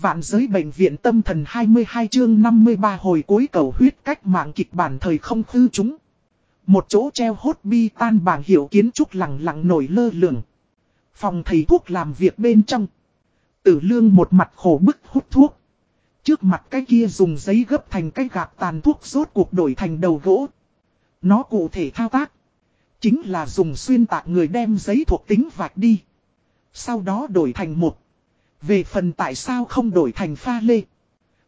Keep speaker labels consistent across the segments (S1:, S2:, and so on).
S1: Vạn giới bệnh viện tâm thần 22 chương 53 hồi cuối cầu huyết cách mạng kịch bản thời không khư chúng. Một chỗ treo hốt bi tan bảng hiểu kiến trúc lặng lặng nổi lơ lửng. Phòng thầy thuốc làm việc bên trong. Tử lương một mặt khổ bức hút thuốc. Trước mặt cái kia dùng giấy gấp thành cái gạc tàn thuốc rốt cuộc đổi thành đầu gỗ. Nó cụ thể thao tác. Chính là dùng xuyên tạc người đem giấy thuộc tính vạch đi. Sau đó đổi thành một. Về phần tại sao không đổi thành pha lê.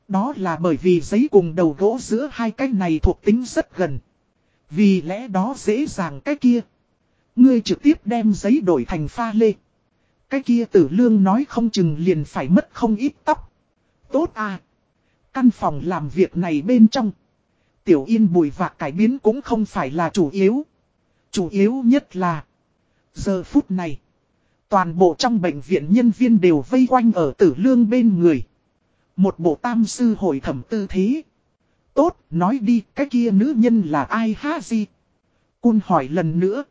S1: Đó là bởi vì giấy cùng đầu gỗ giữa hai cái này thuộc tính rất gần. Vì lẽ đó dễ dàng cái kia. Ngươi trực tiếp đem giấy đổi thành pha lê. Cái kia tử lương nói không chừng liền phải mất không ít tóc. Tốt à. Căn phòng làm việc này bên trong. Tiểu yên bùi vạc cải biến cũng không phải là chủ yếu. Chủ yếu nhất là. Giờ phút này. Toàn bộ trong bệnh viện nhân viên đều vây quanh ở tử lương bên người. Một bộ tam sư hội thẩm tư thế. Tốt, nói đi, cái kia nữ nhân là ai há gì? Cun hỏi lần nữa.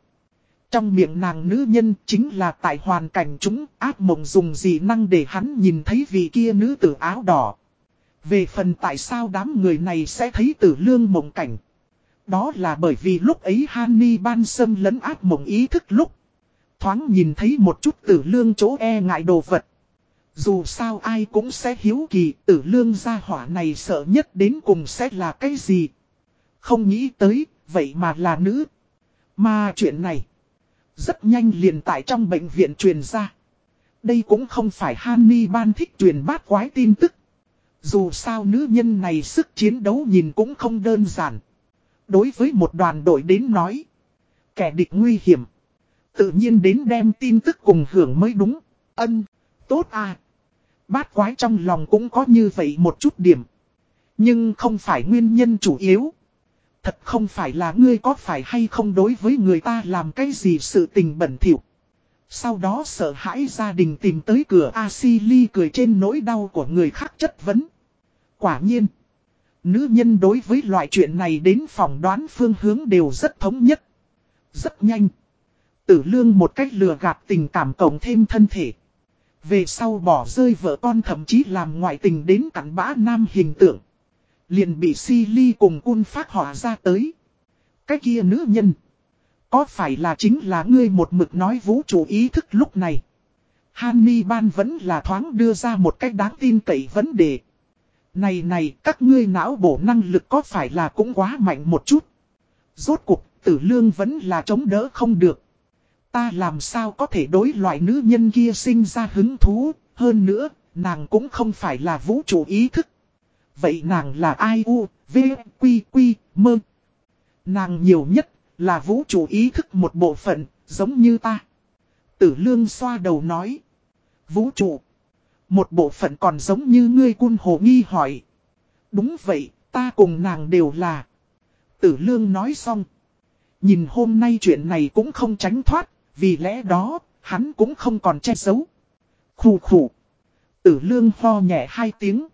S1: Trong miệng nàng nữ nhân chính là tại hoàn cảnh chúng ác mộng dùng gì năng để hắn nhìn thấy vị kia nữ tử áo đỏ. Về phần tại sao đám người này sẽ thấy tử lương mộng cảnh. Đó là bởi vì lúc ấy Hanni ban xâm lấn ác mộng ý thức lúc. Thoáng nhìn thấy một chút tử lương chỗ e ngại đồ vật. Dù sao ai cũng sẽ hiếu kỳ tử lương gia hỏa này sợ nhất đến cùng sẽ là cái gì. Không nghĩ tới, vậy mà là nữ. Mà chuyện này, rất nhanh liền tại trong bệnh viện truyền ra. Đây cũng không phải Hanni ban thích truyền bát quái tin tức. Dù sao nữ nhân này sức chiến đấu nhìn cũng không đơn giản. Đối với một đoàn đội đến nói, kẻ địch nguy hiểm. Tự nhiên đến đem tin tức cùng hưởng mới đúng. Ân, tốt à. Bát quái trong lòng cũng có như vậy một chút điểm. Nhưng không phải nguyên nhân chủ yếu. Thật không phải là ngươi có phải hay không đối với người ta làm cái gì sự tình bẩn thỉu. Sau đó sợ hãi gia đình tìm tới cửa Asili cười trên nỗi đau của người khác chất vấn. Quả nhiên, nữ nhân đối với loại chuyện này đến phòng đoán phương hướng đều rất thống nhất. Rất nhanh. Tử lương một cách lừa gạt tình cảm cộng thêm thân thể. Về sau bỏ rơi vợ con thậm chí làm ngoại tình đến cắn bã nam hình tượng. Liền bị si ly cùng cun phát họa ra tới. Cái kia nữ nhân. Có phải là chính là ngươi một mực nói vũ trụ ý thức lúc này. Hanni ban vẫn là thoáng đưa ra một cách đáng tin cậy vấn đề. Này này, các ngươi não bổ năng lực có phải là cũng quá mạnh một chút. Rốt cuộc, tử lương vẫn là chống đỡ không được. Ta làm sao có thể đối loại nữ nhân kia sinh ra hứng thú, hơn nữa, nàng cũng không phải là vũ trụ ý thức. Vậy nàng là ai u, v, quy, quy, mơ. Nàng nhiều nhất là vũ trụ ý thức một bộ phận, giống như ta. Tử lương xoa đầu nói. Vũ trụ. Một bộ phận còn giống như ngươi cun hồ nghi hỏi. Đúng vậy, ta cùng nàng đều là. Tử lương nói xong. Nhìn hôm nay chuyện này cũng không tránh thoát, vì lẽ đó, hắn cũng không còn che giấu. Khủ khủ. Tử lương ho nhẹ hai tiếng.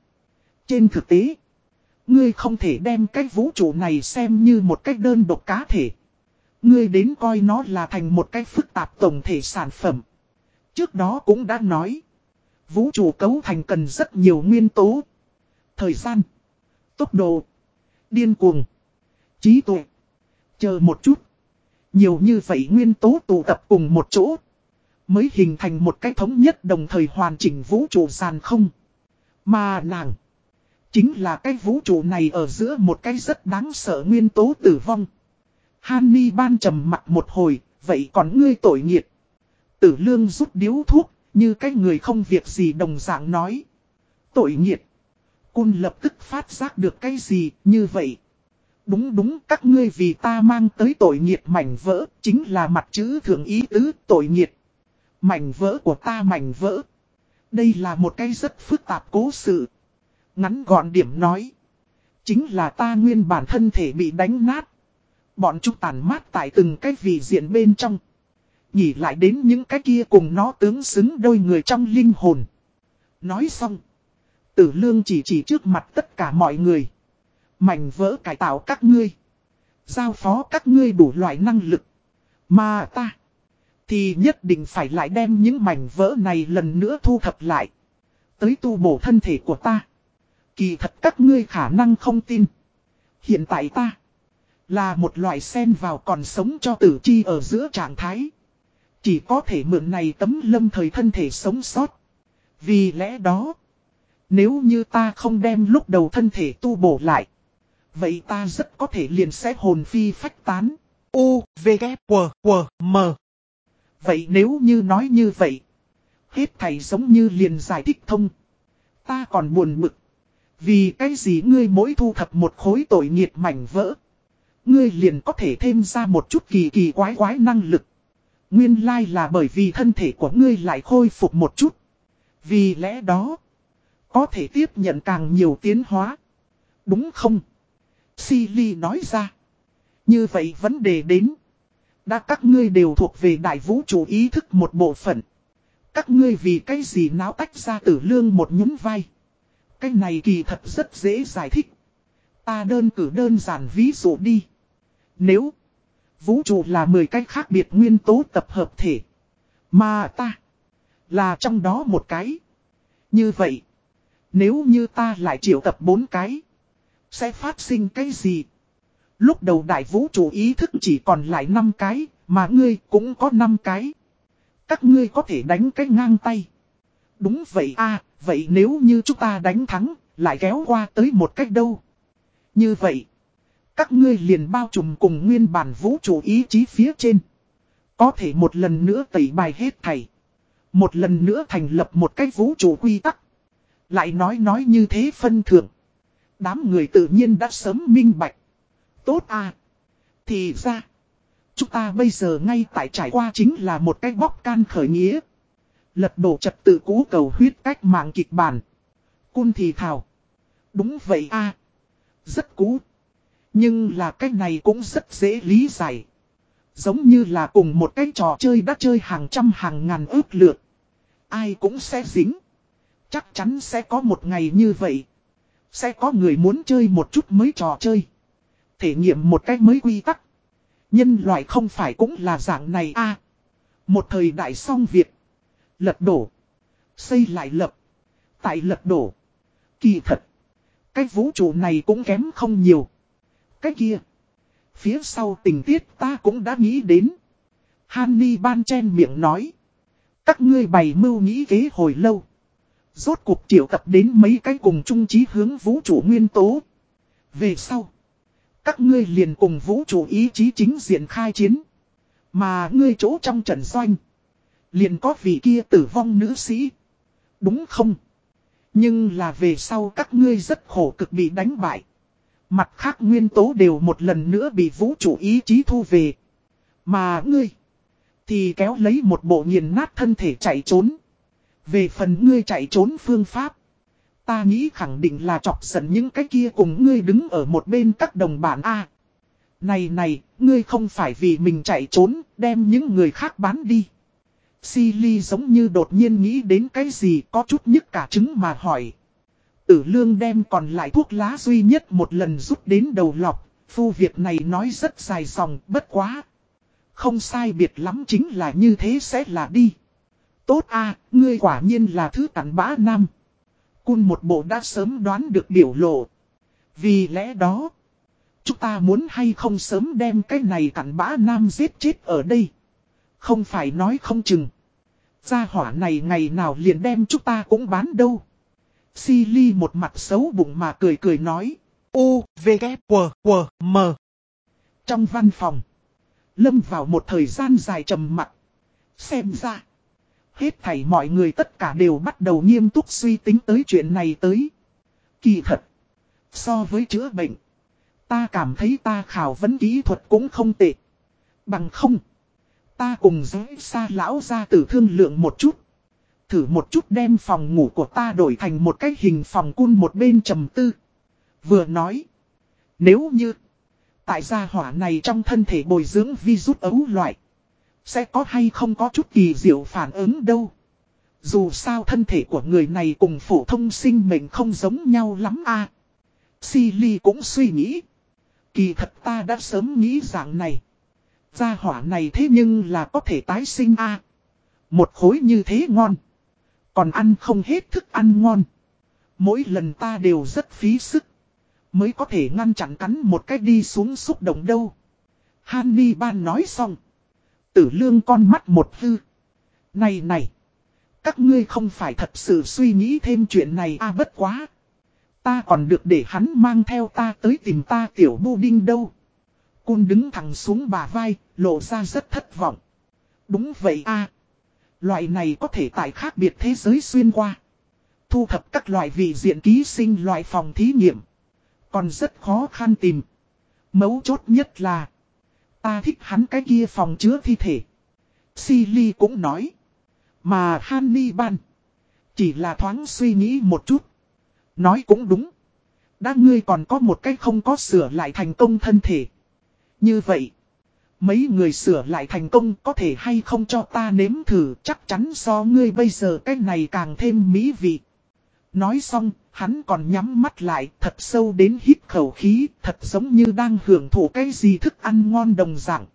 S1: Trên thực tế, ngươi không thể đem cái vũ trụ này xem như một cách đơn độc cá thể. Ngươi đến coi nó là thành một cái phức tạp tổng thể sản phẩm. Trước đó cũng đã nói. Vũ trụ cấu thành cần rất nhiều nguyên tố. Thời gian. Tốc độ. Điên cuồng. Trí tuệ. Chờ một chút. Nhiều như vậy nguyên tố tụ tập cùng một chỗ. Mới hình thành một cái thống nhất đồng thời hoàn chỉnh vũ trụ sàn không. Mà nàng. Chính là cái vũ trụ này ở giữa một cái rất đáng sợ nguyên tố tử vong. Hanni ban trầm mặt một hồi, vậy còn ngươi tội nghiệt. Tử lương rút điếu thuốc, như cái người không việc gì đồng dạng nói. Tội nghiệt. Cun lập tức phát giác được cái gì như vậy. Đúng đúng, các ngươi vì ta mang tới tội nghiệt mảnh vỡ, chính là mặt chữ thượng ý tứ, tội nghiệt. Mảnh vỡ của ta mảnh vỡ. Đây là một cái rất phức tạp cố sự. Ngắn gọn điểm nói. Chính là ta nguyên bản thân thể bị đánh nát. Bọn chúng tàn mát tại từng cái vị diện bên trong. Nhỉ lại đến những cái kia cùng nó tướng xứng đôi người trong linh hồn. Nói xong. Tử lương chỉ chỉ trước mặt tất cả mọi người. Mảnh vỡ cải tạo các ngươi. Giao phó các ngươi đủ loại năng lực. Mà ta. Thì nhất định phải lại đem những mảnh vỡ này lần nữa thu thập lại. tới tu bổ thân thể của ta. Kỳ thật các ngươi khả năng không tin. Hiện tại ta là một loại sen vào còn sống cho tử chi ở giữa trạng thái. Chỉ có thể mượn này tấm lâm thời thân thể sống sót. Vì lẽ đó, nếu như ta không đem lúc đầu thân thể tu bổ lại, vậy ta rất có thể liền sẽ hồn phi phách tán. U, V, K, W, W, M. Vậy nếu như nói như vậy, hết thầy giống như liền giải thích thông. Ta còn buồn bực. Vì cái gì ngươi mỗi thu thập một khối tội nghiệt mảnh vỡ. Ngươi liền có thể thêm ra một chút kỳ kỳ quái quái năng lực. Nguyên lai là bởi vì thân thể của ngươi lại khôi phục một chút. Vì lẽ đó, có thể tiếp nhận càng nhiều tiến hóa. Đúng không? Silly nói ra. Như vậy vấn đề đến. Đã các ngươi đều thuộc về đại vũ trụ ý thức một bộ phận. Các ngươi vì cái gì náo tách ra tử lương một nhún vai. Cái này kỳ thật rất dễ giải thích. Ta đơn cử đơn giản ví dụ đi. Nếu vũ trụ là 10 cái khác biệt nguyên tố tập hợp thể. Mà ta là trong đó một cái. Như vậy, nếu như ta lại triệu tập bốn cái, sẽ phát sinh cái gì? Lúc đầu đại vũ trụ ý thức chỉ còn lại 5 cái, mà ngươi cũng có 5 cái. Các ngươi có thể đánh cái ngang tay. Đúng vậy a vậy nếu như chúng ta đánh thắng, lại kéo qua tới một cách đâu? Như vậy, các ngươi liền bao trùm cùng nguyên bản vũ trụ ý chí phía trên. Có thể một lần nữa tẩy bài hết thầy. Một lần nữa thành lập một cái vũ trụ quy tắc. Lại nói nói như thế phân thưởng. Đám người tự nhiên đã sớm minh bạch. Tốt à. Thì ra. Chúng ta bây giờ ngay tại trải qua chính là một cái bóc can khởi nghĩa. Lật đổ trật tự cũ cầu huyết cách mạng kịch bản. Cun thì thảo. Đúng vậy a Rất cũ. Nhưng là cái này cũng rất dễ lý giải. Giống như là cùng một cái trò chơi đã chơi hàng trăm hàng ngàn ước lượt. Ai cũng sẽ dính. Chắc chắn sẽ có một ngày như vậy. Sẽ có người muốn chơi một chút mới trò chơi. Thể nghiệm một cách mới quy tắc. Nhân loại không phải cũng là dạng này a Một thời đại song Việt. Lật đổ. Xây lại lập. Tại lật đổ. Kỳ thật. Cái vũ trụ này cũng kém không nhiều. Cái kia. Phía sau tình tiết ta cũng đã nghĩ đến. Hanni ban chen miệng nói. Các ngươi bày mưu nghĩ kế hồi lâu. Rốt cuộc triệu tập đến mấy cái cùng chung chí hướng vũ trụ nguyên tố. Về sau. Các ngươi liền cùng vũ trụ ý chí chính diện khai chiến. Mà ngươi chỗ trong trận doanh. Liền có vị kia tử vong nữ sĩ. Đúng không? Nhưng là về sau các ngươi rất khổ cực bị đánh bại. Mặt khác nguyên tố đều một lần nữa bị vũ trụ ý chí thu về. Mà ngươi. Thì kéo lấy một bộ nghiền nát thân thể chạy trốn. Về phần ngươi chạy trốn phương pháp. Ta nghĩ khẳng định là chọc giận những cái kia cùng ngươi đứng ở một bên các đồng bản A. này này, ngươi không phải vì mình chạy trốn, đem những người khác bán đi. Silly giống như đột nhiên nghĩ đến cái gì có chút nhức cả trứng mà hỏi. Tử lương đem còn lại thuốc lá duy nhất một lần rút đến đầu lọc, phu việc này nói rất dài dòng, bất quá. Không sai biệt lắm chính là như thế sẽ là đi. Tốt a ngươi quả nhiên là thứ cắn bã nam. Cun một bộ đã sớm đoán được biểu lộ. Vì lẽ đó, chúng ta muốn hay không sớm đem cái này cắn bã nam giết chết ở đây. Không phải nói không chừng. Gia hỏa này ngày nào liền đem chúng ta cũng bán đâu. Silly một mặt xấu bụng mà cười cười nói. U, V, K, W, W, M. Trong văn phòng. Lâm vào một thời gian dài trầm mặt. Xem ra. Hết thảy mọi người tất cả đều bắt đầu nghiêm túc suy tính tới chuyện này tới. Kỳ thật. So với chữa bệnh. Ta cảm thấy ta khảo vấn kỹ thuật cũng không tệ. Bằng không. Ta cùng giới xa lão ra tử thương lượng một chút. Thử một chút đem phòng ngủ của ta đổi thành một cái hình phòng cun một bên trầm tư. Vừa nói. Nếu như. Tại gia hỏa này trong thân thể bồi dưỡng virus ấu loại. Sẽ có hay không có chút kỳ diệu phản ứng đâu. Dù sao thân thể của người này cùng phổ thông sinh mệnh không giống nhau lắm a. À, Silly cũng suy nghĩ. Kỳ thật ta đã sớm nghĩ dạng này. Gia hỏa này thế nhưng là có thể tái sinh a. Một khối như thế ngon. Còn ăn không hết thức ăn ngon. Mỗi lần ta đều rất phí sức. Mới có thể ngăn chặn cắn một cách đi xuống xúc động đâu. Hanni ban nói xong. Tử lương con mắt một hư. Này này. Các ngươi không phải thật sự suy nghĩ thêm chuyện này à bất quá. Ta còn được để hắn mang theo ta tới tìm ta tiểu bu đinh đâu. Cun đứng thẳng xuống bà vai, lộ ra rất thất vọng. Đúng vậy a Loại này có thể tại khác biệt thế giới xuyên qua. Thu thập các loại vị diện ký sinh loại phòng thí nghiệm. Còn rất khó khăn tìm. Mấu chốt nhất là. Ta thích hắn cái kia phòng chứa thi thể. Silly cũng nói. Mà Hannibal. Chỉ là thoáng suy nghĩ một chút. Nói cũng đúng. Đã ngươi còn có một cách không có sửa lại thành công thân thể. Như vậy. Mấy người sửa lại thành công có thể hay không cho ta nếm thử chắc chắn so ngươi bây giờ cái này càng thêm mỹ vị. Nói xong, hắn còn nhắm mắt lại thật sâu đến hít khẩu khí thật giống như đang hưởng thụ cái gì thức ăn ngon đồng dạng.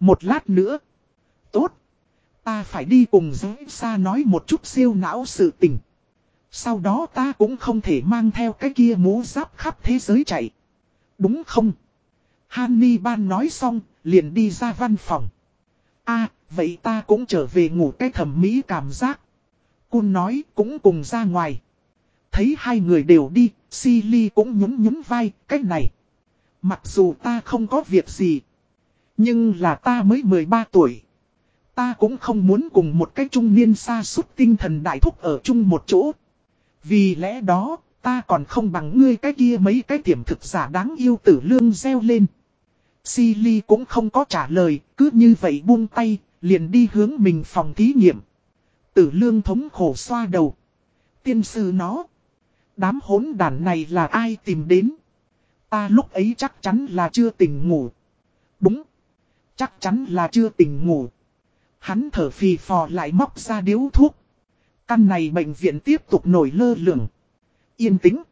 S1: Một lát nữa. Tốt. Ta phải đi cùng giới xa nói một chút siêu não sự tình. Sau đó ta cũng không thể mang theo cái kia mũ giáp khắp thế giới chạy. Đúng không? Hannibal nói xong, liền đi ra văn phòng. a vậy ta cũng trở về ngủ cái thẩm mỹ cảm giác. Cun nói cũng cùng ra ngoài. Thấy hai người đều đi, Silly cũng nhún nhún vai, cách này. Mặc dù ta không có việc gì. Nhưng là ta mới 13 tuổi. Ta cũng không muốn cùng một cái trung niên xa suốt tinh thần đại thúc ở chung một chỗ. Vì lẽ đó, ta còn không bằng ngươi cái kia mấy cái tiềm thực giả đáng yêu tử lương gieo lên. Silly cũng không có trả lời, cứ như vậy buông tay, liền đi hướng mình phòng thí nghiệm. Tử lương thống khổ xoa đầu. Tiên sư nó. Đám hỗn đàn này là ai tìm đến? Ta lúc ấy chắc chắn là chưa tỉnh ngủ. Đúng. Chắc chắn là chưa tỉnh ngủ. Hắn thở phì phò lại móc ra điếu thuốc. Căn này bệnh viện tiếp tục nổi lơ lửng. Yên tĩnh.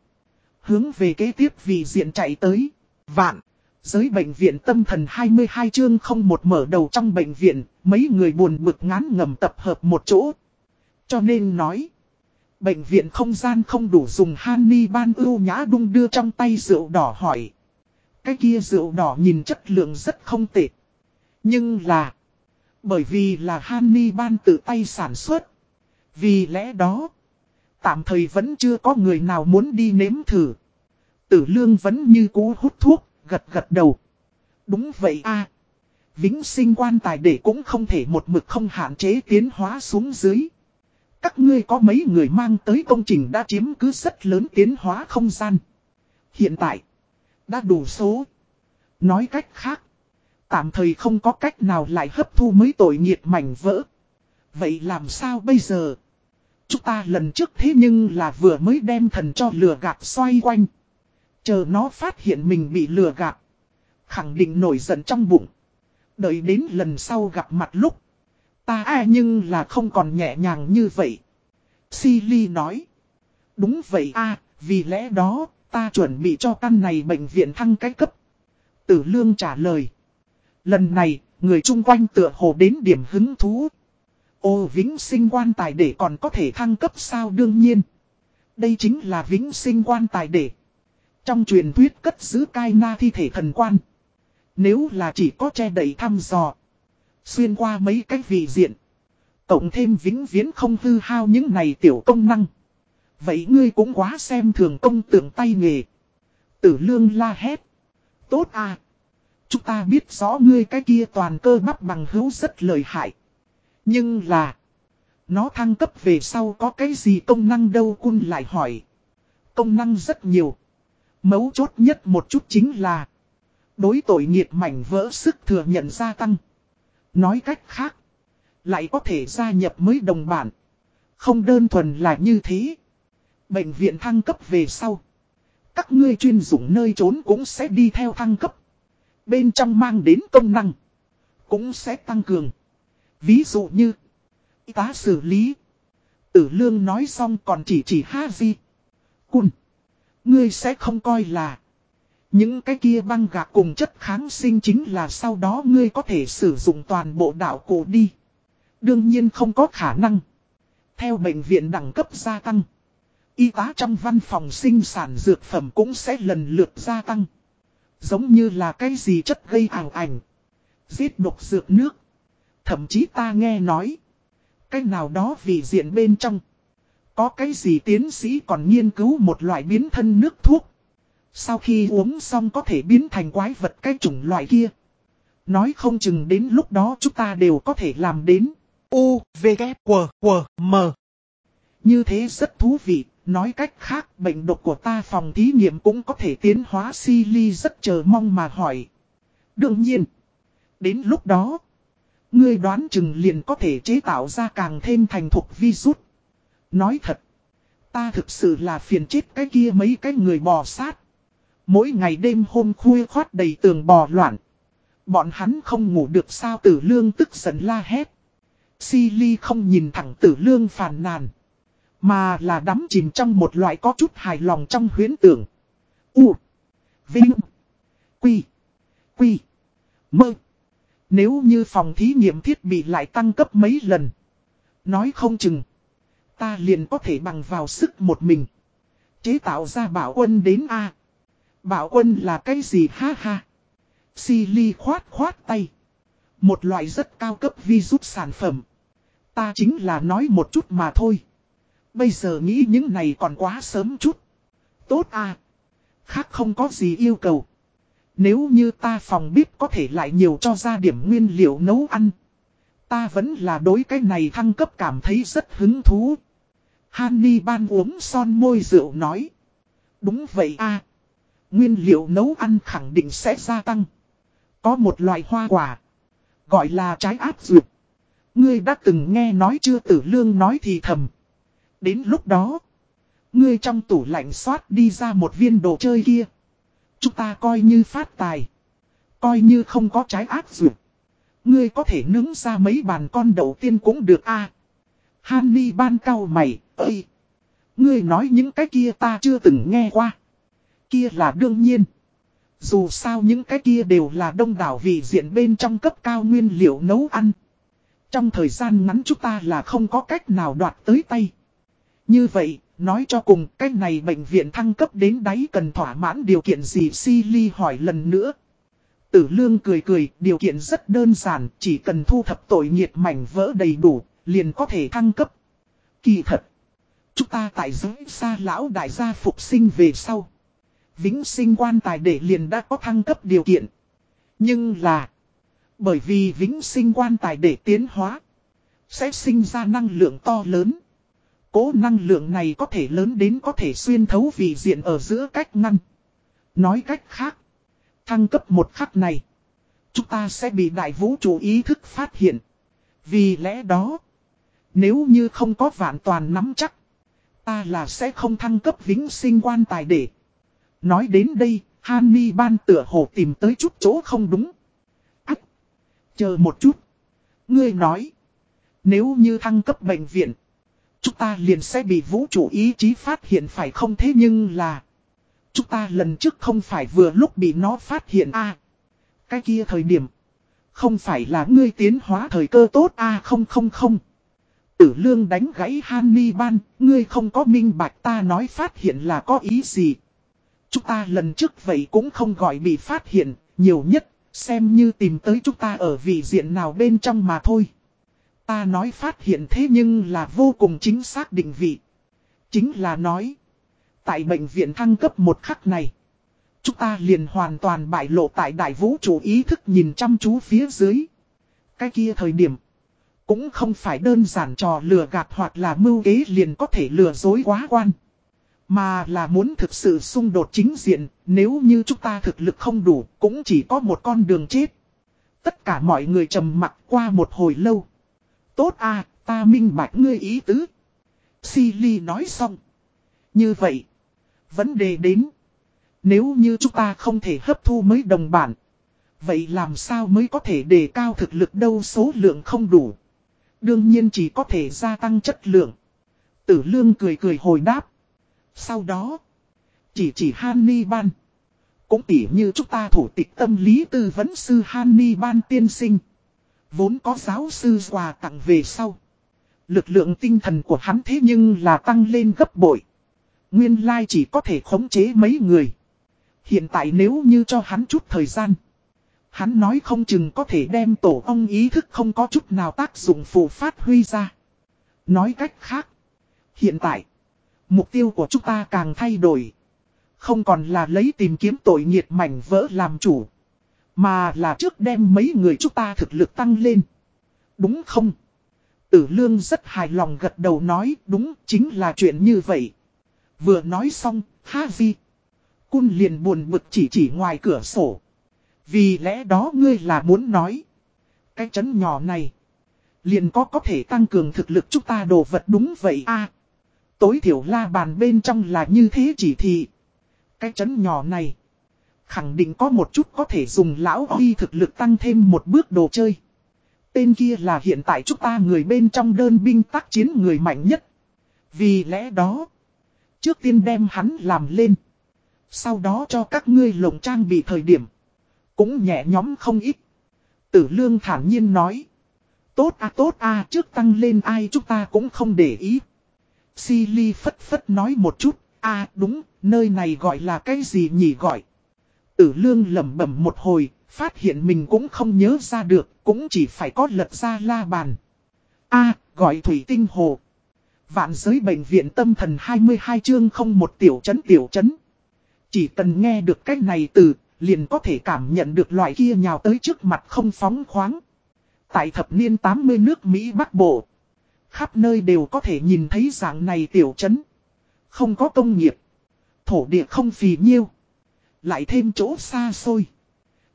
S1: Hướng về kế tiếp vì diện chạy tới. Vạn. Giới bệnh viện tâm thần 22 chương không một mở đầu trong bệnh viện, mấy người buồn bực ngán ngầm tập hợp một chỗ. Cho nên nói, bệnh viện không gian không đủ dùng Hanni ban ưu nhã đung đưa trong tay rượu đỏ hỏi. Cái kia rượu đỏ nhìn chất lượng rất không tệ. Nhưng là, bởi vì là Hanni ban tự tay sản xuất. Vì lẽ đó, tạm thời vẫn chưa có người nào muốn đi nếm thử. Tử lương vẫn như cũ hút thuốc, gật gật đầu. Đúng vậy a Vĩnh sinh quan tài để cũng không thể một mực không hạn chế tiến hóa xuống dưới. Các ngươi có mấy người mang tới công trình đã chiếm cứ rất lớn tiến hóa không gian. Hiện tại, đã đủ số. Nói cách khác, tạm thời không có cách nào lại hấp thu mấy tội nghiệt mảnh vỡ. Vậy làm sao bây giờ? Chúng ta lần trước thế nhưng là vừa mới đem thần cho lừa gạt xoay quanh. Chờ nó phát hiện mình bị lừa gạt. Khẳng định nổi giận trong bụng. Đợi đến lần sau gặp mặt lúc. Ta ai nhưng là không còn nhẹ nhàng như vậy. Silly nói. Đúng vậy a vì lẽ đó, ta chuẩn bị cho căn này bệnh viện thăng cái cấp. Tử lương trả lời. Lần này, người chung quanh tựa hồ đến điểm hứng thú. Ô vĩnh sinh quan tài để còn có thể thăng cấp sao đương nhiên. Đây chính là vĩnh sinh quan tài để. Trong truyền thuyết cất giữ cai na thi thể thần quan. Nếu là chỉ có che đậy thăm dò. Xuyên qua mấy cái vị diện. Cộng thêm vĩnh viễn không hư hao những này tiểu công năng. Vậy ngươi cũng quá xem thường công tượng tay nghề. Tử lương la hét. Tốt à. Chúng ta biết rõ ngươi cái kia toàn cơ bắp bằng hữu rất lợi hại. Nhưng là. Nó thăng cấp về sau có cái gì công năng đâu cun lại hỏi. Công năng rất nhiều. Mấu chốt nhất một chút chính là. Đối tội nghiệt mảnh vỡ sức thừa nhận gia tăng. Nói cách khác. Lại có thể gia nhập mới đồng bản. Không đơn thuần là như thế. Bệnh viện thăng cấp về sau. Các ngươi chuyên dụng nơi trốn cũng sẽ đi theo thăng cấp. Bên trong mang đến công năng. Cũng sẽ tăng cường. Ví dụ như. Y tá xử lý. Tử lương nói xong còn chỉ chỉ ha di. Cun. Ngươi sẽ không coi là. Những cái kia băng gạc cùng chất kháng sinh chính là sau đó ngươi có thể sử dụng toàn bộ đạo cổ đi. Đương nhiên không có khả năng. Theo bệnh viện đẳng cấp gia tăng. Y tá trong văn phòng sinh sản dược phẩm cũng sẽ lần lượt gia tăng. Giống như là cái gì chất gây ảnh ảnh. Giết độc dược nước. Thậm chí ta nghe nói. Cái nào đó vì diện bên trong. Có cái gì tiến sĩ còn nghiên cứu một loại biến thân nước thuốc. Sau khi uống xong có thể biến thành quái vật cái chủng loại kia. Nói không chừng đến lúc đó chúng ta đều có thể làm đến. U, V, K, W, W, M. Như thế rất thú vị, nói cách khác bệnh độc của ta phòng thí nghiệm cũng có thể tiến hóa si ly rất chờ mong mà hỏi. Đương nhiên, đến lúc đó, ngươi đoán chừng liền có thể chế tạo ra càng thêm thành thục virus. Nói thật, ta thực sự là phiền chết cái kia mấy cái người bò sát. Mỗi ngày đêm hôm khuya khoát đầy tường bò loạn. Bọn hắn không ngủ được sao tử lương tức giận la hét. Si ly không nhìn thẳng tử lương phàn nàn. Mà là đắm chìm trong một loại có chút hài lòng trong huyến tưởng. U. Vinh. Quy. Quy. Mơ. Nếu như phòng thí nghiệm thiết bị lại tăng cấp mấy lần. Nói không chừng. Ta liền có thể bằng vào sức một mình. Chế tạo ra bảo quân đến A. Bảo quân là cái gì ha ha. Si ly khoát khoát tay. Một loại rất cao cấp vi rút sản phẩm. Ta chính là nói một chút mà thôi. Bây giờ nghĩ những này còn quá sớm chút. Tốt à. Khác không có gì yêu cầu. Nếu như ta phòng bếp có thể lại nhiều cho ra điểm nguyên liệu nấu ăn. Ta vẫn là đối cái này thăng cấp cảm thấy rất hứng thú. Hanni ban uống son môi rượu nói. Đúng vậy a Nguyên liệu nấu ăn khẳng định sẽ gia tăng. Có một loại hoa quả. Gọi là trái áp dược. Ngươi đã từng nghe nói chưa tử lương nói thì thầm. Đến lúc đó. Ngươi trong tủ lạnh xoát đi ra một viên đồ chơi kia. Chúng ta coi như phát tài. Coi như không có trái ác dược. Ngươi có thể nướng ra mấy bàn con đầu tiên cũng được a. À, Hanni ban cao mày, ơi! Ngươi nói những cái kia ta chưa từng nghe qua. Kia là đương nhiên. Dù sao những cái kia đều là đông đảo vị diện bên trong cấp cao nguyên liệu nấu ăn. Trong thời gian ngắn chúng ta là không có cách nào đoạt tới tay. Như vậy, nói cho cùng cái này bệnh viện thăng cấp đến đáy cần thỏa mãn điều kiện gì si ly hỏi lần nữa. Tử lương cười cười, điều kiện rất đơn giản, chỉ cần thu thập tội nghiệt mảnh vỡ đầy đủ, liền có thể thăng cấp. Kỳ thật, chúng ta tại giới xa lão đại gia phục sinh về sau. Vĩnh sinh quan tài để liền đã có thăng cấp điều kiện. Nhưng là, bởi vì vĩnh sinh quan tài để tiến hóa, sẽ sinh ra năng lượng to lớn. Cố năng lượng này có thể lớn đến có thể xuyên thấu vị diện ở giữa cách ngăn. Nói cách khác, thăng cấp một khắc này, chúng ta sẽ bị đại vũ trụ ý thức phát hiện. Vì lẽ đó, nếu như không có vạn toàn nắm chắc, ta là sẽ không thăng cấp vĩnh sinh quan tài để. Nói đến đây, Hany ban tựa hồ tìm tới chút chỗ không đúng. Ách! Chờ một chút. Ngươi nói. Nếu như thăng cấp bệnh viện. Chúng ta liền sẽ bị vũ trụ ý chí phát hiện phải không thế nhưng là. Chúng ta lần trước không phải vừa lúc bị nó phát hiện a à, Cái kia thời điểm. Không phải là ngươi tiến hóa thời cơ tốt a à, không không không. Tử lương đánh gãy Hany ban, ngươi không có minh bạch ta nói phát hiện là có ý gì. Chúng ta lần trước vậy cũng không gọi bị phát hiện, nhiều nhất, xem như tìm tới chúng ta ở vị diện nào bên trong mà thôi. Ta nói phát hiện thế nhưng là vô cùng chính xác định vị. Chính là nói, tại bệnh viện thăng cấp một khắc này, chúng ta liền hoàn toàn bại lộ tại đại vũ trụ ý thức nhìn chăm chú phía dưới. Cái kia thời điểm, cũng không phải đơn giản trò lừa gạt hoặc là mưu kế liền có thể lừa dối quá quan. Mà là muốn thực sự xung đột chính diện, nếu như chúng ta thực lực không đủ, cũng chỉ có một con đường chết. Tất cả mọi người trầm mặt qua một hồi lâu. Tốt à, ta minh bạch ngươi ý tứ. Silly nói xong. Như vậy, vấn đề đến. Nếu như chúng ta không thể hấp thu mấy đồng bản. Vậy làm sao mới có thể đề cao thực lực đâu số lượng không đủ. Đương nhiên chỉ có thể gia tăng chất lượng. Tử lương cười cười hồi đáp. Sau đó, chỉ chỉ Hannibal. Cũng tỉ như chúng ta thủ tịch tâm lý tư vấn sư Hannibal tiên sinh. Vốn có giáo sư quà tặng về sau. Lực lượng tinh thần của hắn thế nhưng là tăng lên gấp bội. Nguyên lai chỉ có thể khống chế mấy người. Hiện tại nếu như cho hắn chút thời gian. Hắn nói không chừng có thể đem tổ ong ý thức không có chút nào tác dụng phụ phát huy ra. Nói cách khác. Hiện tại. Mục tiêu của chúng ta càng thay đổi. Không còn là lấy tìm kiếm tội nghiệt mảnh vỡ làm chủ. Mà là trước đem mấy người chúng ta thực lực tăng lên. Đúng không? Tử lương rất hài lòng gật đầu nói đúng chính là chuyện như vậy. Vừa nói xong, ha vi. Cun liền buồn bực chỉ chỉ ngoài cửa sổ. Vì lẽ đó ngươi là muốn nói. Cái chấn nhỏ này. Liền có có thể tăng cường thực lực chúng ta đồ vật đúng vậy a Tối thiểu la bàn bên trong là như thế chỉ thị. Cái chấn nhỏ này. Khẳng định có một chút có thể dùng lão huy thực lực tăng thêm một bước đồ chơi. Tên kia là hiện tại chúng ta người bên trong đơn binh tác chiến người mạnh nhất. Vì lẽ đó. Trước tiên đem hắn làm lên. Sau đó cho các ngươi lồng trang bị thời điểm. Cũng nhẹ nhóm không ít. Tử lương thản nhiên nói. Tốt à tốt à trước tăng lên ai chúng ta cũng không để ý. Silly phất phất nói một chút. À đúng, nơi này gọi là cái gì nhỉ gọi. Tử lương lẩm bẩm một hồi, phát hiện mình cũng không nhớ ra được, cũng chỉ phải có lật ra la bàn. A, gọi thủy tinh hồ. Vạn giới bệnh viện tâm thần 22 chương không một tiểu chấn tiểu chấn. Chỉ cần nghe được cách này từ, liền có thể cảm nhận được loại kia nhào tới trước mặt không phóng khoáng. Tại thập niên 80 nước Mỹ Bắc Bộ, khắp nơi đều có thể nhìn thấy dạng này tiểu trấn, Không có công nghiệp, thổ địa không phì nhiêu, lại thêm chỗ xa xôi.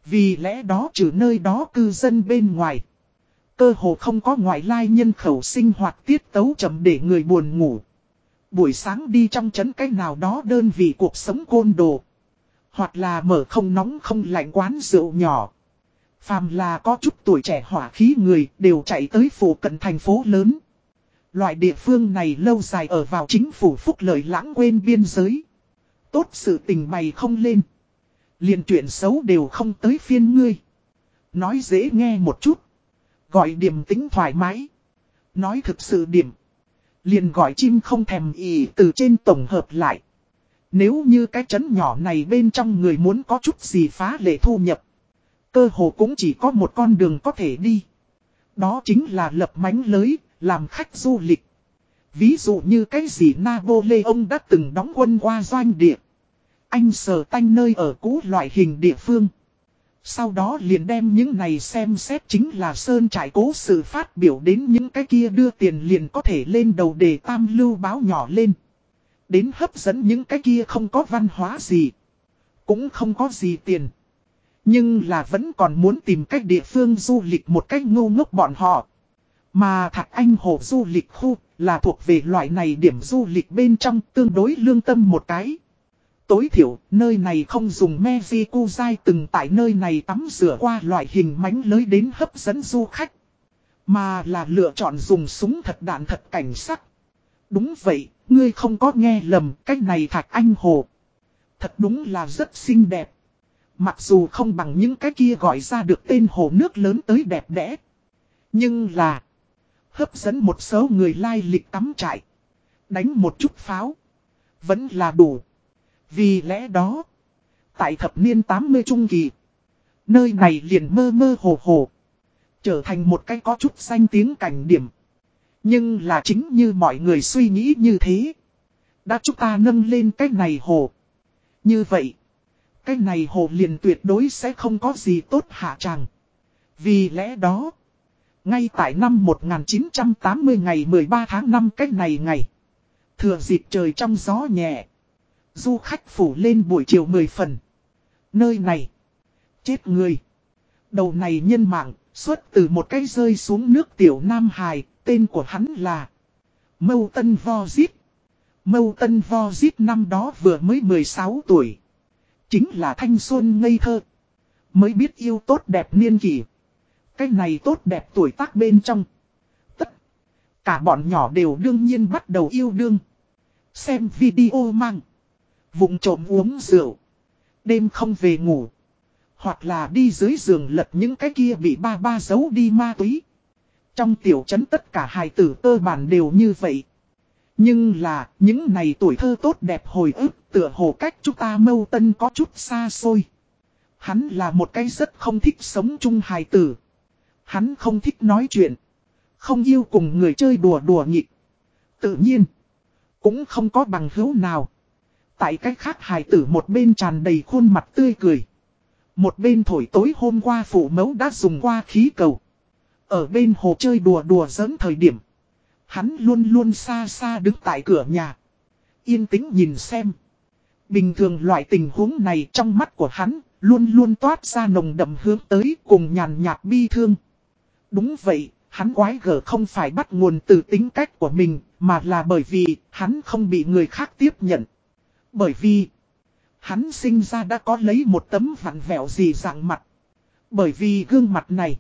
S1: Vì lẽ đó trừ nơi đó cư dân bên ngoài. Cơ hồ không có ngoại lai nhân khẩu sinh hoạt tiết tấu chậm để người buồn ngủ. Buổi sáng đi trong trấn cách nào đó đơn vị cuộc sống côn đồ. Hoặc là mở không nóng không lạnh quán rượu nhỏ. Phàm là có chút tuổi trẻ hỏa khí người đều chạy tới phủ cận thành phố lớn. Loại địa phương này lâu dài ở vào chính phủ phúc lợi lãng quên biên giới. Tốt sự tình bày không lên. liền chuyện xấu đều không tới phiên ngươi. Nói dễ nghe một chút. Gọi điểm tính thoải mái. Nói thực sự điểm. Liền gọi chim không thèm ý từ trên tổng hợp lại. Nếu như cái chấn nhỏ này bên trong người muốn có chút gì phá lệ thu nhập. Cơ hồ cũng chỉ có một con đường có thể đi. Đó chính là lập mánh lưới, làm khách du lịch. Ví dụ như cái gì Napoleon đã từng đóng quân qua doanh địa. Anh sờ tanh nơi ở cũ loại hình địa phương. Sau đó liền đem những này xem xét chính là Sơn trải cố sự phát biểu đến những cái kia đưa tiền liền có thể lên đầu để tam lưu báo nhỏ lên. Đến hấp dẫn những cái kia không có văn hóa gì. Cũng không có gì tiền. Nhưng là vẫn còn muốn tìm cách địa phương du lịch một cách ngu ngốc bọn họ. Mà Thạc Anh Hồ du lịch khu là thuộc về loại này điểm du lịch bên trong tương đối lương tâm một cái. Tối thiểu, nơi này không dùng me vi cu dai từng tại nơi này tắm rửa qua loại hình mánh lới đến hấp dẫn du khách. Mà là lựa chọn dùng súng thật đạn thật cảnh sắc. Đúng vậy, ngươi không có nghe lầm, cách này thạch anh hồ. Thật đúng là rất xinh đẹp. Mặc dù không bằng những cái kia gọi ra được tên hồ nước lớn tới đẹp đẽ. Nhưng là hấp dẫn một số người lai lịch tắm trại. Đánh một chút pháo. Vẫn là đủ. Vì lẽ đó, tại thập niên 80 trung kỳ, nơi này liền mơ mơ hồ hồ, trở thành một cái có chút xanh tiếng cảnh điểm. Nhưng là chính như mọi người suy nghĩ như thế. Đã chúng ta nâng lên cái này hồ. Như vậy, cái này hồ liền tuyệt đối sẽ không có gì tốt hạ tràng. Vì lẽ đó, ngay tại năm 1980 ngày 13 tháng 5 cách này ngày, thừa dịp trời trong gió nhẹ, Du khách phủ lên buổi chiều 10 phần. Nơi này. Chết người. Đầu này nhân mạng, xuất từ một cái rơi xuống nước tiểu Nam Hải, tên của hắn là Mâu Tân Vo Giết. Mâu Tân Vo Giết năm đó vừa mới 16 tuổi. Chính là thanh xuân ngây thơ. Mới biết yêu tốt đẹp niên kỷ. Cái này tốt đẹp tuổi tác bên trong. Tất cả bọn nhỏ đều đương nhiên bắt đầu yêu đương. Xem video mang. Vụng trộm uống rượu. Đêm không về ngủ. Hoặc là đi dưới giường lật những cái kia bị ba ba giấu đi ma túy. Trong tiểu trấn tất cả hài tử cơ bản đều như vậy. Nhưng là, những này tuổi thơ tốt đẹp hồi ức, tựa hồ cách chúng ta mâu tân có chút xa xôi. Hắn là một cái rất không thích sống chung hài tử. Hắn không thích nói chuyện. Không yêu cùng người chơi đùa đùa nhịp. Tự nhiên, cũng không có bằng hữu nào. Tại cách khác hài tử một bên tràn đầy khuôn mặt tươi cười. Một bên thổi tối hôm qua phụ mẫu đã dùng qua khí cầu. Ở bên hồ chơi đùa đùa giỡn thời điểm. Hắn luôn luôn xa xa đứng tại cửa nhà. Yên tĩnh nhìn xem. Bình thường loại tình huống này trong mắt của hắn luôn luôn toát ra nồng đậm hướng tới cùng nhàn nhạt bi thương. Đúng vậy, hắn quái gở không phải bắt nguồn từ tính cách của mình, mà là bởi vì hắn không bị người khác tiếp nhận. Bởi vì hắn sinh ra đã có lấy một tấm vặn vẹo gì dạng mặt. Bởi vì gương mặt này,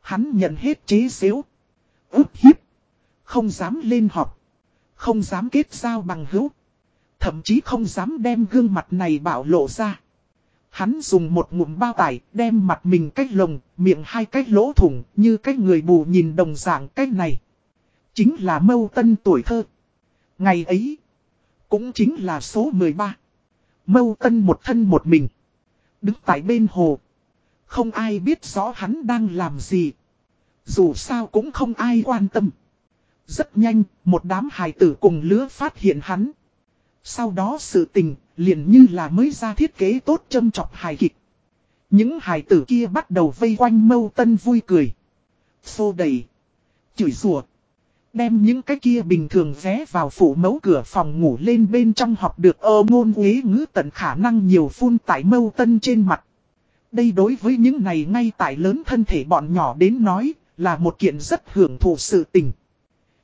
S1: hắn nhận hết chế xếu, ức hiếp, không dám lên học, không dám kết giao bằng hữu, thậm chí không dám đem gương mặt này bảo lộ ra. Hắn dùng một ngụm bao tải đem mặt mình cách lồng, miệng hai cách lỗ thủng như cách người bù nhìn đồng dạng cách này. Chính là mâu tân tuổi thơ. Ngày ấy, cũng chính là số 13. Mâu tân một thân một mình. Đứng tại bên hồ. Không ai biết rõ hắn đang làm gì. Dù sao cũng không ai quan tâm. Rất nhanh, một đám hài tử cùng lứa phát hiện hắn. Sau đó sự tình, liền như là mới ra thiết kế tốt châm chọc hài kịch. Những hài tử kia bắt đầu vây quanh mâu tân vui cười. Xô đầy. Chửi rủa Đem những cái kia bình thường vé vào phủ mấu cửa phòng ngủ lên bên trong học được ơ ngôn uế ngữ tận khả năng nhiều phun tại mâu tân trên mặt. Đây đối với những này ngay tại lớn thân thể bọn nhỏ đến nói là một kiện rất hưởng thụ sự tình.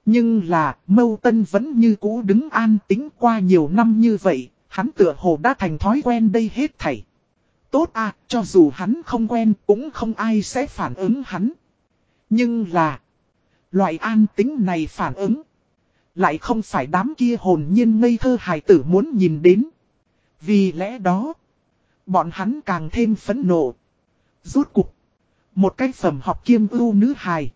S1: Nhưng là mâu tân vẫn như cũ đứng an tính qua nhiều năm như vậy, hắn tựa hồ đã thành thói quen đây hết thảy. Tốt à, cho dù hắn không quen cũng không ai sẽ phản ứng hắn. Nhưng là... Loại an tính này phản ứng. Lại không phải đám kia hồn nhiên ngây thơ hài tử muốn nhìn đến. Vì lẽ đó. Bọn hắn càng thêm phẫn nộ. Rút cục. Một cái phẩm học kiêm ưu nữ hài.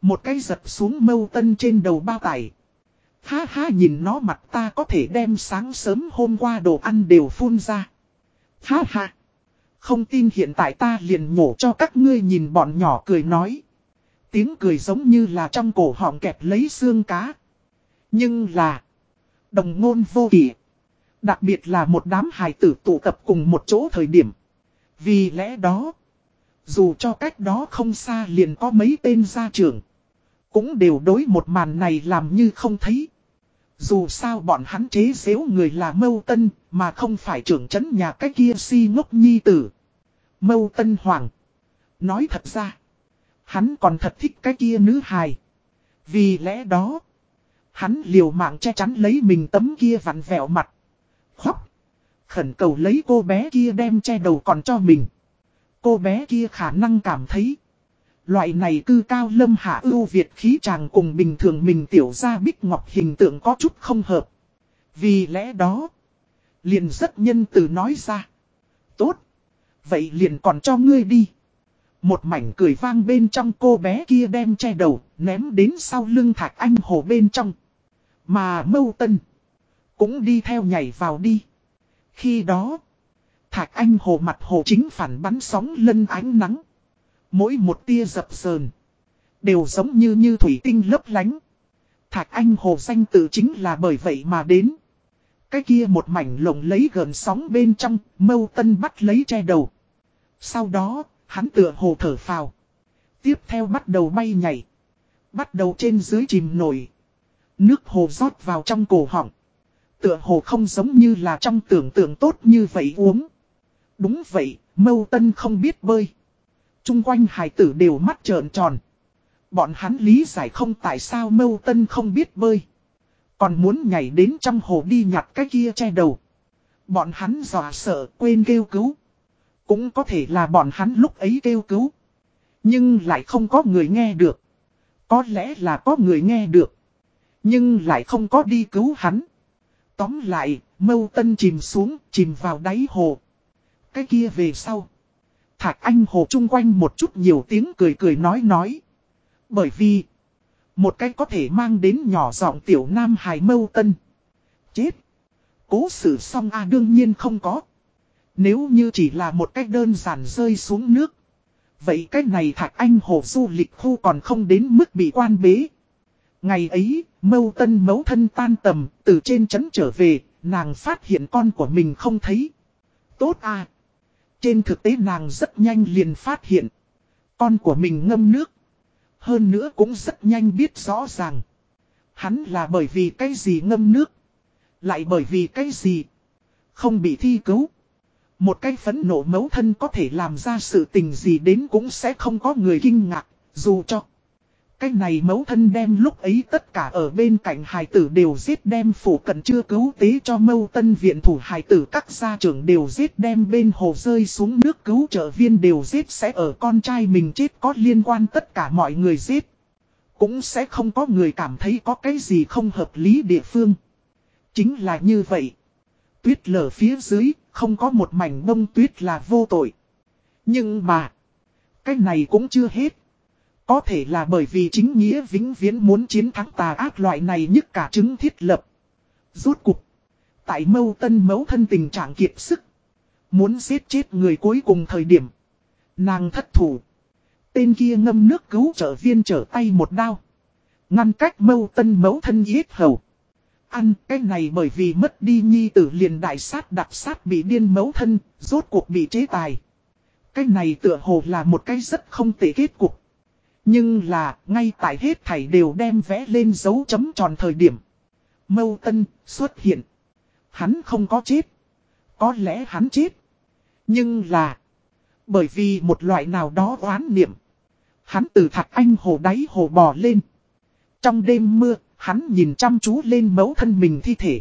S1: Một cái giật xuống mâu tân trên đầu bao tải. Ha ha nhìn nó mặt ta có thể đem sáng sớm hôm qua đồ ăn đều phun ra. Ha ha. Không tin hiện tại ta liền nhổ cho các ngươi nhìn bọn nhỏ cười nói. Tiếng cười giống như là trong cổ họng kẹp lấy xương cá. Nhưng là đồng ngôn vô kỷ. Đặc biệt là một đám hài tử tụ tập cùng một chỗ thời điểm. Vì lẽ đó, dù cho cách đó không xa liền có mấy tên gia trưởng, cũng đều đối một màn này làm như không thấy. Dù sao bọn hắn chế xếu người là mâu tân, mà không phải trưởng chấn nhà cái kia si ngốc nhi tử. Mâu tân hoàng. Nói thật ra, Hắn còn thật thích cái kia nữ hài. Vì lẽ đó, hắn liều mạng che chắn lấy mình tấm kia vặn vẹo mặt. Khóc. Khẩn cầu lấy cô bé kia đem che đầu còn cho mình. Cô bé kia khả năng cảm thấy. Loại này cư cao lâm hạ ưu việt khí chàng cùng bình thường mình tiểu ra bích ngọc hình tượng có chút không hợp. Vì lẽ đó, liền rất nhân từ nói ra. Tốt, vậy liền còn cho ngươi đi. Một mảnh cười vang bên trong cô bé kia đem che đầu, ném đến sau lưng thạc anh hồ bên trong. Mà mâu tân, cũng đi theo nhảy vào đi. Khi đó, thạc anh hồ mặt hồ chính phản bắn sóng lân ánh nắng. Mỗi một tia dập sờn, đều giống như như thủy tinh lấp lánh. Thạch anh hồ danh tự chính là bởi vậy mà đến. Cái kia một mảnh lồng lấy gần sóng bên trong, mâu tân bắt lấy che đầu. Sau đó, Hắn tựa hồ thở phào. Tiếp theo bắt đầu bay nhảy. Bắt đầu trên dưới chìm nổi. Nước hồ rót vào trong cổ họng. Tựa hồ không giống như là trong tưởng tượng tốt như vậy uống. Đúng vậy, mâu tân không biết bơi. Trung quanh hải tử đều mắt trợn tròn. Bọn hắn lý giải không tại sao mâu tân không biết bơi. Còn muốn nhảy đến trong hồ đi nhặt cái kia che đầu. Bọn hắn dò sợ quên kêu cứu. Cũng có thể là bọn hắn lúc ấy kêu cứu. Nhưng lại không có người nghe được. Có lẽ là có người nghe được. Nhưng lại không có đi cứu hắn. Tóm lại, mâu tân chìm xuống, chìm vào đáy hồ. Cái kia về sau. Thạc anh hồ chung quanh một chút nhiều tiếng cười cười nói nói. Bởi vì, một cách có thể mang đến nhỏ giọng tiểu nam hài mâu tân. Chết. Cố sự xong a đương nhiên không có. Nếu như chỉ là một cách đơn giản rơi xuống nước. Vậy cách này thạch anh hồ du lịch khu còn không đến mức bị quan bế. Ngày ấy, mâu tân mấu thân tan tầm, từ trên trấn trở về, nàng phát hiện con của mình không thấy. Tốt à! Trên thực tế nàng rất nhanh liền phát hiện. Con của mình ngâm nước. Hơn nữa cũng rất nhanh biết rõ ràng. Hắn là bởi vì cái gì ngâm nước. Lại bởi vì cái gì. Không bị thi cứu. Một cái phấn nộ mấu thân có thể làm ra sự tình gì đến cũng sẽ không có người kinh ngạc. Dù cho. Cái này mấu thân đem lúc ấy tất cả ở bên cạnh hài tử đều giết đem phủ cận chưa cứu tế cho mâu tân viện thủ hài tử các gia trưởng đều giết đem bên hồ rơi xuống nước cứu trợ viên đều giết sẽ ở con trai mình chết có liên quan tất cả mọi người giết. Cũng sẽ không có người cảm thấy có cái gì không hợp lý địa phương. Chính là như vậy. Tuyết lở phía dưới, không có một mảnh bông tuyết là vô tội. Nhưng mà, cái này cũng chưa hết. Có thể là bởi vì chính nghĩa vĩnh viễn muốn chiến thắng tà ác loại này nhất cả chứng thiết lập. Rốt cục. Tại mâu tân mấu thân tình trạng kiệt sức. Muốn giết chết người cuối cùng thời điểm. Nàng thất thủ. Tên kia ngâm nước cứu trợ viên trở tay một đao. Ngăn cách mâu tân mấu thân giết hầu. Ăn cái này bởi vì mất đi nhi tử liền đại sát đặc sát bị điên mấu thân, rốt cuộc bị chế tài. Cái này tựa hồ là một cái rất không tệ kết cục. Nhưng là, ngay tại hết thảy đều đem vẽ lên dấu chấm tròn thời điểm. Mâu Tân xuất hiện. Hắn không có chết. Có lẽ hắn chết. Nhưng là, bởi vì một loại nào đó oán niệm. Hắn từ thạch anh hồ đáy hồ bò lên. Trong đêm mưa, hắn nhìn chăm chú lên mẫu thân mình thi thể.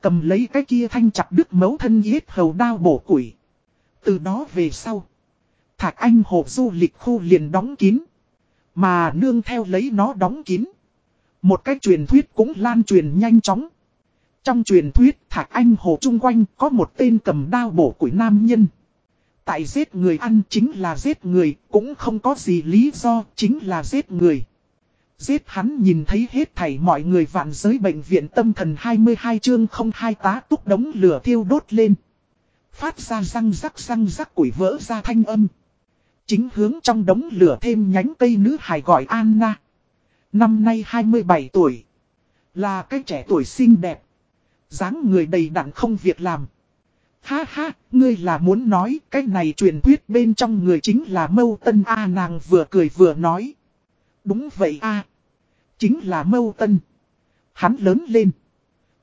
S1: Cầm lấy cái kia thanh chặt đứt mẫu thân yết hầu đao bổ quỷ. Từ đó về sau. Thạch anh hồ du lịch khu liền đóng kín. Mà nương theo lấy nó đóng kín. Một cái truyền thuyết cũng lan truyền nhanh chóng. Trong truyền thuyết thạc Anh Hồ chung quanh có một tên cầm đao bổ quỷ nam nhân. Tại giết người ăn chính là giết người, cũng không có gì lý do, chính là giết người. Giết hắn nhìn thấy hết thảy mọi người vạn giới bệnh viện tâm thần 22 chương không hai tá túc đống lửa thiêu đốt lên. Phát ra răng rắc răng rắc quỷ vỡ ra thanh âm. Chính hướng trong đống lửa thêm nhánh cây nữ hài gọi Anna. Năm nay 27 tuổi. Là cái trẻ tuổi xinh đẹp. dáng người đầy đặn không việc làm. Ha ha, ngươi là muốn nói cái này truyền thuyết bên trong người chính là mâu tân A nàng vừa cười vừa nói. Đúng vậy A. Chính là mâu tân. Hắn lớn lên.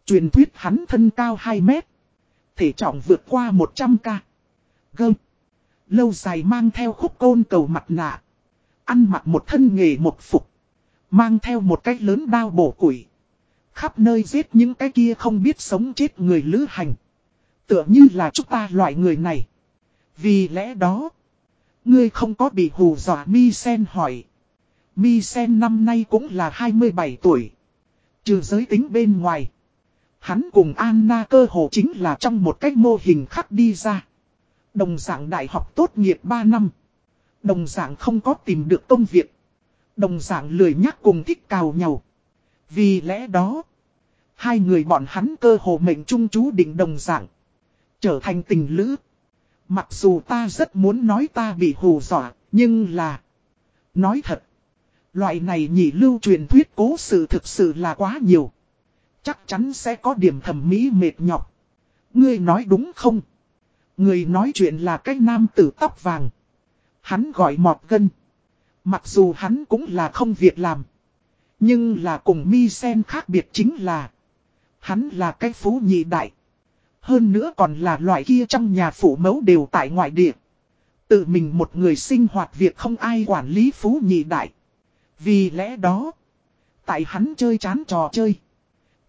S1: Truyền thuyết hắn thân cao 2 mét. Thể trọng vượt qua 100k. Gơm. Lâu dài mang theo khúc côn cầu mặt nạ. Ăn mặc một thân nghề một phục. Mang theo một cái lớn đao bổ củi. Khắp nơi giết những cái kia không biết sống chết người lữ hành. Tựa như là chúng ta loại người này. Vì lẽ đó. Ngươi không có bị hù dọa mi sen hỏi. Mi sen năm nay cũng là 27 tuổi. Trừ giới tính bên ngoài. Hắn cùng Anna cơ hồ chính là trong một cách mô hình khắc đi ra. Đồng dạng đại học tốt nghiệp 3 năm. Đồng dạng không có tìm được công việc. Đồng dạng lười nhắc cùng thích cào nhau. Vì lẽ đó, hai người bọn hắn cơ hồ mệnh trung chú định đồng dạng. Trở thành tình lữ. Mặc dù ta rất muốn nói ta bị hù dọa, nhưng là... Nói thật, loại này nhị lưu truyền thuyết cố sự thực sự là quá nhiều. Chắc chắn sẽ có điểm thẩm mỹ mệt nhọc. Ngươi nói đúng không? Người nói chuyện là cái nam tử tóc vàng. Hắn gọi mọt gân. Mặc dù hắn cũng là không việc làm. Nhưng là cùng mi sen khác biệt chính là. Hắn là cái phú nhị đại. Hơn nữa còn là loại kia trong nhà phủ mẫu đều tại ngoại địa. Tự mình một người sinh hoạt việc không ai quản lý phú nhị đại. Vì lẽ đó. Tại hắn chơi chán trò chơi.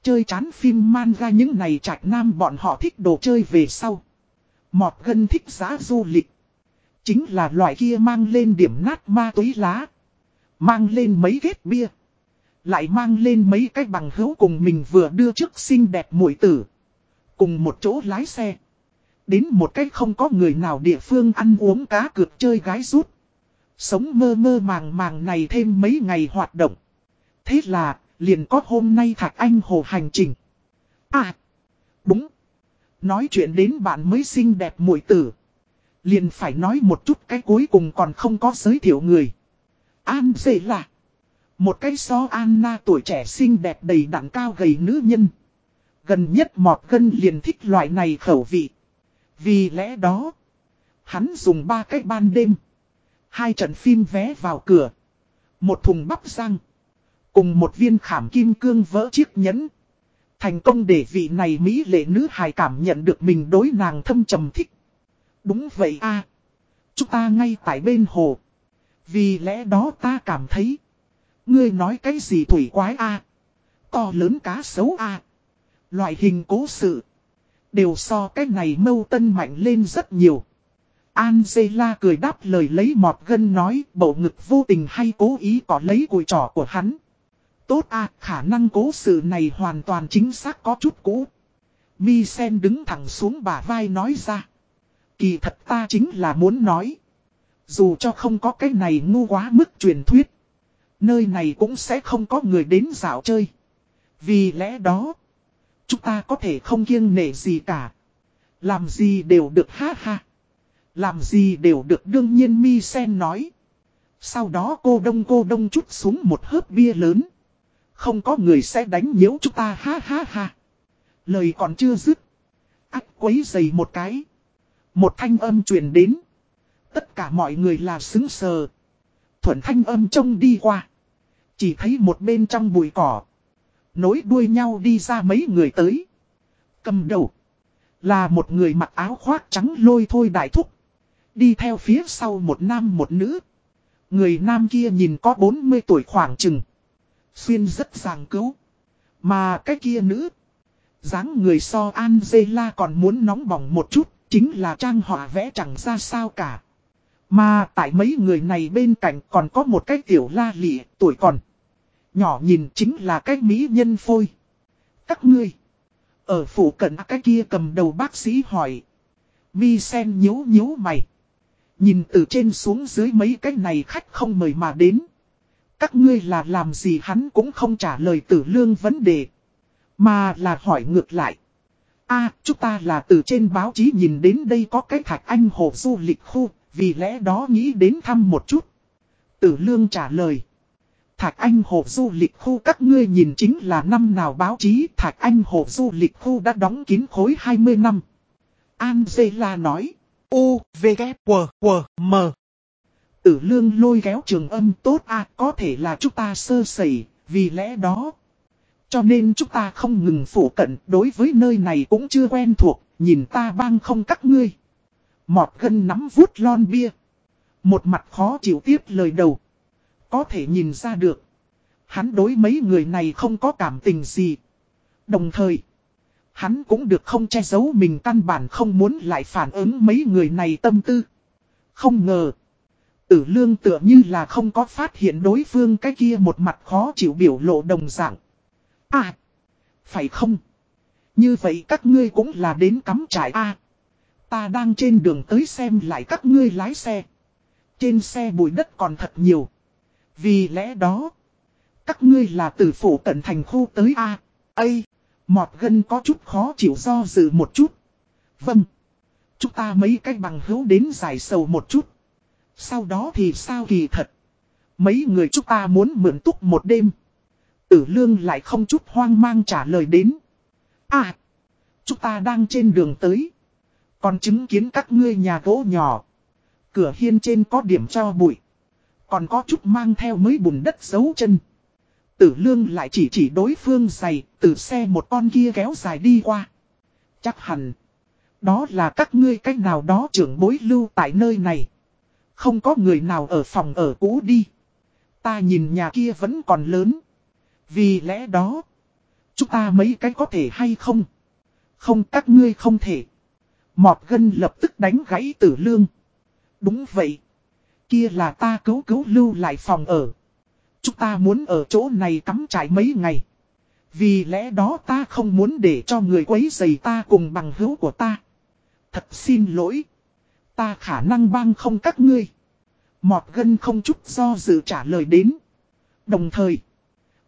S1: Chơi chán phim manga những này trạch nam bọn họ thích đồ chơi về sau. Mọt gân thích giá du lịch. Chính là loại kia mang lên điểm nát ma túy lá. Mang lên mấy ghét bia. Lại mang lên mấy cái bằng hữu cùng mình vừa đưa trước xinh đẹp mũi tử. Cùng một chỗ lái xe. Đến một cách không có người nào địa phương ăn uống cá cược chơi gái rút. Sống mơ mơ màng màng này thêm mấy ngày hoạt động. Thế là, liền có hôm nay thạc Anh Hồ hành trình. À, đúng. Nói chuyện đến bạn mới xinh đẹp muội tử. Liền phải nói một chút cái cuối cùng còn không có giới thiệu người. An dễ là. Một cái so Anna tuổi trẻ xinh đẹp đầy đẳng cao gầy nữ nhân. Gần nhất mọt gân liền thích loại này khẩu vị. Vì lẽ đó, hắn dùng ba cái ban đêm. Hai trận phim vé vào cửa. Một thùng bắp răng. Cùng một viên khảm kim cương vỡ chiếc nhẫn. Thành công để vị này Mỹ lệ nữ hài cảm nhận được mình đối nàng thâm trầm thích. Đúng vậy a Chúng ta ngay tại bên hồ. Vì lẽ đó ta cảm thấy. Ngươi nói cái gì thủy quái a To lớn cá xấu a Loại hình cố sự. Đều so cái này mâu tân mạnh lên rất nhiều. Angela cười đáp lời lấy mọt gân nói, bầu ngực vô tình hay cố ý có lấy cùi trỏ của hắn. Tốt à, khả năng cố sự này hoàn toàn chính xác có chút cũ. Mi Sen đứng thẳng xuống bả vai nói ra. Kỳ thật ta chính là muốn nói. Dù cho không có cái này ngu quá mức truyền thuyết. Nơi này cũng sẽ không có người đến dạo chơi. Vì lẽ đó, chúng ta có thể không kiêng nể gì cả. Làm gì đều được ha ha. Làm gì đều được đương nhiên mi sen nói. Sau đó cô đông cô đông chút xuống một hớp bia lớn. Không có người sẽ đánh nhiễu chúng ta, ha ha ha. Lời còn chưa dứt. Ác quấy dày một cái. Một thanh âm truyền đến. Tất cả mọi người là xứng sờ. Thuận thanh âm trông đi qua. Chỉ thấy một bên trong bụi cỏ. Nối đuôi nhau đi ra mấy người tới. Cầm đầu. Là một người mặc áo khoác trắng lôi thôi đại thúc. Đi theo phía sau một nam một nữ. Người nam kia nhìn có 40 tuổi khoảng chừng. Xuyên rất ràng cứu. Mà cái kia nữ. dáng người so Angela còn muốn nóng bỏng một chút. Chính là trang họa vẽ chẳng ra sao cả. Mà tại mấy người này bên cạnh còn có một cái tiểu la lị tuổi còn. Nhỏ nhìn chính là cái mỹ nhân phôi. Các ngươi. Ở phủ cận cái kia cầm đầu bác sĩ hỏi. vi sen nhíu nhíu mày. Nhìn từ trên xuống dưới mấy cái này khách không mời mà đến. Các ngươi là làm gì hắn cũng không trả lời tử lương vấn đề. Mà là hỏi ngược lại. a chúng ta là từ trên báo chí nhìn đến đây có cái thạch anh hồ du lịch khu, vì lẽ đó nghĩ đến thăm một chút. Tử lương trả lời. Thạch Anh Hồ Du lịch khu các ngươi nhìn chính là năm nào báo chí Thạch Anh Hồ Du lịch khu đã đóng kín khối 20 năm. Angela nói. U, V, K, W, W, M. Tử lương lôi kéo trường âm tốt à có thể là chúng ta sơ sẩy, vì lẽ đó. Cho nên chúng ta không ngừng phủ cận đối với nơi này cũng chưa quen thuộc, nhìn ta bang không các ngươi. Mọt gân nắm vút lon bia. Một mặt khó chịu tiếp lời đầu. Có thể nhìn ra được. Hắn đối mấy người này không có cảm tình gì. Đồng thời. Hắn cũng được không che giấu mình căn bản không muốn lại phản ứng mấy người này tâm tư. Không ngờ. Tử lương tựa như là không có phát hiện đối phương cái kia một mặt khó chịu biểu lộ đồng dạng. À. Phải không? Như vậy các ngươi cũng là đến cắm trại A. ta đang trên đường tới xem lại các ngươi lái xe. Trên xe bụi đất còn thật nhiều. Vì lẽ đó, các ngươi là từ phủ cận thành khu tới A. Ây, mọt gân có chút khó chịu do dự một chút. Vâng, chúng ta mấy cách bằng hữu đến giải sầu một chút. Sau đó thì sao kỳ thật. Mấy người chúng ta muốn mượn túc một đêm. Tử lương lại không chút hoang mang trả lời đến. À, chúng ta đang trên đường tới. Còn chứng kiến các ngươi nhà gỗ nhỏ. Cửa hiên trên có điểm cho bụi. Còn có chút mang theo mấy bùn đất dấu chân. Tử lương lại chỉ chỉ đối phương giày, từ xe một con kia kéo dài đi qua. Chắc hẳn. Đó là các ngươi cách nào đó trưởng bối lưu tại nơi này. Không có người nào ở phòng ở cũ đi. Ta nhìn nhà kia vẫn còn lớn. Vì lẽ đó. Chúng ta mấy cái có thể hay không? Không, các ngươi không thể. Mọt gân lập tức đánh gãy tử lương. Đúng vậy. Kia là ta cứu cứu lưu lại phòng ở. Chúng ta muốn ở chỗ này cắm trải mấy ngày. Vì lẽ đó ta không muốn để cho người quấy giày ta cùng bằng hữu của ta. Thật xin lỗi. Ta khả năng băng không các ngươi. Mọt gân không chút do dự trả lời đến. Đồng thời,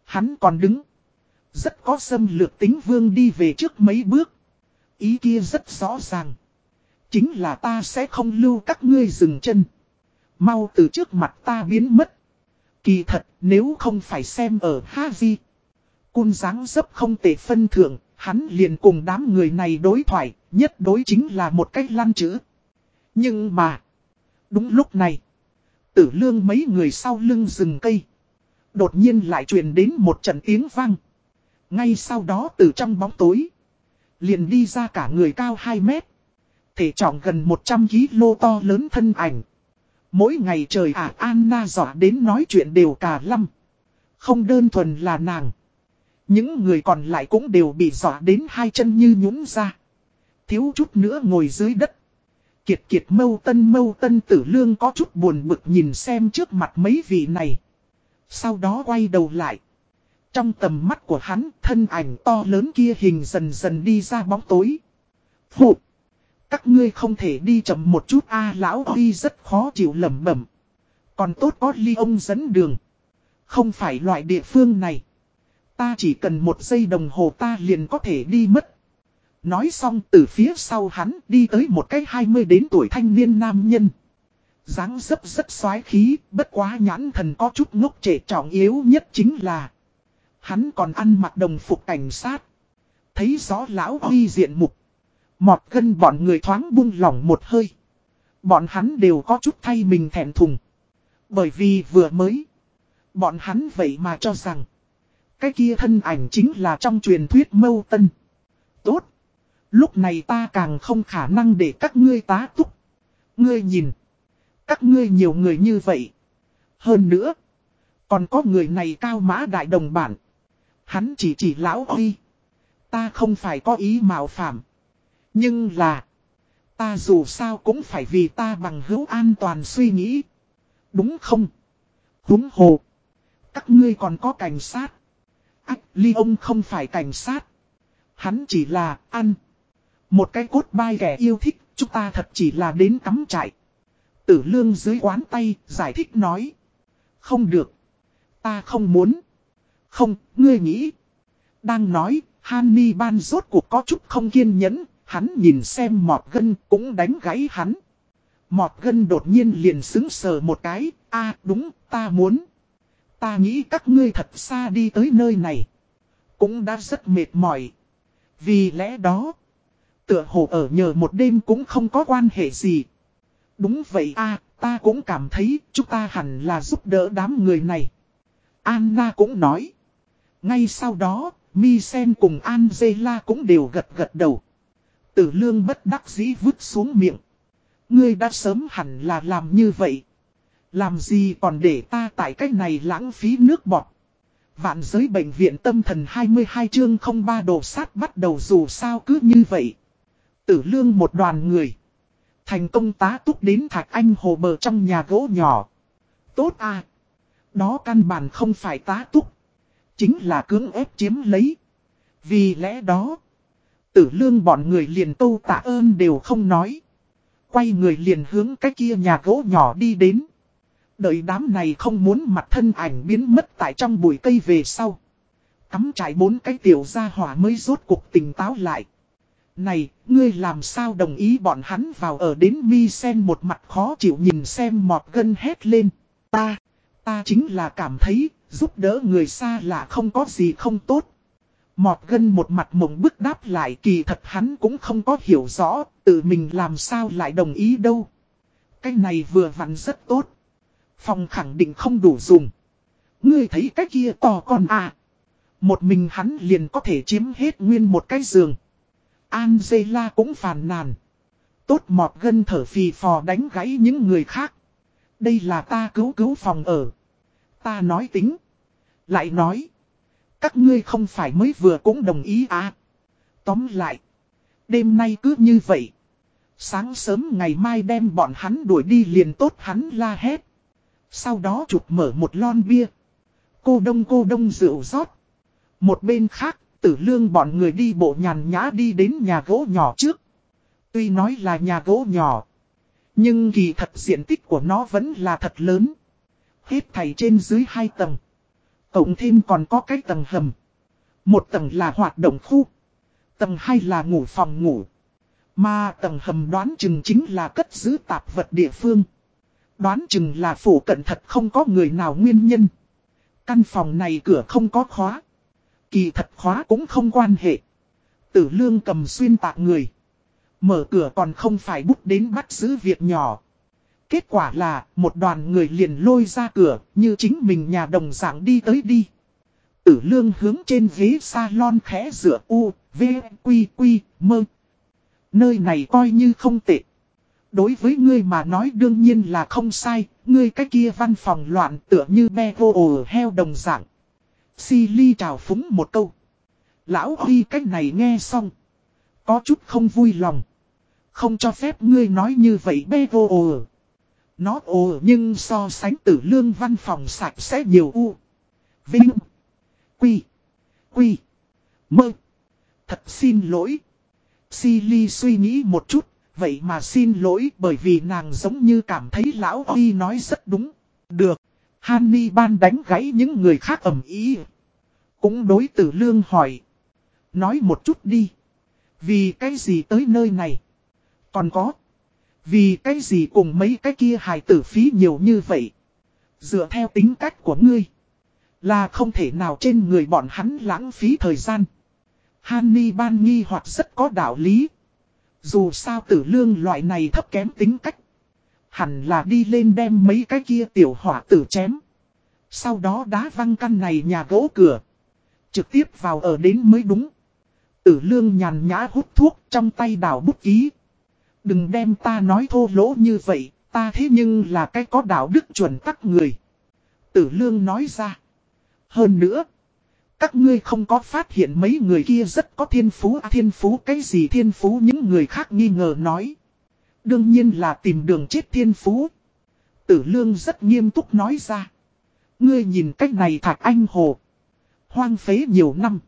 S1: hắn còn đứng. Rất có xâm lược tính vương đi về trước mấy bước. Ý kia rất rõ ràng. Chính là ta sẽ không lưu các ngươi dừng chân. Mau từ trước mặt ta biến mất. Kỳ thật, nếu không phải xem ở Haji. Cun dáng dấp không tệ phân thưởng, hắn liền cùng đám người này đối thoại, nhất đối chính là một cách lăn chữ. Nhưng mà, đúng lúc này, tử lương mấy người sau lưng rừng cây. Đột nhiên lại truyền đến một trận tiếng vang. Ngay sau đó từ trong bóng tối, liền đi ra cả người cao 2 mét. Thể trọng gần 100kg to lớn thân ảnh. Mỗi ngày trời ả Anna dọa đến nói chuyện đều cả lâm. Không đơn thuần là nàng. Những người còn lại cũng đều bị dọa đến hai chân như nhũng ra. Thiếu chút nữa ngồi dưới đất. Kiệt kiệt mâu tân mâu tân tử lương có chút buồn bực nhìn xem trước mặt mấy vị này. Sau đó quay đầu lại. Trong tầm mắt của hắn, thân ảnh to lớn kia hình dần dần đi ra bóng tối. Phụ! Các ngươi không thể đi chậm một chút a lão Huy rất khó chịu lầm bẩm. Còn tốt có ly ông dẫn đường. Không phải loại địa phương này. Ta chỉ cần một giây đồng hồ ta liền có thể đi mất. Nói xong từ phía sau hắn đi tới một cái 20 đến tuổi thanh niên nam nhân. dáng dấp rất xoái khí, bất quá nhãn thần có chút ngốc trẻ trọng yếu nhất chính là Hắn còn ăn mặc đồng phục cảnh sát. Thấy rõ lão huy diện mục. Mọt gân bọn người thoáng buông lỏng một hơi. Bọn hắn đều có chút thay mình thèm thùng. Bởi vì vừa mới. Bọn hắn vậy mà cho rằng. Cái kia thân ảnh chính là trong truyền thuyết mâu tân. Tốt. Lúc này ta càng không khả năng để các ngươi tá túc. Ngươi nhìn. Các ngươi nhiều người như vậy. Hơn nữa. Còn có người này cao mã đại đồng bản. Hắn chỉ chỉ lão Huy. Ta không phải có ý mạo phạm. Nhưng là. Ta dù sao cũng phải vì ta bằng hữu an toàn suy nghĩ. Đúng không? Đúng hồ. Các ngươi còn có cảnh sát. Ách ly ông không phải cảnh sát. Hắn chỉ là ăn. Một cái cốt bai kẻ yêu thích. Chúng ta thật chỉ là đến cắm trại. Tử lương dưới quán tay giải thích nói. Không được. Ta không muốn. Không, ngươi nghĩ. Đang nói, Hanni ban rốt cuộc có chút không kiên nhẫn, hắn nhìn xem mọt gân cũng đánh gáy hắn. Mọt gân đột nhiên liền xứng sờ một cái, a đúng, ta muốn. Ta nghĩ các ngươi thật xa đi tới nơi này. Cũng đã rất mệt mỏi. Vì lẽ đó, tựa hồ ở nhờ một đêm cũng không có quan hệ gì. Đúng vậy a ta cũng cảm thấy chúng ta hẳn là giúp đỡ đám người này. Anna cũng nói. Ngay sau đó, Misen cùng Angela cũng đều gật gật đầu. Tử lương bất đắc dĩ vứt xuống miệng. Ngươi đã sớm hẳn là làm như vậy. Làm gì còn để ta tại cách này lãng phí nước bọt. Vạn giới bệnh viện tâm thần 22 chương 03 đồ sát bắt đầu dù sao cứ như vậy. Tử lương một đoàn người. Thành công tá túc đến thạch anh hồ bờ trong nhà gỗ nhỏ. Tốt à. Đó căn bản không phải tá túc. Chính là cưỡng ép chiếm lấy. Vì lẽ đó, tử lương bọn người liền câu tạ ơn đều không nói. Quay người liền hướng cái kia nhà gỗ nhỏ đi đến. Đợi đám này không muốn mặt thân ảnh biến mất tại trong bụi cây về sau. Cắm trải bốn cái tiểu gia hỏa mới rốt cuộc tỉnh táo lại. Này, ngươi làm sao đồng ý bọn hắn vào ở đến mi sen một mặt khó chịu nhìn xem mọt gân hét lên. Ta, ta chính là cảm thấy Giúp đỡ người xa là không có gì không tốt. Mọt gân một mặt mộng bức đáp lại kỳ thật hắn cũng không có hiểu rõ, tự mình làm sao lại đồng ý đâu. Cái này vừa vặn rất tốt. Phòng khẳng định không đủ dùng. Ngươi thấy cái kia to con à. Một mình hắn liền có thể chiếm hết nguyên một cái giường. Angela cũng phàn nàn. Tốt mọt gân thở phì phò đánh gãy những người khác. Đây là ta cứu cứu phòng ở. Ta nói tính. Lại nói. Các ngươi không phải mới vừa cũng đồng ý à. Tóm lại. Đêm nay cứ như vậy. Sáng sớm ngày mai đem bọn hắn đuổi đi liền tốt hắn la hét. Sau đó chụp mở một lon bia. Cô đông cô đông rượu rót. Một bên khác, tử lương bọn người đi bộ nhàn nhã đi đến nhà gỗ nhỏ trước. Tuy nói là nhà gỗ nhỏ. Nhưng kỳ thật diện tích của nó vẫn là thật lớn. Hết thảy trên dưới hai tầng. Cộng thêm còn có cái tầng hầm. Một tầng là hoạt động khu. Tầng hai là ngủ phòng ngủ. Mà tầng hầm đoán chừng chính là cất giữ tạp vật địa phương. Đoán chừng là phủ cận thật không có người nào nguyên nhân. Căn phòng này cửa không có khóa. Kỳ thật khóa cũng không quan hệ. Tử lương cầm xuyên tạc người. Mở cửa còn không phải bút đến bắt giữ việc nhỏ. Kết quả là một đoàn người liền lôi ra cửa như chính mình nhà đồng dạng đi tới đi. Tử lương hướng trên ghế salon khẽ rửa u, v, quy, quy, mơ. Nơi này coi như không tệ. Đối với ngươi mà nói đương nhiên là không sai, ngươi cái kia văn phòng loạn tựa như be vô ồ heo đồng dạng. Si ly trào phúng một câu. Lão Huy cách này nghe xong. Có chút không vui lòng. Không cho phép ngươi nói như vậy bê vô ồ. Nó ồ nhưng so sánh tử lương văn phòng sạch sẽ nhiều u. Vinh. Quy. Quy. Mơ. Thật xin lỗi. Silly suy nghĩ một chút. Vậy mà xin lỗi bởi vì nàng giống như cảm thấy lão Huy nói rất đúng. Được. Hanni ban đánh gãy những người khác ẩm ý. Cũng đối tử lương hỏi. Nói một chút đi. Vì cái gì tới nơi này? Còn có. Vì cái gì cùng mấy cái kia hài tử phí nhiều như vậy? Dựa theo tính cách của ngươi. Là không thể nào trên người bọn hắn lãng phí thời gian. Hanni ban nghi hoặc rất có đạo lý. Dù sao tử lương loại này thấp kém tính cách. Hẳn là đi lên đem mấy cái kia tiểu hỏa tử chém. Sau đó đá văng căn này nhà gỗ cửa. Trực tiếp vào ở đến mới đúng. Tử lương nhàn nhã hút thuốc trong tay đảo bút ký. Đừng đem ta nói thô lỗ như vậy, ta thế nhưng là cái có đạo đức chuẩn tắc người. Tử lương nói ra. Hơn nữa, các ngươi không có phát hiện mấy người kia rất có thiên phú à, thiên phú cái gì thiên phú những người khác nghi ngờ nói. Đương nhiên là tìm đường chết thiên phú. Tử lương rất nghiêm túc nói ra. Ngươi nhìn cách này thạc anh hồ. Hoang phế nhiều năm.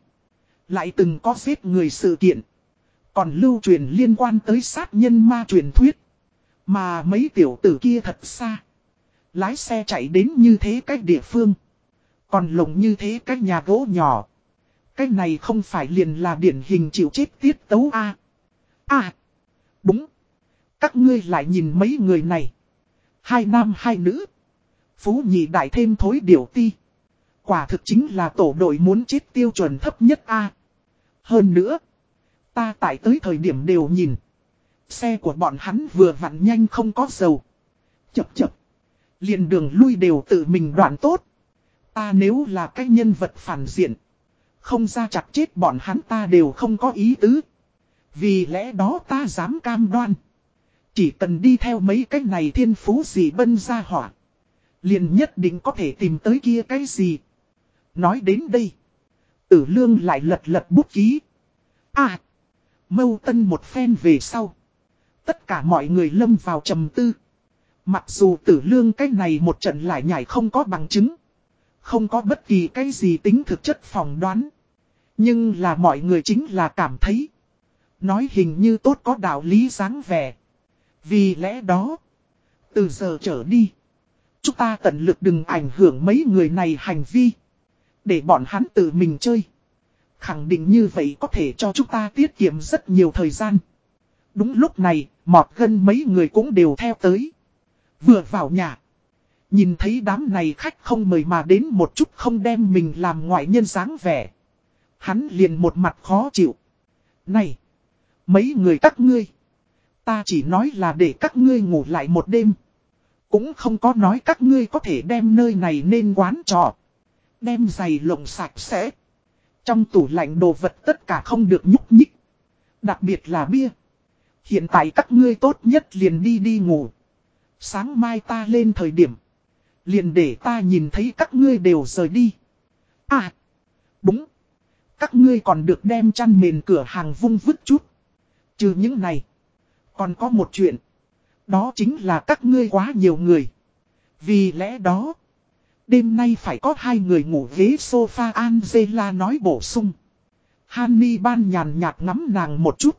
S1: Lại từng có giết người sự kiện. Còn lưu truyền liên quan tới sát nhân ma truyền thuyết. Mà mấy tiểu tử kia thật xa. Lái xe chạy đến như thế cách địa phương. Còn lồng như thế cách nhà gỗ nhỏ. cách này không phải liền là điển hình chịu chết tiết tấu A. À. Đúng. Các ngươi lại nhìn mấy người này. Hai nam hai nữ. Phú nhị đại thêm thối điểu ti. Quả thực chính là tổ đội muốn chết tiêu chuẩn thấp nhất A. Hơn nữa. Ta tại tới thời điểm đều nhìn. Xe của bọn hắn vừa vặn nhanh không có dầu. Chập chập. liền đường lui đều tự mình đoạn tốt. Ta nếu là cái nhân vật phản diện. Không ra chặt chết bọn hắn ta đều không có ý tứ. Vì lẽ đó ta dám cam đoan. Chỉ cần đi theo mấy cái này thiên phú gì bân ra hỏa. Liền nhất định có thể tìm tới kia cái gì. Nói đến đây. Tử lương lại lật lật bút ký. À. Mâu tân một phen về sau. Tất cả mọi người lâm vào trầm tư. Mặc dù tử lương cái này một trận lại nhảy không có bằng chứng. Không có bất kỳ cái gì tính thực chất phỏng đoán. Nhưng là mọi người chính là cảm thấy. Nói hình như tốt có đạo lý dáng vẻ. Vì lẽ đó. Từ giờ trở đi. Chúng ta tận lực đừng ảnh hưởng mấy người này hành vi. Để bọn hắn tự mình chơi. Khẳng định như vậy có thể cho chúng ta tiết kiệm rất nhiều thời gian. Đúng lúc này, mọt gân mấy người cũng đều theo tới. Vừa vào nhà. Nhìn thấy đám này khách không mời mà đến một chút không đem mình làm ngoại nhân dáng vẻ. Hắn liền một mặt khó chịu. Này! Mấy người các ngươi! Ta chỉ nói là để các ngươi ngủ lại một đêm. Cũng không có nói các ngươi có thể đem nơi này nên quán trọ. Đem giày lồng sạch sẽ. Trong tủ lạnh đồ vật tất cả không được nhúc nhích. Đặc biệt là bia. Hiện tại các ngươi tốt nhất liền đi đi ngủ. Sáng mai ta lên thời điểm. Liền để ta nhìn thấy các ngươi đều rời đi. À. Đúng. Các ngươi còn được đem chăn mền cửa hàng vung vứt chút. Trừ những này. Còn có một chuyện. Đó chính là các ngươi quá nhiều người. Vì lẽ đó. Đêm nay phải có hai người ngủ ghế sofa Angela nói bổ sung. Hanni ban nhàn nhạt ngắm nàng một chút.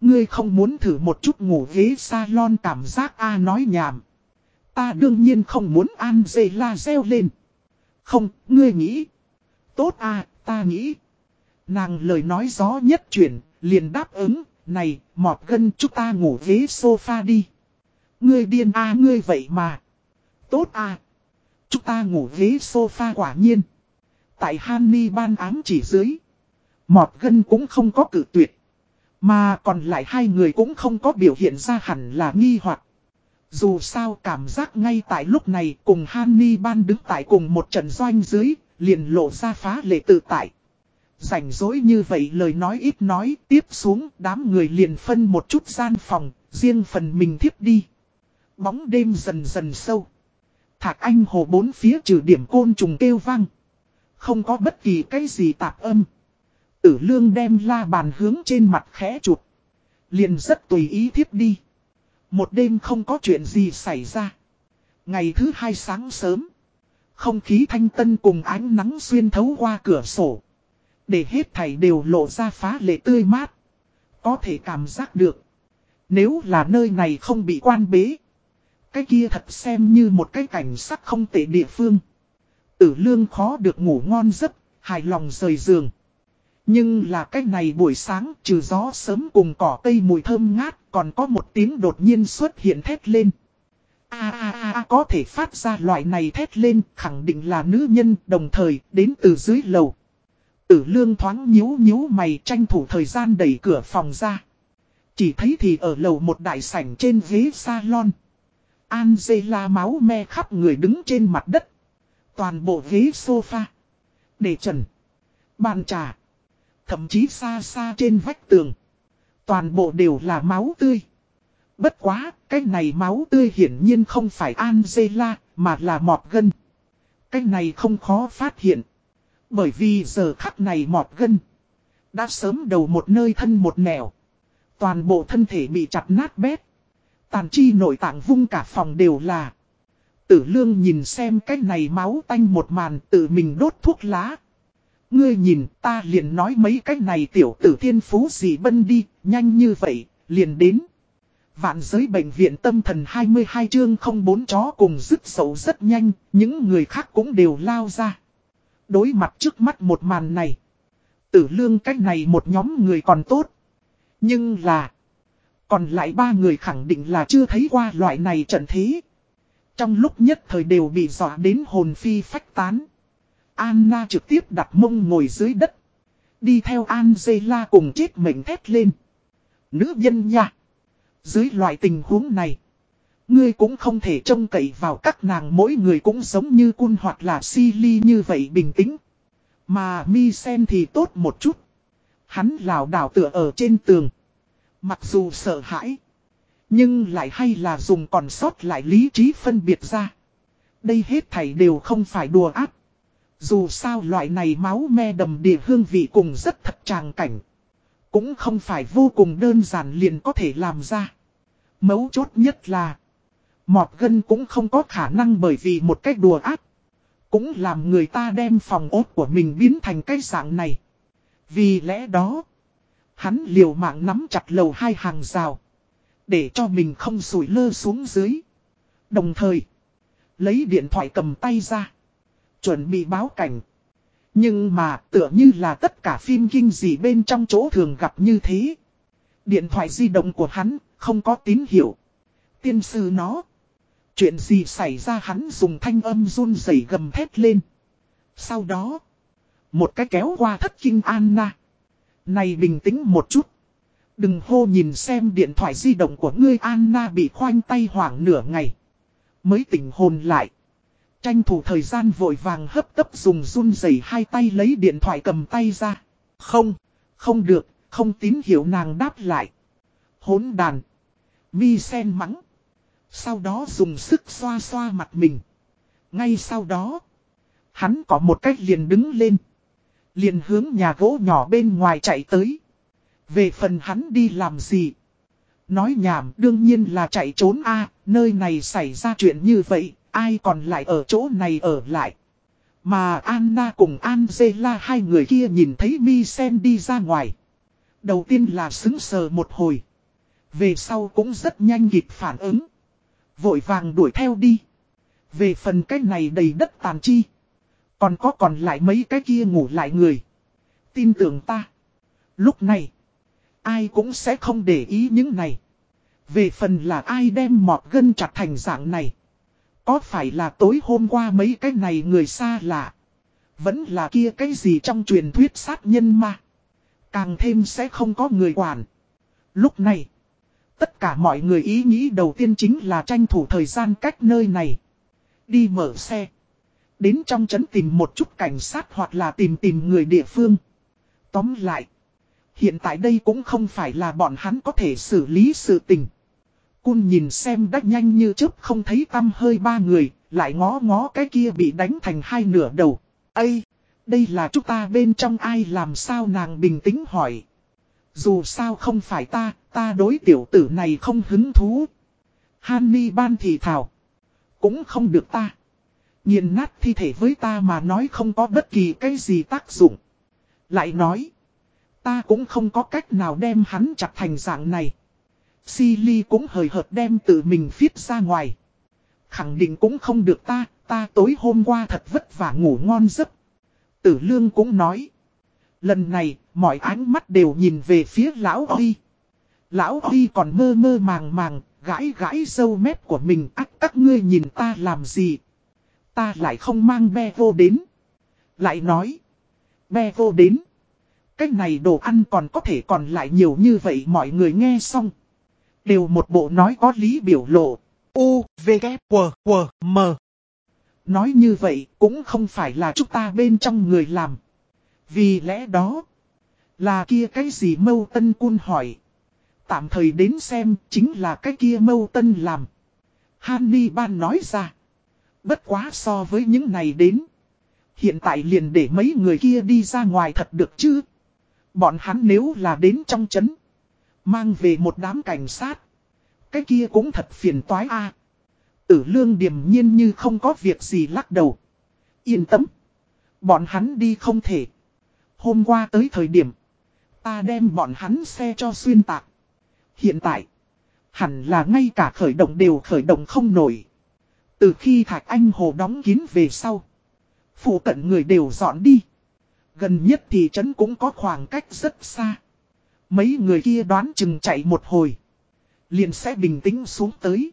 S1: Ngươi không muốn thử một chút ngủ ghế salon cảm giác A nói nhảm. Ta đương nhiên không muốn Angela reo lên. Không, ngươi nghĩ. Tốt à, ta nghĩ. Nàng lời nói gió nhất chuyển, liền đáp ứng, này, mọt gân chúng ta ngủ ghế sofa đi. Ngươi điên à ngươi vậy mà. Tốt à. Chúng ta ngủ ghế sofa quả nhiên. Tại Hanni ban ám chỉ dưới. Mọt gân cũng không có cử tuyệt. Mà còn lại hai người cũng không có biểu hiện ra hẳn là nghi hoặc. Dù sao cảm giác ngay tại lúc này cùng Hanni ban đứng tại cùng một trận doanh dưới, liền lộ ra phá lệ tự tại. Rảnh rỗi như vậy lời nói ít nói, tiếp xuống đám người liền phân một chút gian phòng, riêng phần mình thiếp đi. Bóng đêm dần dần sâu. Thạc anh hồ bốn phía trừ điểm côn trùng kêu vang. Không có bất kỳ cái gì tạp âm. Tử lương đem la bàn hướng trên mặt khẽ chuột Liền rất tùy ý thiếp đi. Một đêm không có chuyện gì xảy ra. Ngày thứ hai sáng sớm. Không khí thanh tân cùng ánh nắng xuyên thấu qua cửa sổ. Để hết thảy đều lộ ra phá lệ tươi mát. Có thể cảm giác được. Nếu là nơi này không bị quan bế. Cái kia thật xem như một cái cảnh sắc không tệ địa phương. Tử lương khó được ngủ ngon giấc, hài lòng rời giường. Nhưng là cách này buổi sáng trừ gió sớm cùng cỏ cây mùi thơm ngát còn có một tiếng đột nhiên xuất hiện thét lên. A a a có thể phát ra loại này thét lên khẳng định là nữ nhân đồng thời đến từ dưới lầu. Tử lương thoáng nhíu nhíu mày tranh thủ thời gian đẩy cửa phòng ra. Chỉ thấy thì ở lầu một đại sảnh trên ghế salon. Angela máu me khắp người đứng trên mặt đất. Toàn bộ ghế sofa. Để trần. Bàn trà. Thậm chí xa xa trên vách tường. Toàn bộ đều là máu tươi. Bất quá, cái này máu tươi hiển nhiên không phải Angela, mà là mọt gân. Cái này không khó phát hiện. Bởi vì giờ khắc này mọt gân. Đã sớm đầu một nơi thân một nẻo. Toàn bộ thân thể bị chặt nát bét. Tàn chi nội tạng vung cả phòng đều là. Tử lương nhìn xem cái này máu tanh một màn tự mình đốt thuốc lá. Ngươi nhìn ta liền nói mấy cái này tiểu tử thiên phú gì bân đi, nhanh như vậy, liền đến. Vạn giới bệnh viện tâm thần 22 chương không bốn chó cùng dứt sầu rất nhanh, những người khác cũng đều lao ra. Đối mặt trước mắt một màn này. Tử lương cách này một nhóm người còn tốt. Nhưng là... Còn lại ba người khẳng định là chưa thấy qua loại này trận thế. Trong lúc nhất thời đều bị dọa đến hồn phi phách tán. Anna trực tiếp đặt mông ngồi dưới đất. Đi theo Angela cùng chết mệnh thét lên. Nữ nhân nha. Dưới loại tình huống này. Ngươi cũng không thể trông cậy vào các nàng, mỗi người cũng giống như cun hoặc là si ly như vậy bình tĩnh. Mà mi sen thì tốt một chút. Hắn lảo đảo tựa ở trên tường. Mặc dù sợ hãi. Nhưng lại hay là dùng còn sót lại lý trí phân biệt ra. Đây hết thảy đều không phải đùa ác. Dù sao loại này máu me đầm địa hương vị cùng rất thật tràng cảnh. Cũng không phải vô cùng đơn giản liền có thể làm ra. Mấu chốt nhất là. Mọt gân cũng không có khả năng bởi vì một cách đùa ác. Cũng làm người ta đem phòng ốt của mình biến thành cái dạng này. Vì lẽ đó. Hắn liều mạng nắm chặt lầu hai hàng rào. Để cho mình không sủi lơ xuống dưới. Đồng thời. Lấy điện thoại cầm tay ra. Chuẩn bị báo cảnh. Nhưng mà tựa như là tất cả phim kinh dị bên trong chỗ thường gặp như thế. Điện thoại di động của hắn không có tín hiệu. Tiên sư nó. Chuyện gì xảy ra hắn dùng thanh âm run rẩy gầm thét lên. Sau đó. Một cái kéo qua thất kinh Anna. Này bình tĩnh một chút. Đừng hô nhìn xem điện thoại di động của ngươi Anna bị khoanh tay hoảng nửa ngày. Mới tỉnh hồn lại. Tranh thủ thời gian vội vàng hấp tấp dùng run rẩy hai tay lấy điện thoại cầm tay ra. Không, không được, không tín hiểu nàng đáp lại. Hốn đàn. Mi sen mắng. Sau đó dùng sức xoa xoa mặt mình. Ngay sau đó, hắn có một cách liền đứng lên. Liền hướng nhà gỗ nhỏ bên ngoài chạy tới. Về phần hắn đi làm gì? Nói nhảm đương nhiên là chạy trốn a nơi này xảy ra chuyện như vậy, ai còn lại ở chỗ này ở lại. Mà Anna cùng Angela hai người kia nhìn thấy Mi Sen đi ra ngoài. Đầu tiên là xứng sờ một hồi. Về sau cũng rất nhanh kịp phản ứng. Vội vàng đuổi theo đi. Về phần cái này đầy đất tàn chi. Còn có còn lại mấy cái kia ngủ lại người. Tin tưởng ta. Lúc này. Ai cũng sẽ không để ý những này. Về phần là ai đem mọt gân chặt thành dạng này. Có phải là tối hôm qua mấy cái này người xa lạ. Vẫn là kia cái gì trong truyền thuyết sát nhân mà. Càng thêm sẽ không có người quản. Lúc này. Tất cả mọi người ý nghĩ đầu tiên chính là tranh thủ thời gian cách nơi này. Đi mở xe. Đến trong trấn tìm một chút cảnh sát hoặc là tìm tìm người địa phương. Tóm lại. Hiện tại đây cũng không phải là bọn hắn có thể xử lý sự tình. Cun nhìn xem đã nhanh như chớp không thấy tâm hơi ba người, lại ngó ngó cái kia bị đánh thành hai nửa đầu. Ây, đây là chúng ta bên trong ai làm sao nàng bình tĩnh hỏi. Dù sao không phải ta, ta đối tiểu tử này không hứng thú. Hanni ban thì thảo. Cũng không được ta. Nhìn nát thi thể với ta mà nói không có bất kỳ cái gì tác dụng. Lại nói. Ta cũng không có cách nào đem hắn chặt thành dạng này. Silly cũng hời hợt đem tự mình phiết ra ngoài. Khẳng định cũng không được ta, ta tối hôm qua thật vất vả ngủ ngon giấc. Tử lương cũng nói. Lần này, mọi ánh mắt đều nhìn về phía lão Huy. Lão Huy còn mơ mơ màng màng, gãi gãi sâu mép của mình ác các ngươi nhìn ta làm gì. Ta lại không mang be vô đến. Lại nói. Be vô đến. Cái này đồ ăn còn có thể còn lại nhiều như vậy mọi người nghe xong. Đều một bộ nói có lý biểu lộ. U, V, K, W, W, M. Nói như vậy cũng không phải là chúng ta bên trong người làm. Vì lẽ đó, là kia cái gì mâu tân cun hỏi. Tạm thời đến xem chính là cái kia mâu tân làm. Hanni ban nói ra. Bất quá so với những này đến. Hiện tại liền để mấy người kia đi ra ngoài thật được chứ. Bọn hắn nếu là đến trong chấn. Mang về một đám cảnh sát. Cái kia cũng thật phiền toái a. Tử lương điềm nhiên như không có việc gì lắc đầu. Yên tâm. Bọn hắn đi không thể. Hôm qua tới thời điểm. Ta đem bọn hắn xe cho xuyên tạc. Hiện tại. Hẳn là ngay cả khởi động đều khởi động không nổi. Từ khi Thạch Anh Hồ đóng kín về sau. Phụ cận người đều dọn đi. Gần nhất thì trấn cũng có khoảng cách rất xa. Mấy người kia đoán chừng chạy một hồi. Liền sẽ bình tĩnh xuống tới.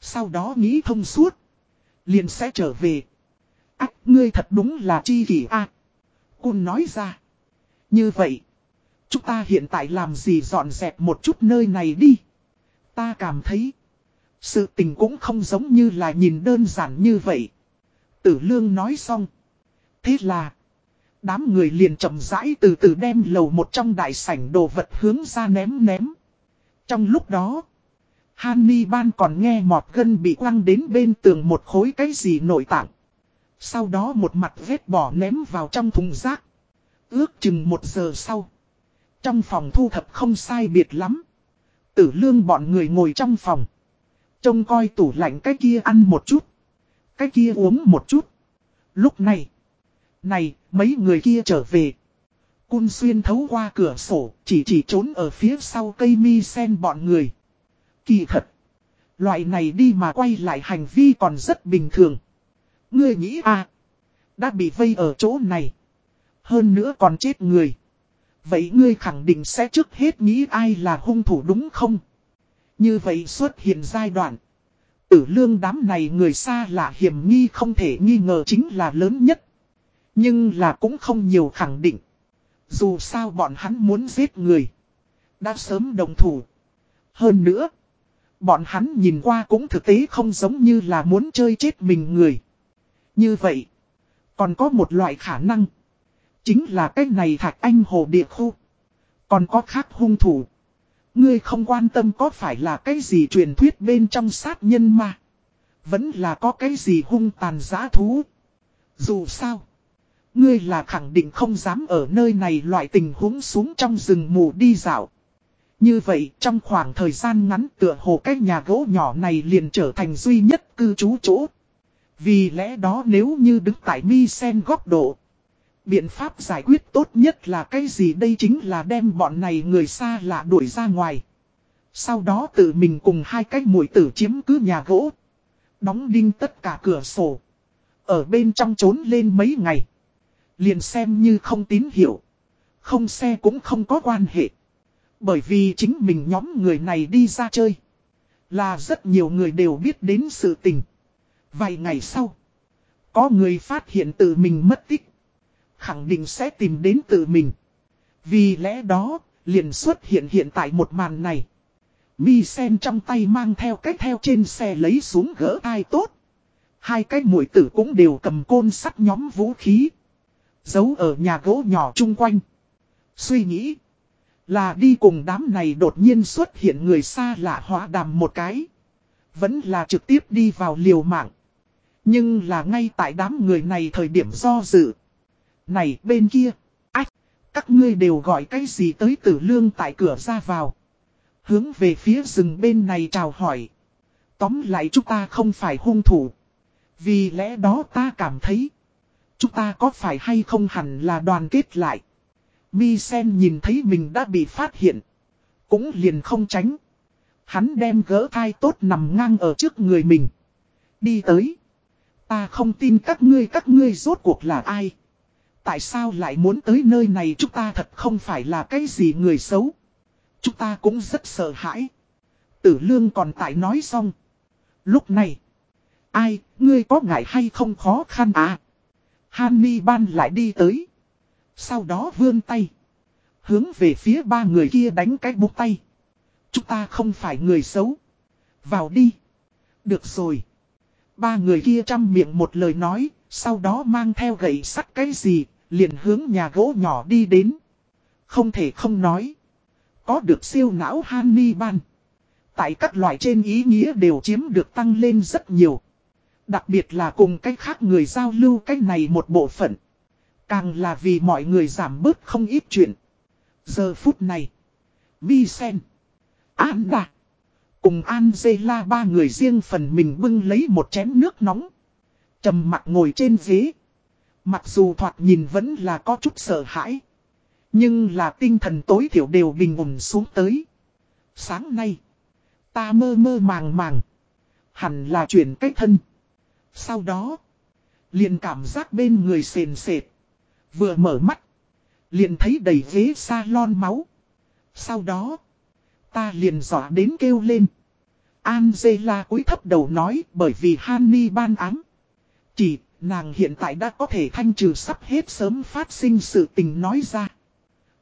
S1: Sau đó nghĩ thông suốt. Liền sẽ trở về. Ác ngươi thật đúng là chi kỷ a. À, Cun nói ra. Như vậy. Chúng ta hiện tại làm gì dọn dẹp một chút nơi này đi. Ta cảm thấy. Sự tình cũng không giống như là nhìn đơn giản như vậy. Tử lương nói xong. Thế là. Đám người liền chậm rãi từ từ đem lầu một trong đại sảnh đồ vật hướng ra ném ném. Trong lúc đó. Hanni ban còn nghe mọt gân bị quăng đến bên tường một khối cái gì nội tạng. Sau đó một mặt vết bỏ ném vào trong thùng rác. Ước chừng một giờ sau. Trong phòng thu thập không sai biệt lắm. Tử lương bọn người ngồi trong phòng. Trông coi tủ lạnh cái kia ăn một chút. Cái kia uống một chút. Lúc này. Này, mấy người kia trở về. Cun xuyên thấu qua cửa sổ, chỉ chỉ trốn ở phía sau cây mi sen bọn người. Kỳ thật. Loại này đi mà quay lại hành vi còn rất bình thường. Ngươi nghĩ à. Đã bị vây ở chỗ này. Hơn nữa còn chết người. Vậy ngươi khẳng định sẽ trước hết nghĩ ai là hung thủ đúng không? Như vậy xuất hiện giai đoạn. Tử lương đám này người xa lạ hiểm nghi không thể nghi ngờ chính là lớn nhất. Nhưng là cũng không nhiều khẳng định. Dù sao bọn hắn muốn giết người. Đã sớm đồng thủ. Hơn nữa. Bọn hắn nhìn qua cũng thực tế không giống như là muốn chơi chết mình người. Như vậy. Còn có một loại khả năng. Chính là cái này thạch anh hồ địa khu. Còn có khác hung thủ. Ngươi không quan tâm có phải là cái gì truyền thuyết bên trong sát nhân mà. Vẫn là có cái gì hung tàn giã thú. Dù sao. Ngươi là khẳng định không dám ở nơi này loại tình huống xuống trong rừng mù đi dạo. Như vậy, trong khoảng thời gian ngắn tựa hồ cái nhà gỗ nhỏ này liền trở thành duy nhất cư trú chỗ. Vì lẽ đó nếu như đứng tại mi sen góc độ. Biện pháp giải quyết tốt nhất là cái gì đây chính là đem bọn này người xa lạ đuổi ra ngoài. Sau đó tự mình cùng hai cái mũi tử chiếm cứ nhà gỗ. Đóng đinh tất cả cửa sổ. Ở bên trong trốn lên mấy ngày. Liền xem như không tín hiệu. Không xe cũng không có quan hệ. Bởi vì chính mình nhóm người này đi ra chơi. Là rất nhiều người đều biết đến sự tình. Vài ngày sau. Có người phát hiện tự mình mất tích. Khẳng định sẽ tìm đến tự mình. Vì lẽ đó, liền xuất hiện hiện tại một màn này. Mi sen trong tay mang theo cách theo trên xe lấy xuống gỡ ai tốt. Hai cái mũi tử cũng đều cầm côn sắt nhóm vũ khí. Giấu ở nhà gỗ nhỏ chung quanh. Suy nghĩ. Là đi cùng đám này đột nhiên xuất hiện người xa lạ hóa đàm một cái. Vẫn là trực tiếp đi vào liều mạng. Nhưng là ngay tại đám người này thời điểm do dự. Này, bên kia. Ách. Các ngươi đều gọi cái gì tới tử lương tại cửa ra vào. Hướng về phía rừng bên này chào hỏi. Tóm lại chúng ta không phải hung thủ. Vì lẽ đó ta cảm thấy. Chúng ta có phải hay không hẳn là đoàn kết lại. Mi Sen nhìn thấy mình đã bị phát hiện. Cũng liền không tránh. Hắn đem gỡ thai tốt nằm ngang ở trước người mình. Đi tới. Ta không tin các ngươi các ngươi rốt cuộc là ai. Tại sao lại muốn tới nơi này chúng ta thật không phải là cái gì người xấu. Chúng ta cũng rất sợ hãi. Tử lương còn tại nói xong. Lúc này. Ai, ngươi có ngại hay không khó khăn à? Hanni ban lại đi tới. Sau đó vươn tay. Hướng về phía ba người kia đánh cái bút tay. Chúng ta không phải người xấu. Vào đi. Được rồi. Ba người kia chăm miệng một lời nói, sau đó mang theo gậy sắt cái gì, liền hướng nhà gỗ nhỏ đi đến. Không thể không nói. Có được siêu não Hannibal. Tại các loại trên ý nghĩa đều chiếm được tăng lên rất nhiều. Đặc biệt là cùng cách khác người giao lưu cách này một bộ phận. Càng là vì mọi người giảm bớt không ít chuyện. Giờ phút này. Vi Sen. An Đà. Cùng Angela ba người riêng phần mình bưng lấy một chén nước nóng. trầm mặt ngồi trên ghế. Mặc dù thoạt nhìn vẫn là có chút sợ hãi. Nhưng là tinh thần tối thiểu đều bình ổn xuống tới. Sáng nay. Ta mơ mơ màng màng. Hẳn là chuyển cách thân. Sau đó. Liền cảm giác bên người sền sệt. Vừa mở mắt. Liền thấy đầy ghế salon máu. Sau đó. Ta liền dọa đến kêu lên. Angela cúi thấp đầu nói bởi vì Hanni ban ám. Chỉ, nàng hiện tại đã có thể thanh trừ sắp hết sớm phát sinh sự tình nói ra.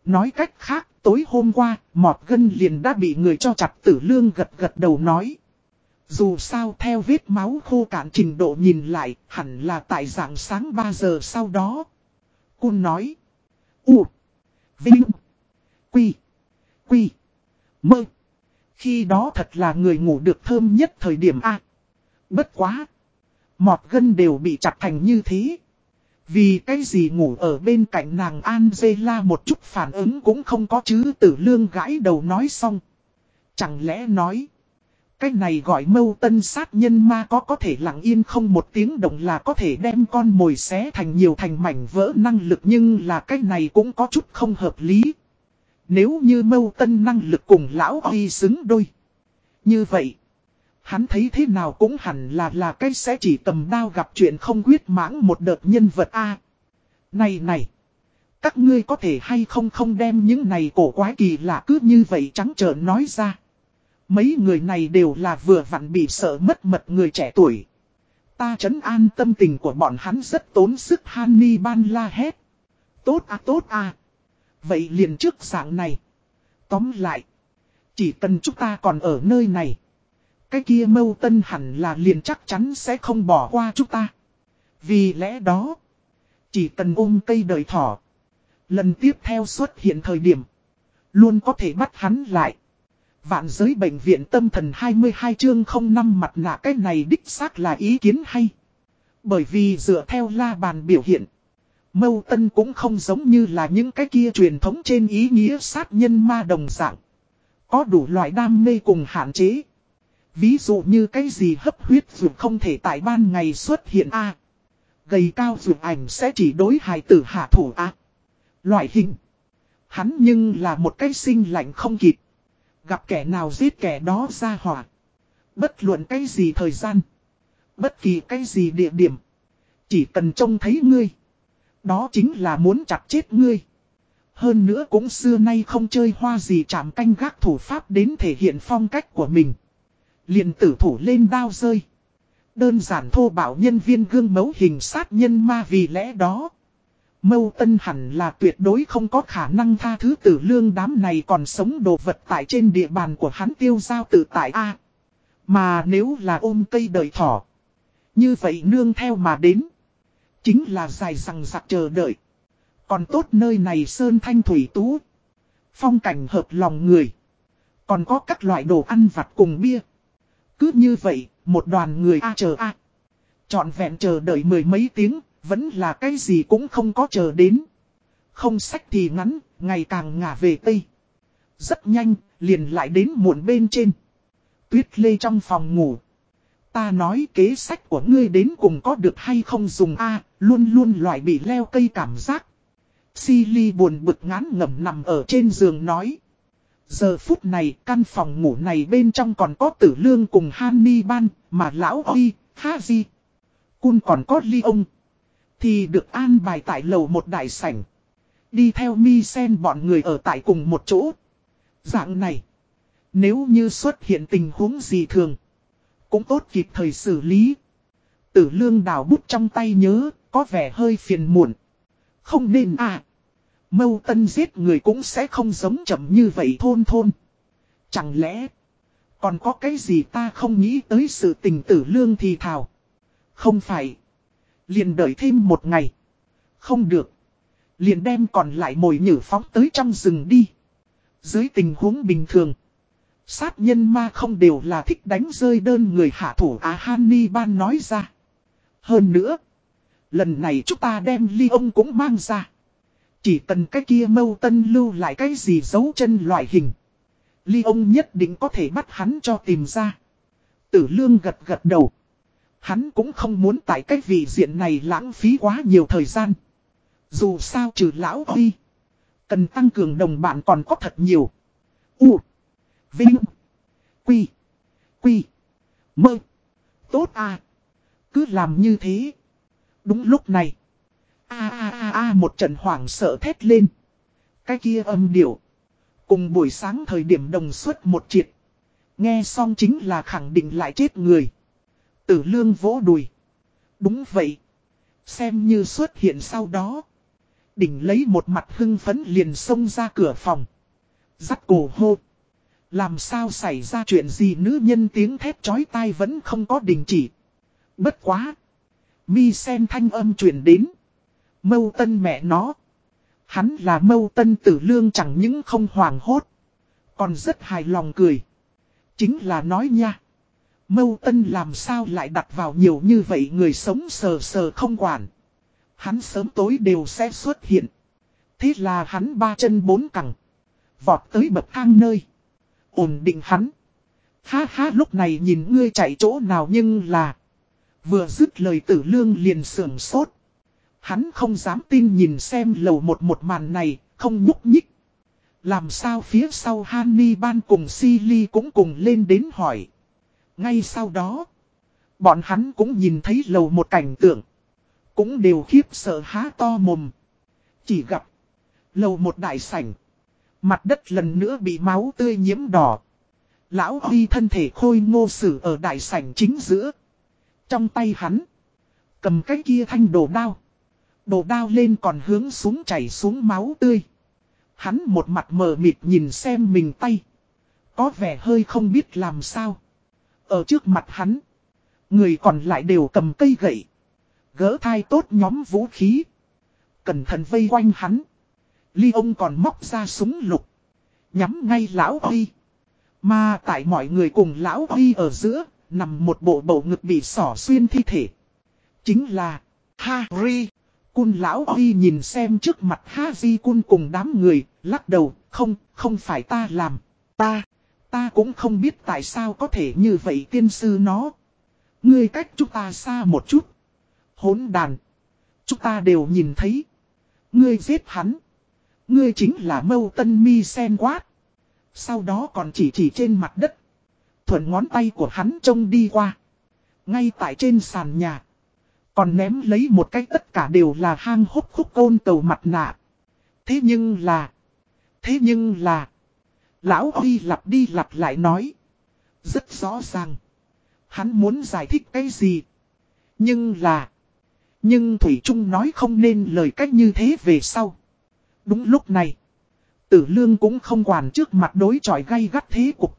S1: Nói cách khác, tối hôm qua, mọt gân liền đã bị người cho chặt tử lương gật gật đầu nói. Dù sao theo vết máu khô cạn trình độ nhìn lại, hẳn là tại dạng sáng 3 giờ sau đó. Cun nói. U. Vinh. Quy. Quy. Mơ. Khi đó thật là người ngủ được thơm nhất thời điểm A. Bất quá. Mọt gân đều bị chặt thành như thế. Vì cái gì ngủ ở bên cạnh nàng Angela một chút phản ứng cũng không có chứ tử lương gãi đầu nói xong. Chẳng lẽ nói. Cái này gọi mâu tân sát nhân ma có có thể lặng yên không một tiếng động là có thể đem con mồi xé thành nhiều thành mảnh vỡ năng lực nhưng là cái này cũng có chút không hợp lý. Nếu như mâu tân năng lực cùng lão huy xứng đôi. Như vậy, hắn thấy thế nào cũng hẳn là là cái sẽ chỉ tầm đao gặp chuyện không quyết mãng một đợt nhân vật A. này này, các ngươi có thể hay không không đem những này cổ quái kỳ lạ cứ như vậy trắng trợn nói ra. Mấy người này đều là vừa vặn bị sợ mất mật người trẻ tuổi. Ta chấn an tâm tình của bọn hắn rất tốn sức Hanni ban la hét. Tốt à tốt à. Vậy liền trước sáng này. Tóm lại. Chỉ cần chúng ta còn ở nơi này. Cái kia mâu tân hẳn là liền chắc chắn sẽ không bỏ qua chúng ta. Vì lẽ đó. Chỉ cần ôm cây đời thỏ. Lần tiếp theo xuất hiện thời điểm. Luôn có thể bắt hắn lại. Vạn giới bệnh viện tâm thần 22 chương 05 mặt nạ cái này đích xác là ý kiến hay. Bởi vì dựa theo la bàn biểu hiện. Mâu tân cũng không giống như là những cái kia truyền thống trên ý nghĩa sát nhân ma đồng dạng. Có đủ loại đam mê cùng hạn chế. Ví dụ như cái gì hấp huyết dù không thể tại ban ngày xuất hiện A. Gầy cao dù ảnh sẽ chỉ đối hài tử hạ thủ A. Loại hình. Hắn nhưng là một cái sinh lạnh không kịp. Gặp kẻ nào giết kẻ đó ra hỏa. Bất luận cái gì thời gian. Bất kỳ cái gì địa điểm. Chỉ cần trông thấy ngươi. Đó chính là muốn chặt chết ngươi. Hơn nữa cũng xưa nay không chơi hoa gì chạm canh gác thủ pháp đến thể hiện phong cách của mình. liền tử thủ lên đao rơi. Đơn giản thô bảo nhân viên gương mẫu hình sát nhân ma vì lẽ đó. Mâu Tân hẳn là tuyệt đối không có khả năng tha thứ tử lương đám này còn sống đồ vật tại trên địa bàn của hắn tiêu giao tự tại A. mà nếu là ôm cây đời thỏ. Như vậy nương theo mà đến. Chính là dài rằng giặc chờ đợi. Còn tốt nơi này sơn thanh thủy tú. Phong cảnh hợp lòng người. Còn có các loại đồ ăn vặt cùng bia. Cứ như vậy, một đoàn người A chờ A. Chọn vẹn chờ đợi mười mấy tiếng, vẫn là cái gì cũng không có chờ đến. Không sách thì ngắn, ngày càng ngả về Tây. Rất nhanh, liền lại đến muộn bên trên. Tuyết lê trong phòng ngủ. Ta nói kế sách của ngươi đến cùng có được hay không dùng A, luôn luôn loại bị leo cây cảm giác. Silly buồn bực ngán ngẩm nằm ở trên giường nói. Giờ phút này căn phòng ngủ này bên trong còn có tử lương cùng Hanni Ban, mà lão Oi, Haji. Cun còn có ly ông. Thì được an bài tại lầu một đại sảnh. Đi theo mi sen bọn người ở tại cùng một chỗ. Dạng này. Nếu như xuất hiện tình huống gì thường. Cũng tốt kịp thời xử lý. Tử lương đào bút trong tay nhớ, có vẻ hơi phiền muộn. Không nên à. Mâu tân giết người cũng sẽ không giống chậm như vậy thôn thôn. Chẳng lẽ. Còn có cái gì ta không nghĩ tới sự tình tử lương thì thào? Không phải. Liền đợi thêm một ngày. Không được. Liền đem còn lại mồi nhử phóng tới trong rừng đi. Dưới tình huống bình thường. Sát nhân ma không đều là thích đánh rơi đơn người hạ thủ Á Hany Ban nói ra. Hơn nữa. Lần này chúng ta đem ly ông cũng mang ra. Chỉ cần cái kia mâu tân lưu lại cái gì giấu chân loại hình. Ly ông nhất định có thể bắt hắn cho tìm ra. Tử lương gật gật đầu. Hắn cũng không muốn tại cái vị diện này lãng phí quá nhiều thời gian. Dù sao trừ lão Huy. Cần tăng cường đồng bạn còn có thật nhiều. U. Vinh. Quy. Quy. Mơ. Tốt à. Cứ làm như thế. Đúng lúc này. A a a a, một trận hoảng sợ thét lên. Cái kia âm điệu. Cùng buổi sáng thời điểm đồng suất một triệt. Nghe xong chính là khẳng định lại chết người. Tử lương vỗ đùi. Đúng vậy. Xem như xuất hiện sau đó. Đỉnh lấy một mặt hưng phấn liền xông ra cửa phòng. Dắt cổ hô. Làm sao xảy ra chuyện gì nữ nhân tiếng thét chói tai vẫn không có đình chỉ. Bất quá. Mi sen thanh âm truyền đến. Mâu tân mẹ nó. Hắn là mâu tân tử lương chẳng những không hoảng hốt. Còn rất hài lòng cười. Chính là nói nha. Mâu tân làm sao lại đặt vào nhiều như vậy người sống sờ sờ không quản. Hắn sớm tối đều sẽ xuất hiện. Thế là hắn ba chân bốn cẳng. Vọt tới bậc thang nơi. Ổn định hắn. Ha ha lúc này nhìn ngươi chạy chỗ nào nhưng là. Vừa dứt lời tử lương liền sưởng sốt. Hắn không dám tin nhìn xem lầu một một màn này, không nhúc nhích. Làm sao phía sau Hanni Ban cùng Silly cũng cùng lên đến hỏi. Ngay sau đó, bọn hắn cũng nhìn thấy lầu một cảnh tượng. Cũng đều khiếp sợ há to mồm. Chỉ gặp, lầu một đại sảnh. Mặt đất lần nữa bị máu tươi nhiễm đỏ. Lão Huy thân thể khôi ngô sử ở đại sảnh chính giữa. Trong tay hắn, cầm cái kia thanh đồ đao. Đồ đao lên còn hướng xuống chảy xuống máu tươi. Hắn một mặt mờ mịt nhìn xem mình tay. Có vẻ hơi không biết làm sao. Ở trước mặt hắn. Người còn lại đều cầm cây gậy. Gỡ thai tốt nhóm vũ khí. Cẩn thận vây quanh hắn. Ly ông còn móc ra súng lục. Nhắm ngay lão Huy. Mà tại mọi người cùng lão Huy ở giữa. Nằm một bộ bầu ngực bị sỏ xuyên thi thể. Chính là Harry. Cun lão Huy nhìn xem trước mặt Haji Cun cùng đám người, lắc đầu, không, không phải ta làm, ta, ta cũng không biết tại sao có thể như vậy tiên sư nó. Ngươi cách chúng ta xa một chút. Hốn đàn. Chúng ta đều nhìn thấy. Ngươi giết hắn. Ngươi chính là mâu tân mi sen quát. Sau đó còn chỉ chỉ trên mặt đất. Thuận ngón tay của hắn trông đi qua. Ngay tại trên sàn nhà. Còn ném lấy một cái tất cả đều là hang hốc khúc côn cầu mặt nạ. Thế nhưng là... Thế nhưng là... Lão Huy lặp đi lặp lại nói. Rất rõ ràng. Hắn muốn giải thích cái gì. Nhưng là... Nhưng Thủy Trung nói không nên lời cách như thế về sau. Đúng lúc này. Tử lương cũng không quản trước mặt đối chọi gay gắt thế cục.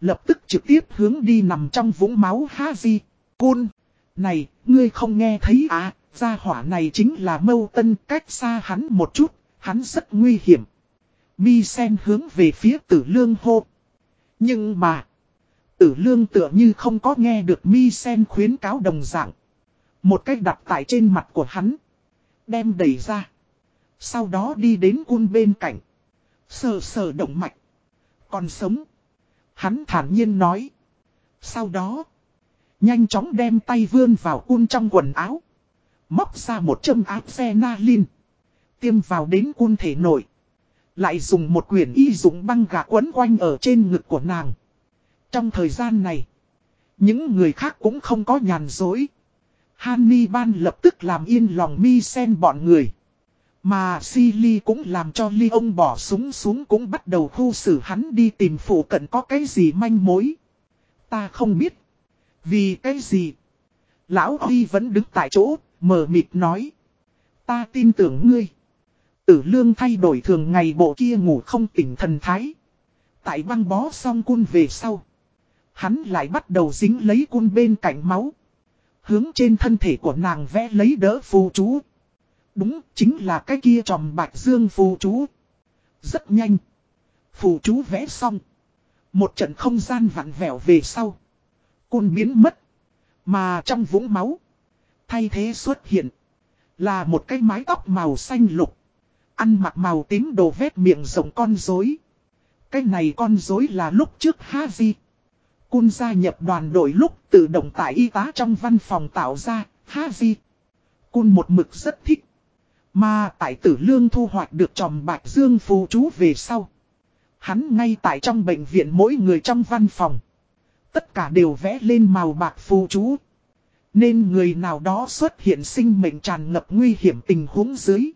S1: Lập tức trực tiếp hướng đi nằm trong vũng máu ha di. Côn. Này, ngươi không nghe thấy à, gia hỏa này chính là mâu tân cách xa hắn một chút, hắn rất nguy hiểm. Mi sen hướng về phía tử lương hô. Nhưng mà, tử lương tựa như không có nghe được mi sen khuyến cáo đồng dạng. Một cách đặt tại trên mặt của hắn. Đem đẩy ra. Sau đó đi đến cun bên cạnh. Sờ sờ động mạch. Còn sống. Hắn thản nhiên nói. Sau đó. Nhanh chóng đem tay vươn vào cun trong quần áo. Móc ra một châm áp xe na lin. Tiêm vào đến cun thể nội. Lại dùng một quyển y dụng băng gạc quấn quanh ở trên ngực của nàng. Trong thời gian này. Những người khác cũng không có nhàn dối. Hannibal lập tức làm yên lòng mi sen bọn người. Mà Silly cũng làm cho Ly ông bỏ súng xuống cũng bắt đầu khu xử hắn đi tìm phụ cận có cái gì manh mối. Ta không biết. Vì cái gì? Lão Huy vẫn đứng tại chỗ, mờ mịt nói. Ta tin tưởng ngươi. Tử lương thay đổi thường ngày bộ kia ngủ không tỉnh thần thái. Tại băng bó xong cun về sau. Hắn lại bắt đầu dính lấy cun bên cạnh máu. Hướng trên thân thể của nàng vẽ lấy đỡ phù chú. Đúng, chính là cái kia tròm bạch dương phù chú. Rất nhanh. Phù chú vẽ xong. Một trận không gian vặn vẹo về sau. Côn biến mất. Mà trong vũng máu. Thay thế xuất hiện. Là một cái mái tóc màu xanh lục. Ăn mặc màu tím đồ vét miệng rộng con rối. Cái này con rối là lúc trước Haji. Cun gia nhập đoàn đội lúc tự động tại y tá trong văn phòng tạo ra, Haji. Cun một mực rất thích. Mà tại tử lương thu hoạch được tròm bạch dương phù chú về sau. Hắn ngay tại trong bệnh viện mỗi người trong văn phòng. Tất cả đều vẽ lên màu bạc phù chú. Nên người nào đó xuất hiện sinh mệnh tràn ngập nguy hiểm tình huống dưới.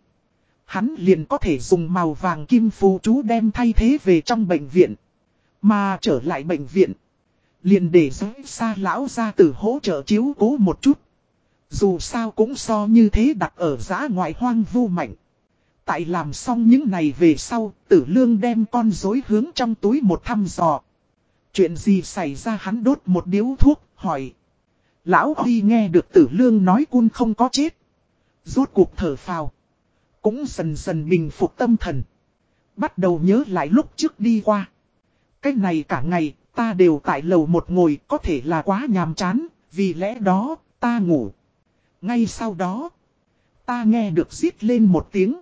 S1: Hắn liền có thể dùng màu vàng kim phù chú đem thay thế về trong bệnh viện. Mà trở lại bệnh viện. Liền để giới xa lão ra tử hỗ trợ chiếu cố một chút. Dù sao cũng so như thế đặt ở giã ngoại hoang vu mạnh. Tại làm xong những này về sau, tử lương đem con dối hướng trong túi một thăm dò. Chuyện gì xảy ra hắn đốt một điếu thuốc, hỏi. Lão Huy nghe được tử lương nói cun không có chết. Rốt cuộc thở phào. Cũng dần dần bình phục tâm thần. Bắt đầu nhớ lại lúc trước đi qua. Cái này cả ngày, ta đều tại lầu một ngồi có thể là quá nhàm chán, vì lẽ đó, ta ngủ. Ngay sau đó, ta nghe được rít lên một tiếng.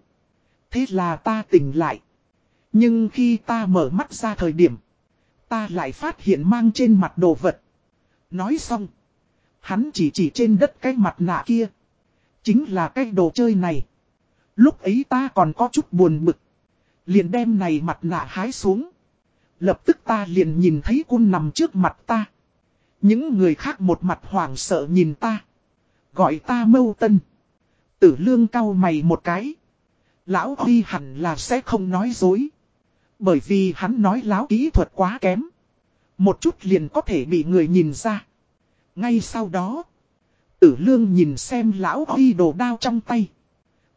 S1: Thế là ta tỉnh lại. Nhưng khi ta mở mắt ra thời điểm, ta lại phát hiện mang trên mặt đồ vật. Nói xong, hắn chỉ chỉ trên đất cái mặt nạ kia. Chính là cái đồ chơi này. Lúc ấy ta còn có chút buồn bực. Liền đem này mặt nạ hái xuống. Lập tức ta liền nhìn thấy cun nằm trước mặt ta. Những người khác một mặt hoảng sợ nhìn ta. Gọi ta mâu tân. Tử lương cao mày một cái. Lão Huy hẳn là sẽ không nói dối. Bởi vì hắn nói láo kỹ thuật quá kém. Một chút liền có thể bị người nhìn ra. Ngay sau đó. Tử lương nhìn xem lão Huy đồ đao trong tay.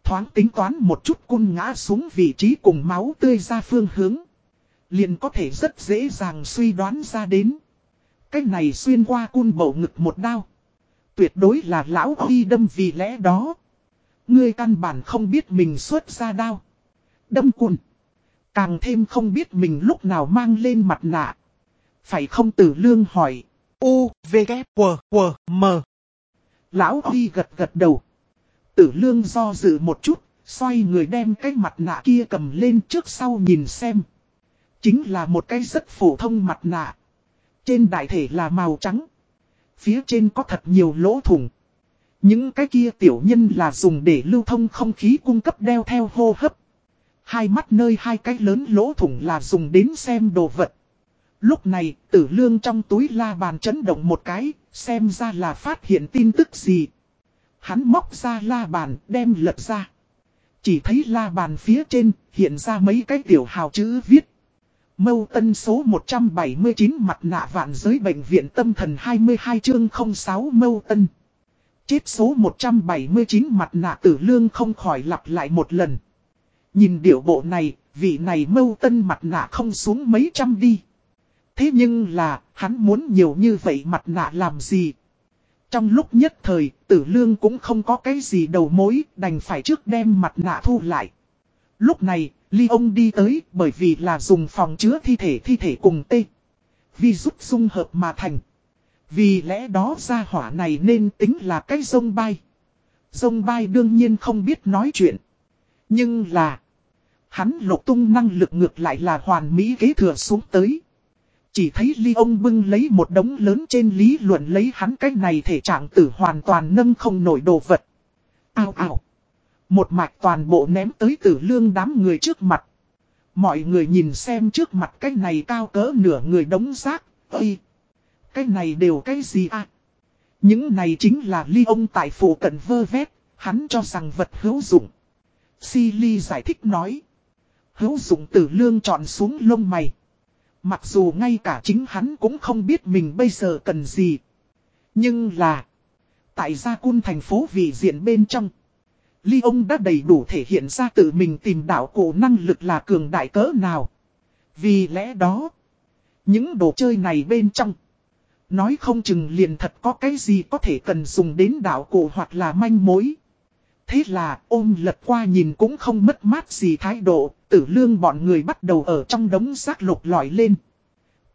S1: Thoáng tính toán một chút cung ngã xuống vị trí cùng máu tươi ra phương hướng. Liền có thể rất dễ dàng suy đoán ra đến. cách này xuyên qua cun bầu ngực một đao. Tuyệt đối là lão huy đâm vì lẽ đó. Ngươi căn bản không biết mình xuất ra đao. Đâm cun. Càng thêm không biết mình lúc nào mang lên mặt nạ. Phải không tử lương hỏi. U, V, K, W, W, M. Lão Huy gật gật đầu. Tử lương do dự một chút, xoay người đem cái mặt nạ kia cầm lên trước sau nhìn xem. Chính là một cái rất phổ thông mặt nạ. Trên đại thể là màu trắng. Phía trên có thật nhiều lỗ thủng. Những cái kia tiểu nhân là dùng để lưu thông không khí cung cấp đeo theo hô hấp. Hai mắt nơi hai cái lớn lỗ thủng là dùng đến xem đồ vật. Lúc này, tử lương trong túi la bàn chấn động một cái, xem ra là phát hiện tin tức gì. Hắn móc ra la bàn, đem lật ra. Chỉ thấy la bàn phía trên, hiện ra mấy cái tiểu hào chữ viết. Mâu tân số 179 mặt nạ vạn giới bệnh viện tâm thần 22 chương 06 mâu tân. Chết số 179 mặt nạ tử lương không khỏi lặp lại một lần. Nhìn điệu bộ này, vị này mâu tân mặt nạ không xuống mấy trăm đi. Thế nhưng là, hắn muốn nhiều như vậy mặt nạ làm gì? Trong lúc nhất thời, tử lương cũng không có cái gì đầu mối, đành phải trước đem mặt nạ thu lại. Lúc này, Ly ông đi tới bởi vì là dùng phòng chứa thi thể thi thể cùng tê. Vì giúp dung hợp mà thành. Vì lẽ đó ra hỏa này nên tính là cái sông bay. Sông bay đương nhiên không biết nói chuyện. Nhưng là... Hắn lục tung năng lực ngược lại là hoàn mỹ kế thừa xuống tới. Chỉ thấy ly ông bưng lấy một đống lớn trên lý luận lấy hắn cái này thể trạng tử hoàn toàn nâng không nổi đồ vật. Ao ao. Một mạch toàn bộ ném tới tử lương đám người trước mặt. Mọi người nhìn xem trước mặt cái này cao cỡ nửa người đống rác. Ây! Cái này đều cái gì à? Những này chính là ly ông tại phủ cận vơ vét, hắn cho rằng vật hữu dụng. Si ly giải thích nói. Hữu dụng tử lương chọn xuống lông mày. Mặc dù ngay cả chính hắn cũng không biết mình bây giờ cần gì. Nhưng là. Tại gia cun thành phố vị diện bên trong. Ly ông đã đầy đủ thể hiện ra tự mình tìm đạo cổ năng lực là cường đại cỡ nào. Vì lẽ đó. Những đồ chơi này bên trong. Nói không chừng liền thật có cái gì có thể cần dùng đến đạo cổ hoặc là manh mối. Thế là ôm lật qua nhìn cũng không mất mát gì thái độ, tử lương bọn người bắt đầu ở trong đống rác lục lọi lên.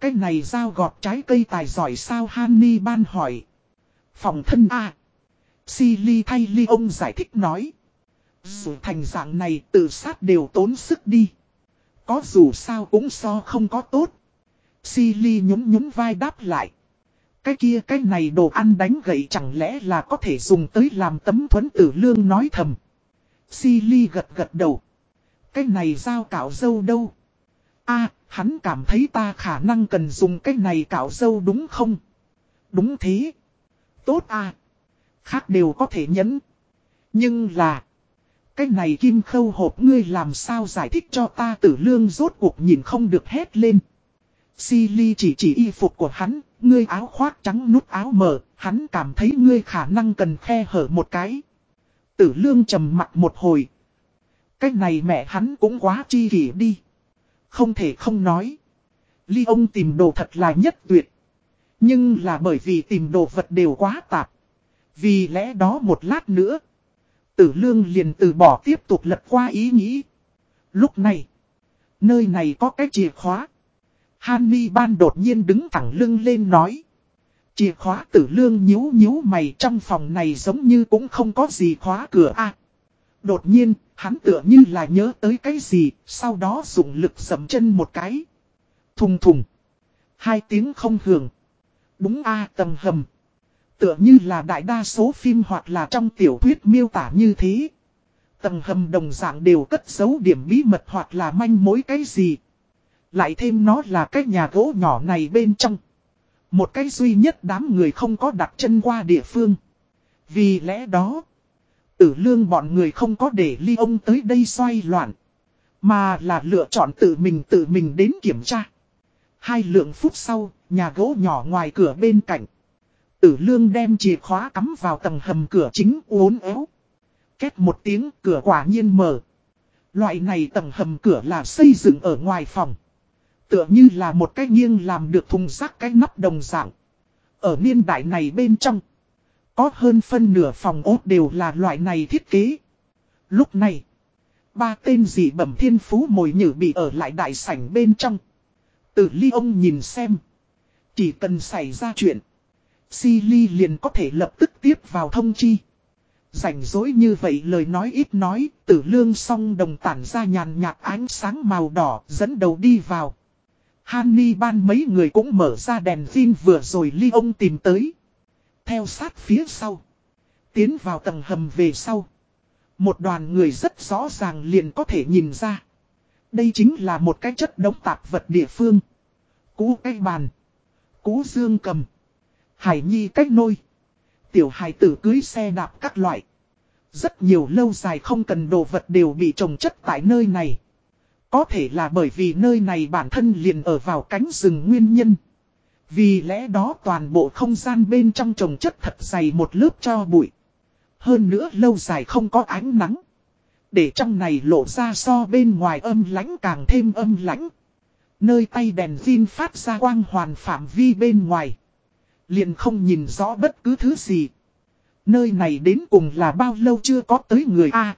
S1: Cái này dao gọt trái cây tài giỏi sao Hanni ban hỏi. Phòng thân A. Si thay ly ông giải thích nói. Dù thành dạng này tự sát đều tốn sức đi. Có dù sao cũng so không có tốt. Silly nhúng nhún nhún vai đáp lại. Cái kia, cái này đồ ăn đánh gậy chẳng lẽ là có thể dùng tới làm tấm thuẫn tử lương nói thầm. Silly gật gật đầu. Cái này giao cạo dâu đâu? a, hắn cảm thấy ta khả năng cần dùng cái này cạo dâu đúng không? Đúng thế. Tốt a Khác đều có thể nhấn. Nhưng là. Cái này kim khâu hộp ngươi làm sao giải thích cho ta tử lương rốt cuộc nhìn không được hét lên. Si ly chỉ chỉ y phục của hắn, ngươi áo khoác trắng nút áo mở, hắn cảm thấy ngươi khả năng cần khe hở một cái. Tử lương trầm mặt một hồi. Cái này mẹ hắn cũng quá chi kỷ đi. Không thể không nói. Ly ông tìm đồ thật là nhất tuyệt. Nhưng là bởi vì tìm đồ vật đều quá tạp. Vì lẽ đó một lát nữa. Tử lương liền từ bỏ tiếp tục lật qua ý nghĩ. Lúc này. Nơi này có cái chìa khóa. Hanni ban đột nhiên đứng thẳng lưng lên nói. Chìa khóa tử lương nhíu nhíu mày trong phòng này giống như cũng không có gì khóa cửa a. đột nhiên, hắn tựa như là nhớ tới cái gì, sau đó dùng lực sầm chân một cái. Thùng thùng. Hai tiếng không hưởng. Đúng a tầng hầm. Tựa như là đại đa số phim hoặc là trong tiểu thuyết miêu tả như thế. Tầng hầm đồng dạng đều cất giấu điểm bí mật hoặc là manh mối cái gì. Lại thêm nó là cái nhà gỗ nhỏ này bên trong. Một cái duy nhất đám người không có đặt chân qua địa phương. Vì lẽ đó, tử lương bọn người không có để ly ông tới đây xoay loạn. Mà là lựa chọn tự mình tự mình đến kiểm tra. Hai lượng phút sau, nhà gỗ nhỏ ngoài cửa bên cạnh. Tử lương đem chìa khóa cắm vào tầng hầm cửa chính uốn éo. Kết một tiếng, cửa quả nhiên mở. Loại này tầng hầm cửa là xây dựng ở ngoài phòng. Tựa như là một cái nghiêng làm được thùng rác cái nắp đồng dạng. Ở niên đại này bên trong. Có hơn phân nửa phòng ốt đều là loại này thiết kế. Lúc này. Ba tên dị bẩm thiên phú mồi nhử bị ở lại đại sảnh bên trong. tử ly ông nhìn xem. Chỉ cần xảy ra chuyện silly liền có thể lập tức tiếp vào thông chi. Rảnh rỗi như vậy lời nói ít nói, tử lương song đồng tản ra nhàn nhạt ánh sáng màu đỏ dẫn đầu đi vào. Hanni ban mấy người cũng mở ra đèn pin vừa rồi ly ông tìm tới. Theo sát phía sau. Tiến vào tầng hầm về sau. Một đoàn người rất rõ ràng liền có thể nhìn ra. Đây chính là một cái chất đống tạp vật địa phương. Cú cây bàn. Cú dương cầm. Hải nhi cách nôi. Tiểu hải tử cưới xe đạp các loại. Rất nhiều lâu dài không cần đồ vật đều bị trồng chất tại nơi này. Có thể là bởi vì nơi này bản thân liền ở vào cánh rừng nguyên nhân. Vì lẽ đó toàn bộ không gian bên trong trồng chất thật dày một lớp cho bụi. Hơn nữa lâu dài không có ánh nắng. Để trong này lộ ra so bên ngoài âm lãnh càng thêm âm lãnh. Nơi tay đèn pin phát ra quang hoàn phạm vi bên ngoài. Liền không nhìn rõ bất cứ thứ gì. Nơi này đến cùng là bao lâu chưa có tới người A.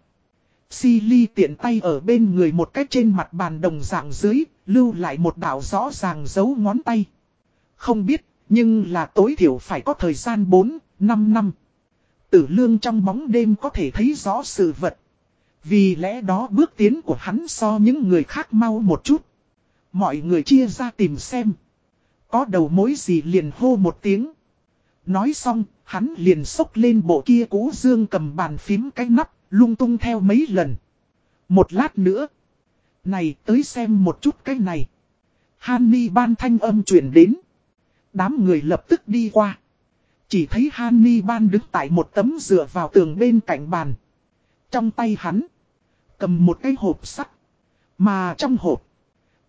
S1: Silly tiện tay ở bên người một cách trên mặt bàn đồng dạng dưới, lưu lại một đảo rõ ràng dấu ngón tay. Không biết, nhưng là tối thiểu phải có thời gian 4, 5 năm. Tử lương trong bóng đêm có thể thấy rõ sự vật. Vì lẽ đó bước tiến của hắn so những người khác mau một chút. Mọi người chia ra tìm xem. Có đầu mối gì liền hô một tiếng. Nói xong, hắn liền xốc lên bộ kia cũ dương cầm bàn phím cái nắp, lung tung theo mấy lần. Một lát nữa. Này tới xem một chút cái này. Hanni ban thanh âm chuyển đến. Đám người lập tức đi qua. Chỉ thấy Hanni ban đứng tại một tấm dựa vào tường bên cạnh bàn. Trong tay hắn. Cầm một cái hộp sắt. Mà trong hộp.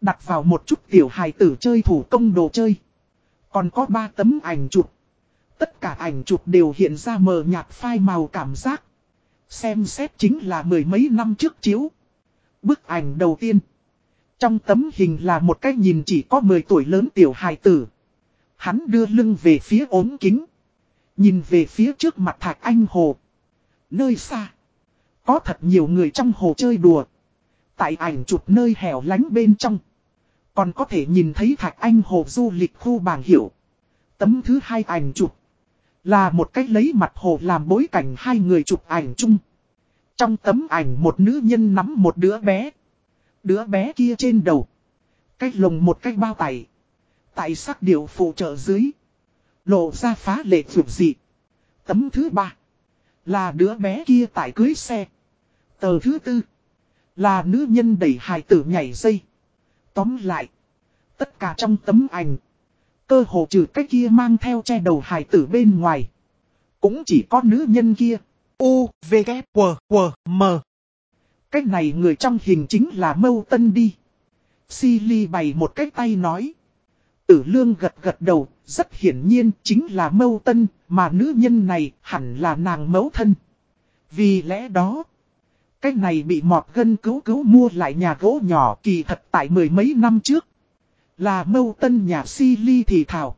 S1: Đặt vào một chút tiểu hài tử chơi thủ công đồ chơi. Còn có ba tấm ảnh chụp. Tất cả ảnh chụp đều hiện ra mờ nhạt phai màu cảm giác. Xem xét chính là mười mấy năm trước chiếu. Bức ảnh đầu tiên. Trong tấm hình là một cái nhìn chỉ có 10 tuổi lớn tiểu hài tử. Hắn đưa lưng về phía ốm kính. Nhìn về phía trước mặt thạch anh hồ. Nơi xa. Có thật nhiều người trong hồ chơi đùa. Tại ảnh chụp nơi hẻo lánh bên trong. Còn có thể nhìn thấy thạch anh hồ du lịch khu bảng hiệu. Tấm thứ hai ảnh chụp. Là một cách lấy mặt hồ làm bối cảnh hai người chụp ảnh chung. Trong tấm ảnh một nữ nhân nắm một đứa bé. Đứa bé kia trên đầu. Cách lồng một cách bao tải. Tại sắc điệu phụ trợ dưới. Lộ ra phá lệ dụng dị. Tấm thứ ba. Là đứa bé kia tại cưới xe. Tờ thứ tư. Là nữ nhân đẩy hài tử nhảy dây. Tóm lại. Tất cả trong tấm ảnh. Cơ hồ trừ cái kia mang theo che đầu hài tử bên ngoài. Cũng chỉ có nữ nhân kia. U, V, K, W, W, M. Cái này người trong hình chính là Mâu Tân đi. Silly bày một cái tay nói. Tử lương gật gật đầu, rất hiển nhiên chính là Mâu Tân, mà nữ nhân này hẳn là nàng mẫu thân. Vì lẽ đó, cái này bị mọt gân cứu cứu mua lại nhà gỗ nhỏ kỳ thật tại mười mấy năm trước. Là mâu tân nhà si ly thì thảo.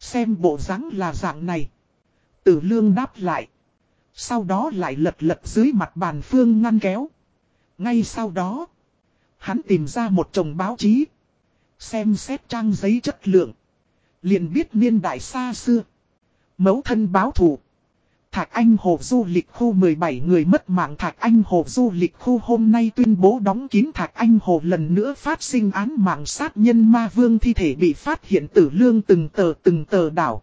S1: Xem bộ dáng là dạng này. Tử lương đáp lại. Sau đó lại lật lật dưới mặt bàn phương ngăn kéo. Ngay sau đó. Hắn tìm ra một chồng báo chí. Xem xét trang giấy chất lượng. liền biết niên đại xa xưa. Mẫu thân báo thủ thạc Anh Hồ Du lịch khu 17 người mất mạng thạc Anh Hồ Du lịch khu hôm nay tuyên bố đóng kín thạc Anh Hồ lần nữa phát sinh án mạng sát nhân ma vương thi thể bị phát hiện tử lương từng tờ từng tờ đảo.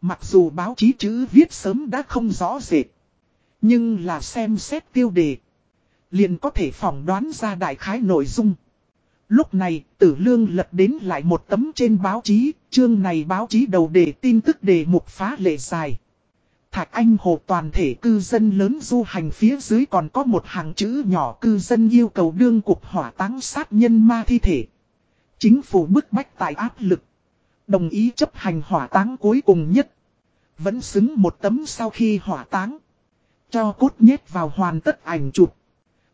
S1: Mặc dù báo chí chữ viết sớm đã không rõ rệt. Nhưng là xem xét tiêu đề. Liền có thể phỏng đoán ra đại khái nội dung. Lúc này, tử lương lật đến lại một tấm trên báo chí, chương này báo chí đầu đề tin tức đề mục phá lệ dài. Thạch Anh Hồ toàn thể cư dân lớn du hành phía dưới còn có một hàng chữ nhỏ cư dân yêu cầu đương cục hỏa táng sát nhân ma thi thể. Chính phủ bức bách tại áp lực. Đồng ý chấp hành hỏa táng cuối cùng nhất. Vẫn xứng một tấm sau khi hỏa táng. Cho cốt nhét vào hoàn tất ảnh chụp.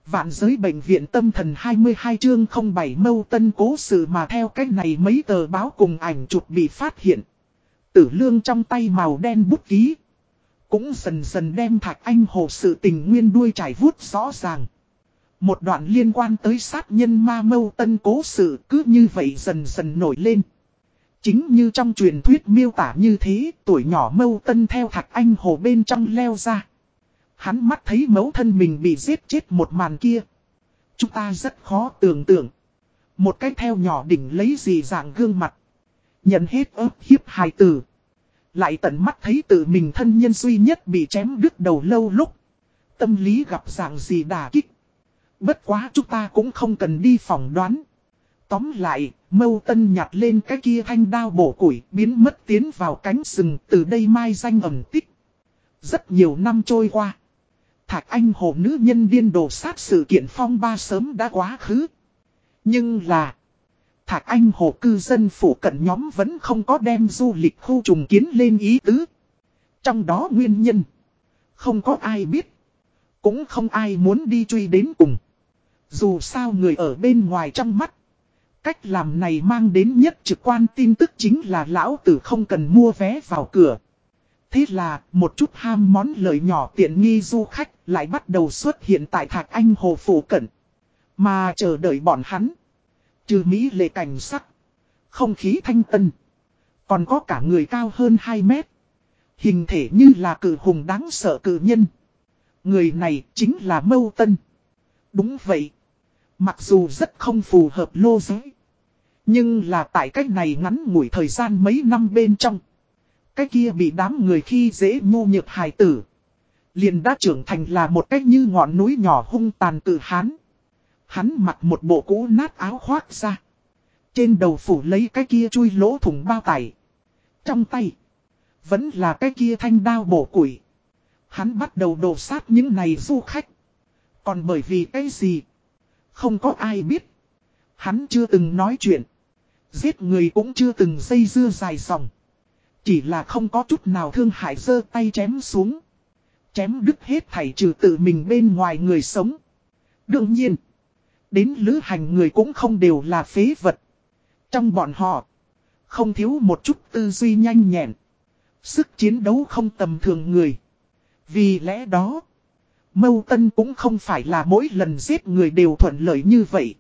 S1: Vạn giới bệnh viện tâm thần 22 chương 07 mâu tân cố sự mà theo cách này mấy tờ báo cùng ảnh chụp bị phát hiện. Tử lương trong tay màu đen bút ký. Cũng dần dần đem Thạch Anh Hồ sự tình nguyên đuôi trải vuốt rõ ràng. Một đoạn liên quan tới sát nhân ma mâu tân cố sự cứ như vậy dần dần nổi lên. Chính như trong truyền thuyết miêu tả như thế, tuổi nhỏ mâu tân theo Thạch Anh Hồ bên trong leo ra. Hắn mắt thấy mẫu thân mình bị giết chết một màn kia. Chúng ta rất khó tưởng tượng. Một cái theo nhỏ đỉnh lấy gì dạng gương mặt. Nhận hết ớt hiếp hài tử. Lại tận mắt thấy tự mình thân nhân duy nhất bị chém đứt đầu lâu lúc. Tâm lý gặp dạng gì đà kích. Bất quá chúng ta cũng không cần đi phỏng đoán. Tóm lại, mâu tân nhặt lên cái kia thanh đao bổ củi biến mất tiến vào cánh sừng từ đây mai danh ẩn tích. Rất nhiều năm trôi qua. thạc Anh hồ nữ nhân điên đồ sát sự kiện phong ba sớm đã quá khứ. Nhưng là... Thạch Anh hồ cư dân phủ cận nhóm vẫn không có đem du lịch khu trùng kiến lên ý tứ. Trong đó nguyên nhân. Không có ai biết. Cũng không ai muốn đi truy đến cùng. Dù sao người ở bên ngoài trong mắt. Cách làm này mang đến nhất trực quan tin tức chính là lão tử không cần mua vé vào cửa. Thế là, một chút ham món lợi nhỏ tiện nghi du khách lại bắt đầu xuất hiện tại Thạc Anh Hồ Phủ Cận. Mà chờ đợi bọn hắn. Trừ Mỹ lệ cảnh sắc. Không khí thanh tân. Còn có cả người cao hơn 2 mét. Hình thể như là cử hùng đáng sợ cử nhân. Người này chính là Mâu Tân. Đúng vậy. Mặc dù rất không phù hợp lô giới. Nhưng là tại cách này ngắn ngủi thời gian mấy năm bên trong. Cái kia bị đám người khi dễ nhu nhược hài tử. Liền đã trưởng thành là một cách như ngọn núi nhỏ hung tàn tự hán. Hắn mặc một bộ cũ nát áo khoác ra. Trên đầu phủ lấy cái kia chui lỗ thủng bao tải. Trong tay. Vẫn là cái kia thanh đao bổ củi. Hắn bắt đầu đổ sát những này du khách. Còn bởi vì cái gì? Không có ai biết. Hắn chưa từng nói chuyện. Giết người cũng chưa từng dây dưa dài dòng. Chỉ là không có chút nào thương hại dơ tay chém xuống. Chém đứt hết thảy trừ tự mình bên ngoài người sống. Đương nhiên. Đến lữ hành người cũng không đều là phế vật. Trong bọn họ. Không thiếu một chút tư duy nhanh nhẹn. Sức chiến đấu không tầm thường người. Vì lẽ đó. Mâu Tân cũng không phải là mỗi lần giết người đều thuận lợi như vậy.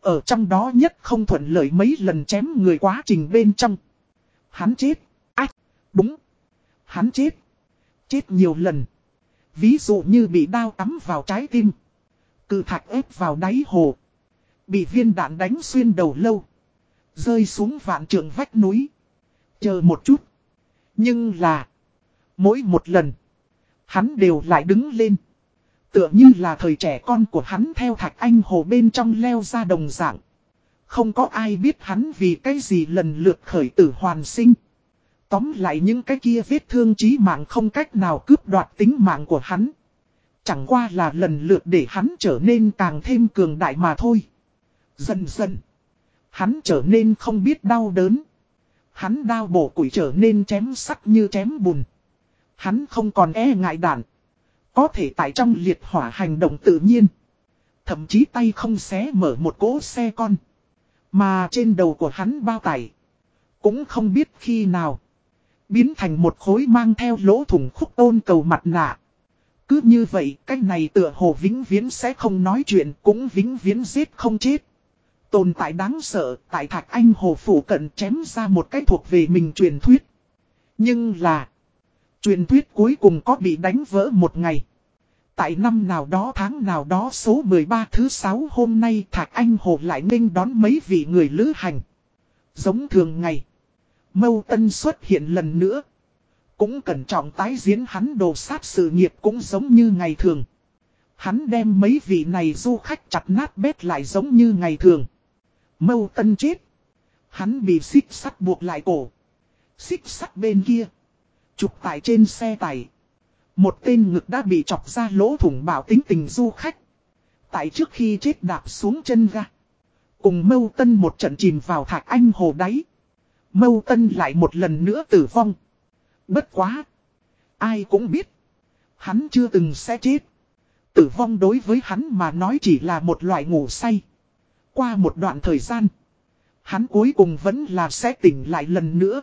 S1: Ở trong đó nhất không thuận lợi mấy lần chém người quá trình bên trong. Hắn chết. Ách. Đúng. Hắn chết. Chết nhiều lần. Ví dụ như bị đao tắm vào trái tim. Cự thạch ép vào đáy hồ. Bị viên đạn đánh xuyên đầu lâu. Rơi xuống vạn trường vách núi. Chờ một chút. Nhưng là. Mỗi một lần. Hắn đều lại đứng lên. Tựa như là thời trẻ con của hắn theo thạch anh hồ bên trong leo ra đồng dạng. Không có ai biết hắn vì cái gì lần lượt khởi tử hoàn sinh. Tóm lại những cái kia vết thương chí mạng không cách nào cướp đoạt tính mạng của hắn. Chẳng qua là lần lượt để hắn trở nên càng thêm cường đại mà thôi. Dần dần. Hắn trở nên không biết đau đớn. Hắn đau bổ củi trở nên chém sắt như chém bùn. Hắn không còn e ngại đạn. Có thể tại trong liệt hỏa hành động tự nhiên. Thậm chí tay không xé mở một cỗ xe con. Mà trên đầu của hắn bao tải. Cũng không biết khi nào. Biến thành một khối mang theo lỗ thủng khúc tôn cầu mặt nạ. Cứ như vậy, cái này tựa hồ vĩnh viễn sẽ không nói chuyện, cũng vĩnh viễn giết không chết. Tồn tại đáng sợ, tại thạch anh hồ phủ cận chém ra một cái thuộc về mình truyền thuyết. Nhưng là, truyền thuyết cuối cùng có bị đánh vỡ một ngày. Tại năm nào đó tháng nào đó số 13 thứ 6 hôm nay Thạch Anh Hồ lại nghênh đón mấy vị người lữ hành. Giống thường ngày. Mâu Tân xuất hiện lần nữa. Cũng cẩn trọng tái diễn hắn đồ sát sự nghiệp cũng giống như ngày thường. Hắn đem mấy vị này du khách chặt nát bét lại giống như ngày thường. Mâu Tân chết. Hắn bị xích sắt buộc lại cổ. Xích sắt bên kia. Chụp tại trên xe tải. Một tên ngực đã bị chọc ra lỗ thủng bảo tính tình du khách. Tại trước khi chết đạp xuống chân ga. Cùng mâu tân một trận chìm vào thạc anh hồ đáy. Mâu tân lại một lần nữa tử vong. Bất quá. Ai cũng biết. Hắn chưa từng sẽ chết. Tử vong đối với hắn mà nói chỉ là một loại ngủ say. Qua một đoạn thời gian. Hắn cuối cùng vẫn là sẽ tỉnh lại lần nữa.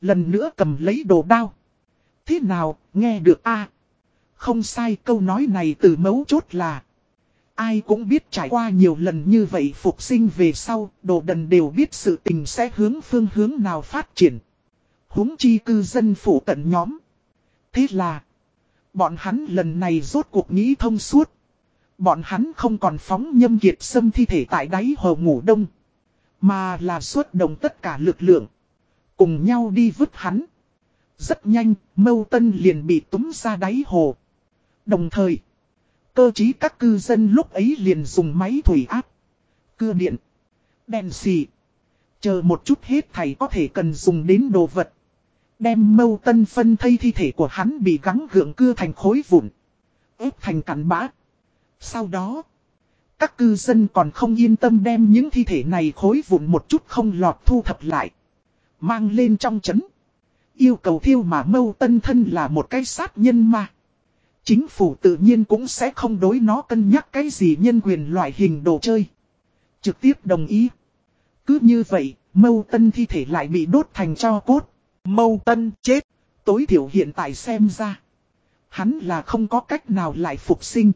S1: Lần nữa cầm lấy đồ đao. Thế nào, nghe được a Không sai câu nói này từ mấu chốt là. Ai cũng biết trải qua nhiều lần như vậy phục sinh về sau, đồ đần đều biết sự tình sẽ hướng phương hướng nào phát triển húng chi cư dân phủ cận nhóm. Thế là, bọn hắn lần này rốt cuộc nghĩ thông suốt. Bọn hắn không còn phóng nhâm kiệt xâm thi thể tại đáy hồ ngủ đông. Mà là xuất đồng tất cả lực lượng. Cùng nhau đi vứt hắn. Rất nhanh, mâu tân liền bị túm ra đáy hồ. Đồng thời, Cơ chí các cư dân lúc ấy liền dùng máy thủy áp. Cưa điện. Đèn xì. Chờ một chút hết thầy có thể cần dùng đến đồ vật. Đem mâu tân phân thây thi thể của hắn bị gắng gượng cưa thành khối vụn. ép thành cắn bã. Sau đó. Các cư dân còn không yên tâm đem những thi thể này khối vụn một chút không lọt thu thập lại. Mang lên trong chấn. Yêu cầu thiêu mà mâu tân thân là một cái sát nhân mà. Chính phủ tự nhiên cũng sẽ không đối nó cân nhắc cái gì nhân quyền loại hình đồ chơi. Trực tiếp đồng ý. Cứ như vậy, mâu tân thi thể lại bị đốt thành cho cốt. Mâu tân chết. Tối thiểu hiện tại xem ra. Hắn là không có cách nào lại phục sinh.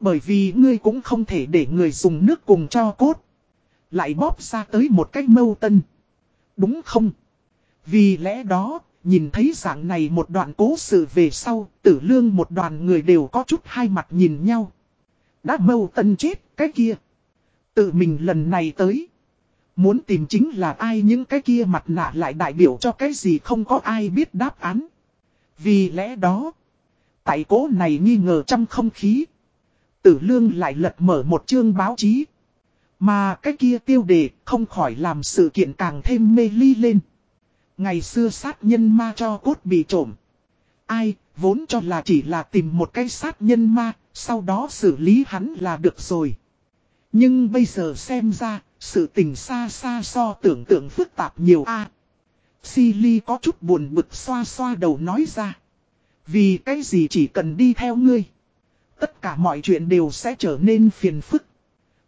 S1: Bởi vì ngươi cũng không thể để người dùng nước cùng cho cốt. Lại bóp ra tới một cách mâu tân. Đúng không? Vì lẽ đó, nhìn thấy dạng này một đoạn cố sự về sau, tử lương một đoàn người đều có chút hai mặt nhìn nhau. Đã mâu tân chết, cái kia. Tự mình lần này tới. Muốn tìm chính là ai những cái kia mặt nạ lại đại biểu cho cái gì không có ai biết đáp án. Vì lẽ đó, tại cố này nghi ngờ trong không khí. Tử lương lại lật mở một chương báo chí. Mà cái kia tiêu đề không khỏi làm sự kiện càng thêm mê ly lên. Ngày xưa sát nhân ma cho cốt bị trộm. Ai, vốn cho là chỉ là tìm một cái sát nhân ma, sau đó xử lý hắn là được rồi. Nhưng bây giờ xem ra, sự tình xa xa so tưởng tượng phức tạp nhiều a. À, Silly có chút buồn bực xoa xoa đầu nói ra. Vì cái gì chỉ cần đi theo ngươi. Tất cả mọi chuyện đều sẽ trở nên phiền phức.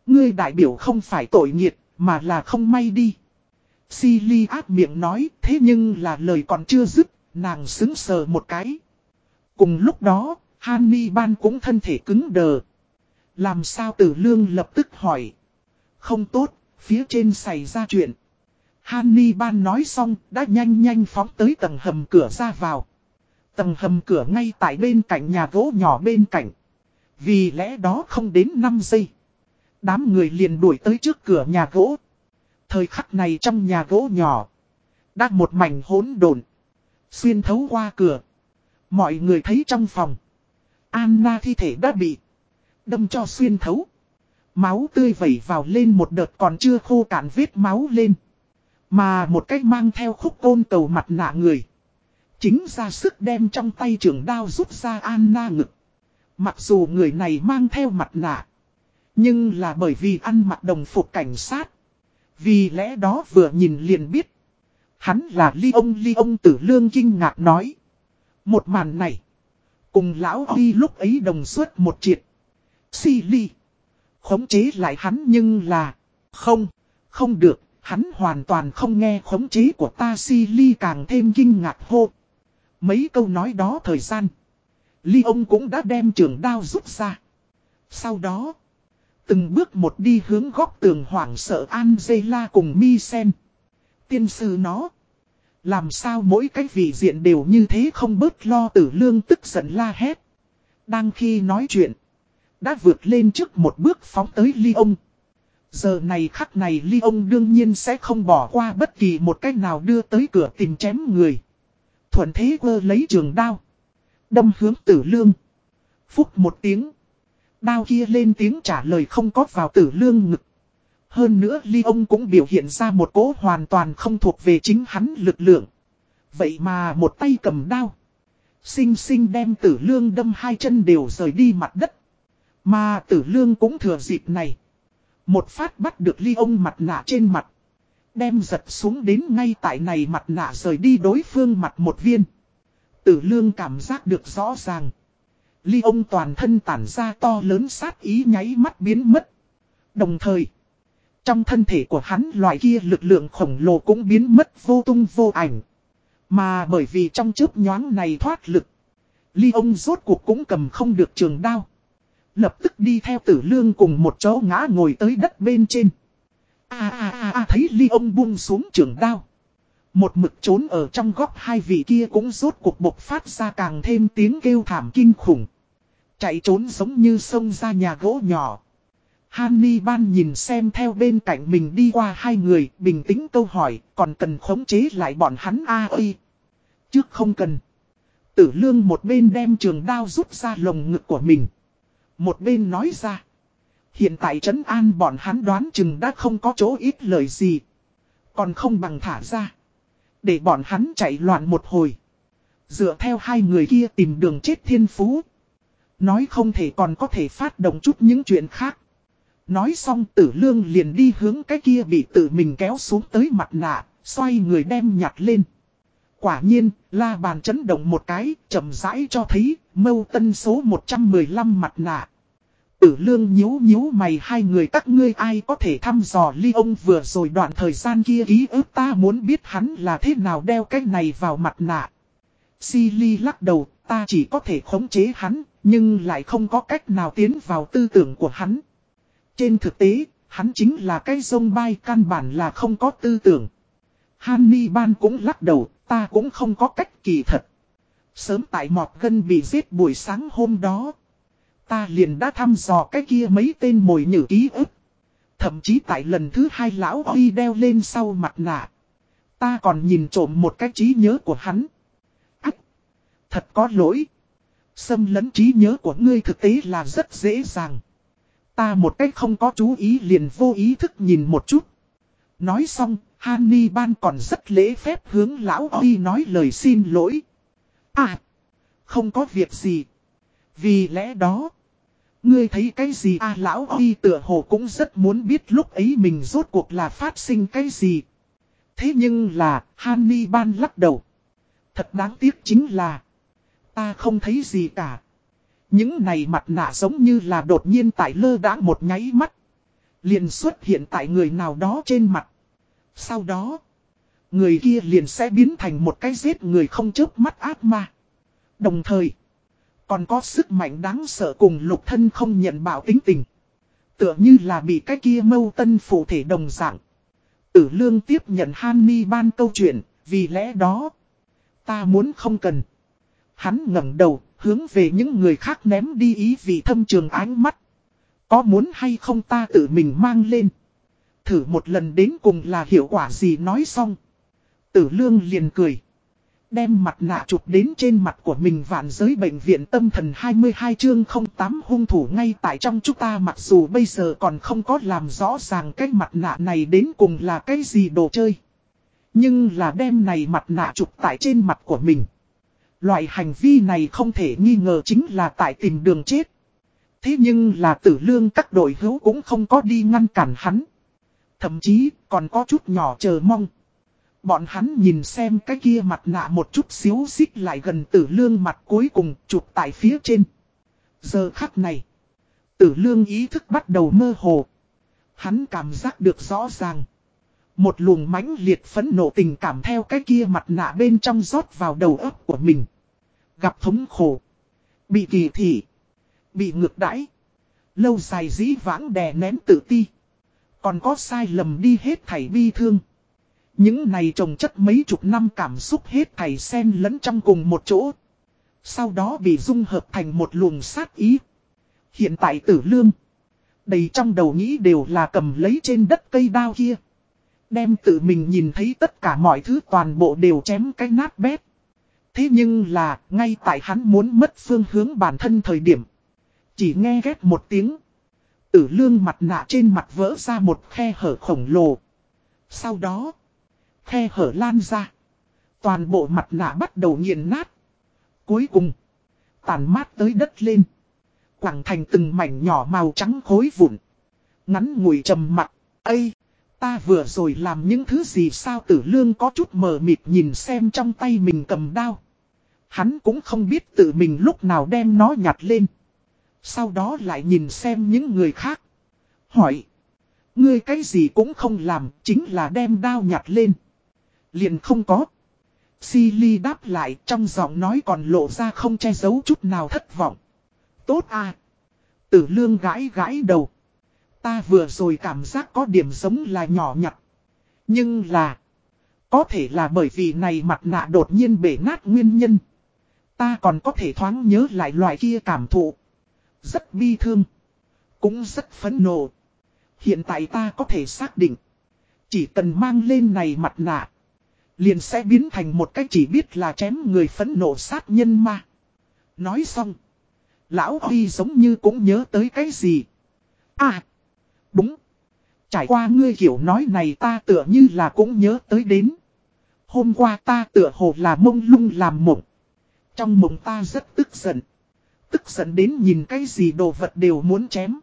S1: Ngươi đại biểu không phải tội nghiệt, mà là không may đi. Silly áp miệng nói, thế nhưng là lời còn chưa dứt, nàng xứng sờ một cái. Cùng lúc đó, Hanni Ban cũng thân thể cứng đờ. Làm sao tử lương lập tức hỏi. Không tốt, phía trên xảy ra chuyện. Hanni Ban nói xong, đã nhanh nhanh phóng tới tầng hầm cửa ra vào. Tầng hầm cửa ngay tại bên cạnh nhà gỗ nhỏ bên cạnh. Vì lẽ đó không đến 5 giây. Đám người liền đuổi tới trước cửa nhà gỗ. Thời khắc này trong nhà gỗ nhỏ. Đang một mảnh hỗn độn Xuyên thấu qua cửa. Mọi người thấy trong phòng. Anna thi thể đã bị. Đâm cho xuyên thấu. Máu tươi vẩy vào lên một đợt còn chưa khô cạn vết máu lên. Mà một cách mang theo khúc côn cầu mặt nạ người. Chính ra sức đem trong tay trường đao rút ra Anna ngực. Mặc dù người này mang theo mặt nạ. Nhưng là bởi vì ăn mặc đồng phục cảnh sát. Vì lẽ đó vừa nhìn liền biết. Hắn là ly ông ly ông tử lương kinh ngạc nói. Một màn này. Cùng lão ly lúc ấy đồng suất một triệt. Si ly. Khống chế lại hắn nhưng là. Không. Không được. Hắn hoàn toàn không nghe khống chế của ta si ly càng thêm kinh ngạc hô. Mấy câu nói đó thời gian. Ly ông cũng đã đem trường đao rút ra. Sau đó. Từng bước một đi hướng góc tường hoảng sợ Angela cùng Mi Sen. Tiên sư nó. Làm sao mỗi cái vị diện đều như thế không bớt lo tử lương tức giận la hét. Đang khi nói chuyện. Đã vượt lên trước một bước phóng tới ly ông. Giờ này khắc này ly ông đương nhiên sẽ không bỏ qua bất kỳ một cách nào đưa tới cửa tìm chém người. Thuận thế quơ lấy trường đao. Đâm hướng tử lương. Phúc một tiếng. Đao kia lên tiếng trả lời không có vào tử lương ngực. Hơn nữa ly ông cũng biểu hiện ra một cố hoàn toàn không thuộc về chính hắn lực lượng. Vậy mà một tay cầm đao. Sinh sinh đem tử lương đâm hai chân đều rời đi mặt đất. Mà tử lương cũng thừa dịp này. Một phát bắt được ly ông mặt nạ trên mặt. Đem giật xuống đến ngay tại này mặt nạ rời đi đối phương mặt một viên. Tử lương cảm giác được rõ ràng. Ly ông toàn thân tản ra to lớn sát ý nháy mắt biến mất. Đồng thời, trong thân thể của hắn loại kia lực lượng khổng lồ cũng biến mất vô tung vô ảnh. Mà bởi vì trong chớp nhoáng này thoát lực, Ly ông rốt cuộc cũng cầm không được trường đao. Lập tức đi theo tử lương cùng một chó ngã ngồi tới đất bên trên. À à à à thấy ly ông buông xuống trường đao. Một mực trốn ở trong góc hai vị kia cũng rốt cuộc bộc phát ra càng thêm tiếng kêu thảm kinh khủng. Chạy trốn giống như sông ra nhà gỗ nhỏ. Hanni ban nhìn xem theo bên cạnh mình đi qua hai người, bình tĩnh câu hỏi, còn cần khống chế lại bọn hắn a ơi. Trước không cần. Tử lương một bên đem trường đao rút ra lồng ngực của mình. Một bên nói ra. Hiện tại trấn an bọn hắn đoán chừng đã không có chỗ ít lời gì. Còn không bằng thả ra. Để bọn hắn chạy loạn một hồi. Dựa theo hai người kia tìm đường chết thiên phú. Nói không thể còn có thể phát động chút những chuyện khác. Nói xong tử lương liền đi hướng cái kia bị tự mình kéo xuống tới mặt nạ, xoay người đem nhặt lên. Quả nhiên, la bàn chấn động một cái, chậm rãi cho thấy, mâu tân số 115 mặt nạ. Tử lương nhíu nhíu mày hai người các ngươi ai có thể thăm dò ly ông vừa rồi đoạn thời gian kia ký ức ta muốn biết hắn là thế nào đeo cái này vào mặt nạ. Si ly lắc đầu, ta chỉ có thể khống chế hắn, nhưng lại không có cách nào tiến vào tư tưởng của hắn. Trên thực tế, hắn chính là cái sông bay căn bản là không có tư tưởng. Hanni ban cũng lắc đầu, ta cũng không có cách kỳ thật. Sớm tại mọt gân bị giết buổi sáng hôm đó. Ta liền đã thăm dò cái kia mấy tên mồi nhử ký ức. Thậm chí tại lần thứ hai lão Huy đeo lên sau mặt nạ. Ta còn nhìn trộm một cái trí nhớ của hắn. Ách! Thật có lỗi. Xâm lấn trí nhớ của ngươi thực tế là rất dễ dàng. Ta một cách không có chú ý liền vô ý thức nhìn một chút. Nói xong, Hannibal còn rất lễ phép hướng lão Oi nói lời xin lỗi. À! Không có việc gì. Vì lẽ đó, ngươi thấy cái gì à lão Oi tựa hồ cũng rất muốn biết lúc ấy mình rốt cuộc là phát sinh cái gì. Thế nhưng là, Hannibal lắc đầu. Thật đáng tiếc chính là, ta không thấy gì cả. Những này mặt nạ giống như là đột nhiên tại lơ đã một nháy mắt. Liền xuất hiện tại người nào đó trên mặt. Sau đó, người kia liền sẽ biến thành một cái giết người không chớp mắt ác ma. Đồng thời, còn có sức mạnh đáng sợ cùng lục thân không nhận bảo tính tình. Tựa như là bị cái kia mâu tân phụ thể đồng dạng. Tử lương tiếp nhận Hanni ban câu chuyện, vì lẽ đó, ta muốn không cần. Hắn ngẩng đầu, hướng về những người khác ném đi ý vì thâm trường ánh mắt. Có muốn hay không ta tự mình mang lên. Thử một lần đến cùng là hiệu quả gì nói xong. Tử lương liền cười. Đem mặt nạ chụp đến trên mặt của mình vạn giới bệnh viện tâm thần 22 chương 08 hung thủ ngay tại trong chúng ta mặc dù bây giờ còn không có làm rõ ràng cái mặt nạ này đến cùng là cái gì đồ chơi. Nhưng là đem này mặt nạ chụp tại trên mặt của mình. Loại hành vi này không thể nghi ngờ chính là tại tìm đường chết. Thế nhưng là tử lương các đội hữu cũng không có đi ngăn cản hắn. Thậm chí còn có chút nhỏ chờ mong. Bọn hắn nhìn xem cái kia mặt nạ một chút xíu xích lại gần tử lương mặt cuối cùng chụp tại phía trên. Giờ khắc này, tử lương ý thức bắt đầu mơ hồ. Hắn cảm giác được rõ ràng. Một luồng mãnh liệt phấn nộ tình cảm theo cái kia mặt nạ bên trong rót vào đầu óc của mình. Gặp thống khổ. Bị kỳ thị. Bị ngược đãi. Lâu dài dĩ vãng đè nén tự ti. Còn có sai lầm đi hết thảy bi thương. Những này trồng chất mấy chục năm cảm xúc hết thảy sen lẫn trong cùng một chỗ. Sau đó bị dung hợp thành một luồng sát ý. Hiện tại tử lương. Đầy trong đầu nghĩ đều là cầm lấy trên đất cây đao kia. Đem tự mình nhìn thấy tất cả mọi thứ toàn bộ đều chém cái nát bét. Thế nhưng là, ngay tại hắn muốn mất phương hướng bản thân thời điểm. Chỉ nghe ghét một tiếng. Tử lương mặt nạ trên mặt vỡ ra một khe hở khổng lồ. Sau đó, khe hở lan ra. Toàn bộ mặt nạ bắt đầu nghiền nát. Cuối cùng, tàn mát tới đất lên. Quảng thành từng mảnh nhỏ màu trắng khối vụn. Ngắn ngủi trầm mặt. Ây! Ta vừa rồi làm những thứ gì sao tử lương có chút mờ mịt nhìn xem trong tay mình cầm đao. Hắn cũng không biết tự mình lúc nào đem nó nhặt lên. Sau đó lại nhìn xem những người khác. Hỏi. Ngươi cái gì cũng không làm, chính là đem đao nhặt lên. Liền không có. Silly đáp lại trong giọng nói còn lộ ra không che giấu chút nào thất vọng. Tốt à. Tử lương gãi gãi đầu. Ta vừa rồi cảm giác có điểm giống là nhỏ nhặt. Nhưng là. Có thể là bởi vì này mặt nạ đột nhiên bể nát nguyên nhân. Ta còn có thể thoáng nhớ lại loại kia cảm thụ. Rất bi thương. Cũng rất phấn nộ. Hiện tại ta có thể xác định. Chỉ cần mang lên này mặt nạ. Liền sẽ biến thành một cách chỉ biết là chém người phấn nộ sát nhân ma. Nói xong. Lão Huy giống như cũng nhớ tới cái gì. À, đúng. Trải qua ngươi hiểu nói này ta tựa như là cũng nhớ tới đến. Hôm qua ta tựa hồ là mông lung làm mộng. Trong mộng ta rất tức giận. Tức giận đến nhìn cái gì đồ vật đều muốn chém.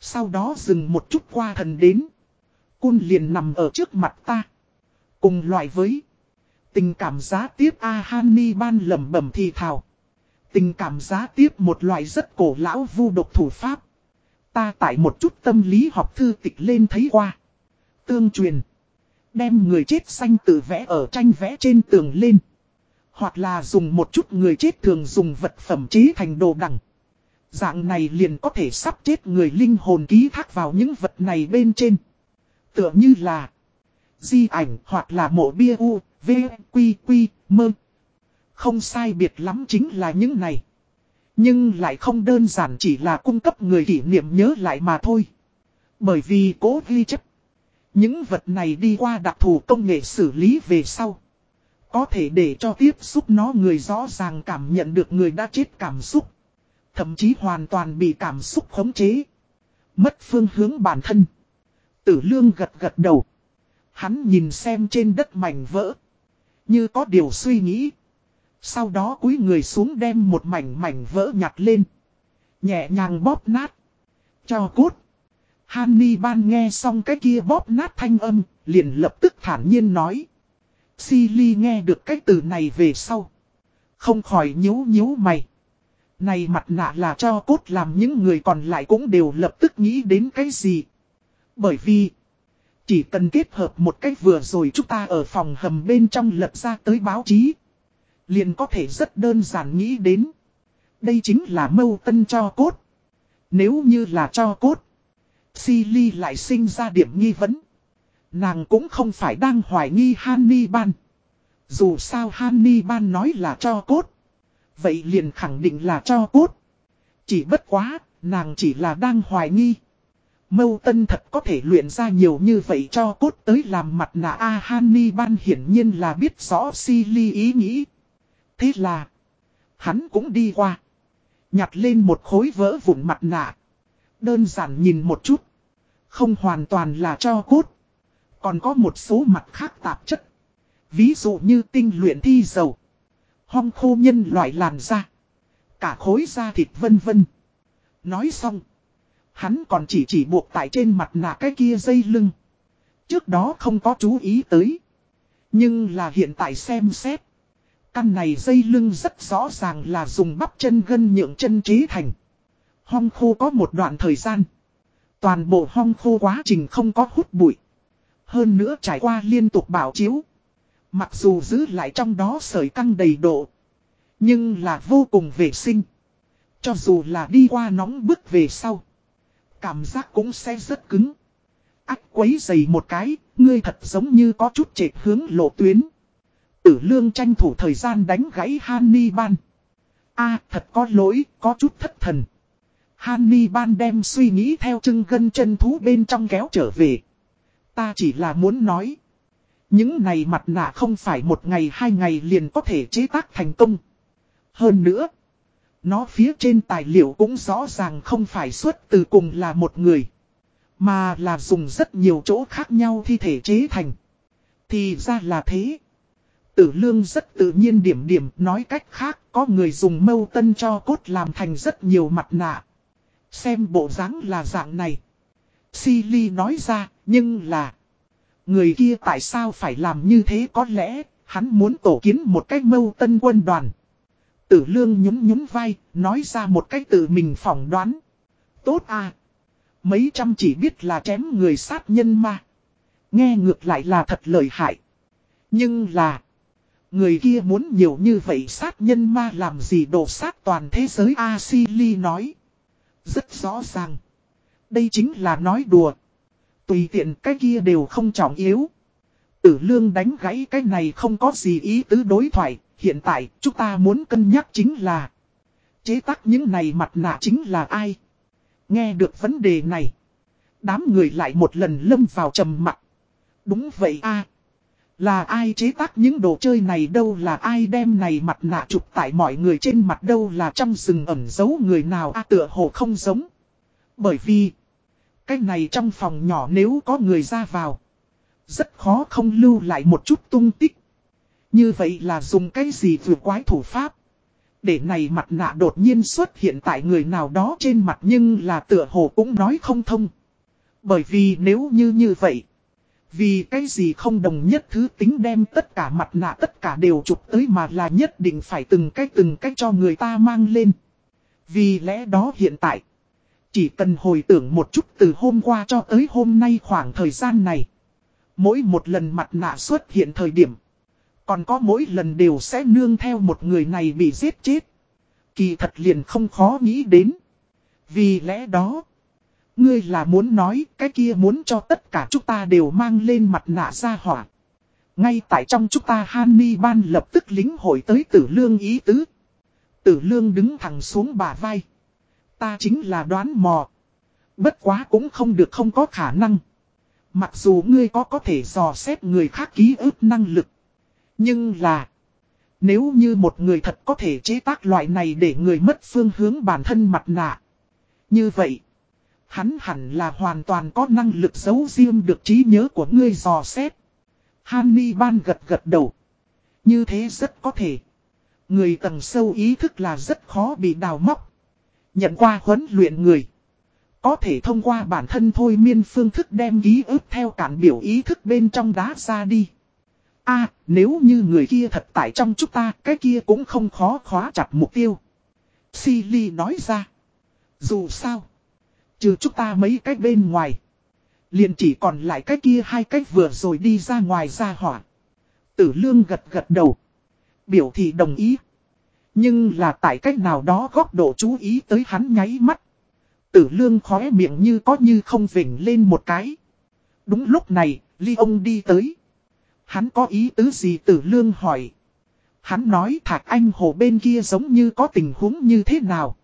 S1: Sau đó dừng một chút qua thần đến. Cun liền nằm ở trước mặt ta. Cùng loại với. Tình cảm giá tiếp A Hani ban lầm bẩm thì thào. Tình cảm giá tiếp một loại rất cổ lão vu độc thủ pháp. Ta tải một chút tâm lý học thư tịch lên thấy qua. Tương truyền. Đem người chết xanh tự vẽ ở tranh vẽ trên tường lên. Hoặc là dùng một chút người chết thường dùng vật phẩm chế thành đồ đằng. Dạng này liền có thể sắp chết người linh hồn ký thác vào những vật này bên trên. Tựa như là di ảnh hoặc là mộ bia u, v, quy, quy, mơ. Không sai biệt lắm chính là những này. Nhưng lại không đơn giản chỉ là cung cấp người kỷ niệm nhớ lại mà thôi. Bởi vì cố ghi chấp. Những vật này đi qua đặc thù công nghệ xử lý về sau. Có thể để cho tiếp xúc nó người rõ ràng cảm nhận được người đã chết cảm xúc. Thậm chí hoàn toàn bị cảm xúc khống chế. Mất phương hướng bản thân. Tử lương gật gật đầu. Hắn nhìn xem trên đất mảnh vỡ. Như có điều suy nghĩ. Sau đó cúi người xuống đem một mảnh mảnh vỡ nhặt lên. Nhẹ nhàng bóp nát. Cho cút. Hanni ban nghe xong cái kia bóp nát thanh âm, liền lập tức thản nhiên nói. Silly nghe được cái từ này về sau. Không khỏi nhíu nhíu mày. Này mặt nạ là cho cốt làm những người còn lại cũng đều lập tức nghĩ đến cái gì. Bởi vì, chỉ cần kết hợp một cách vừa rồi chúng ta ở phòng hầm bên trong lập ra tới báo chí. Liền có thể rất đơn giản nghĩ đến. Đây chính là mâu tân cho cốt. Nếu như là cho cốt. Silly lại sinh ra điểm nghi vấn. Nàng cũng không phải đang hoài nghi Hannibal. Dù sao Hannibal nói là cho cốt. Vậy liền khẳng định là cho cốt. Chỉ bất quá, nàng chỉ là đang hoài nghi. Mâu tân thật có thể luyện ra nhiều như vậy cho cốt tới làm mặt nạ A Hannibal hiển nhiên là biết rõ Silly ý nghĩ. Thế là, hắn cũng đi qua. Nhặt lên một khối vỡ vụn mặt nạ. Đơn giản nhìn một chút. Không hoàn toàn là cho cốt. Còn có một số mặt khác tạp chất. Ví dụ như tinh luyện thi dầu. Hong khô nhân loại làn da. Cả khối da thịt vân vân. Nói xong. Hắn còn chỉ chỉ buộc tại trên mặt nạ cái kia dây lưng. Trước đó không có chú ý tới. Nhưng là hiện tại xem xét. Căn này dây lưng rất rõ ràng là dùng bắp chân gân nhượng chân trí thành. Hong khô có một đoạn thời gian. Toàn bộ hong khô quá trình không có hút bụi. Hơn nữa trải qua liên tục bảo chiếu. Mặc dù giữ lại trong đó sợi căng đầy độ. Nhưng là vô cùng vệ sinh. Cho dù là đi qua nóng bước về sau. Cảm giác cũng sẽ rất cứng. Ách quấy dày một cái, ngươi thật giống như có chút trệt hướng lộ tuyến. Tử lương tranh thủ thời gian đánh gãy Hannibal. a thật có lỗi, có chút thất thần. Hannibal đem suy nghĩ theo chưng gân chân thú bên trong kéo trở về. Ta chỉ là muốn nói. Những này mặt nạ không phải một ngày hai ngày liền có thể chế tác thành công. Hơn nữa. Nó phía trên tài liệu cũng rõ ràng không phải xuất từ cùng là một người. Mà là dùng rất nhiều chỗ khác nhau thi thể chế thành. Thì ra là thế. Tử lương rất tự nhiên điểm điểm nói cách khác có người dùng mâu tân cho cốt làm thành rất nhiều mặt nạ. Xem bộ dáng là dạng này. Silly nói ra, nhưng là... Người kia tại sao phải làm như thế có lẽ, hắn muốn tổ kiến một cách mâu tân quân đoàn. Tử lương nhún nhún vai, nói ra một cách tự mình phỏng đoán. Tốt à! Mấy trăm chỉ biết là chém người sát nhân mà. Nghe ngược lại là thật lợi hại. Nhưng là... Người kia muốn nhiều như vậy sát nhân ma làm gì đổ sát toàn thế giới A Sili nói. Rất rõ ràng. Đây chính là nói đùa. Tùy tiện cái kia đều không trọng yếu. Tử lương đánh gãy cái này không có gì ý tứ đối thoại. Hiện tại chúng ta muốn cân nhắc chính là. Chế tác những này mặt nạ chính là ai? Nghe được vấn đề này. Đám người lại một lần lâm vào trầm mặt. Đúng vậy a Là ai chế tác những đồ chơi này đâu là ai đem này mặt nạ chụp tại mọi người trên mặt đâu là trong rừng ẩn giấu người nào a tựa hồ không giống. Bởi vì, cái này trong phòng nhỏ nếu có người ra vào, rất khó không lưu lại một chút tung tích. Như vậy là dùng cái gì vừa quái thủ pháp. Để này mặt nạ đột nhiên xuất hiện tại người nào đó trên mặt nhưng là tựa hồ cũng nói không thông. Bởi vì nếu như như vậy, vì cái gì không đồng nhất thứ tính đem tất cả mặt nạ tất cả đều chụp tới mà là nhất định phải từng cách từng cách cho người ta mang lên. Vì lẽ đó hiện tại, chỉ cần hồi tưởng một chút từ hôm qua cho tới hôm nay khoảng thời gian này. Mỗi một lần mặt nạ xuất hiện thời điểm, còn có mỗi lần đều sẽ nương theo một người này bị giết chết. Kỳ thật liền không khó nghĩ đến. Vì lẽ đó, ngươi là muốn nói cái kia muốn cho tất cả chúng ta đều mang lên mặt nạ ra hỏa. Ngay tại trong chúng ta Hanni Ban lập tức lính hội tới tử lương ý tứ. Tử lương đứng thẳng xuống bà vai. Ta chính là đoán mò. Bất quá cũng không được không có khả năng. Mặc dù ngươi có có thể dò xét người khác ký ức năng lực. Nhưng là. Nếu như một người thật có thể chế tác loại này để người mất phương hướng bản thân mặt nạ. Như vậy. Hắn hẳn là hoàn toàn có năng lực giấu riêng được trí nhớ của ngươi dò xét. Hanni ban gật gật đầu. Như thế rất có thể. Người tầng sâu ý thức là rất khó bị đào móc. Nhận qua huấn luyện người. Có thể thông qua bản thân thôi miên phương thức đem ký ức theo cản biểu ý thức bên trong đá ra đi. a nếu như người kia thật tại trong chúng ta, cái kia cũng không khó khóa chặt mục tiêu. Silly nói ra. Dù sao. Trừ chúng ta mấy cái bên ngoài. liền chỉ còn lại cái kia hai cách vừa rồi đi ra ngoài ra hỏa. Tử lương gật gật đầu. Biểu thị đồng ý. Nhưng là tại cách nào đó góc độ chú ý tới hắn nháy mắt. Tử lương khóe miệng như có như không vỉnh lên một cái. Đúng lúc này, ly ông đi tới. Hắn có ý tứ gì tử lương hỏi. Hắn nói thạc anh hồ bên kia giống như có tình huống như thế nào.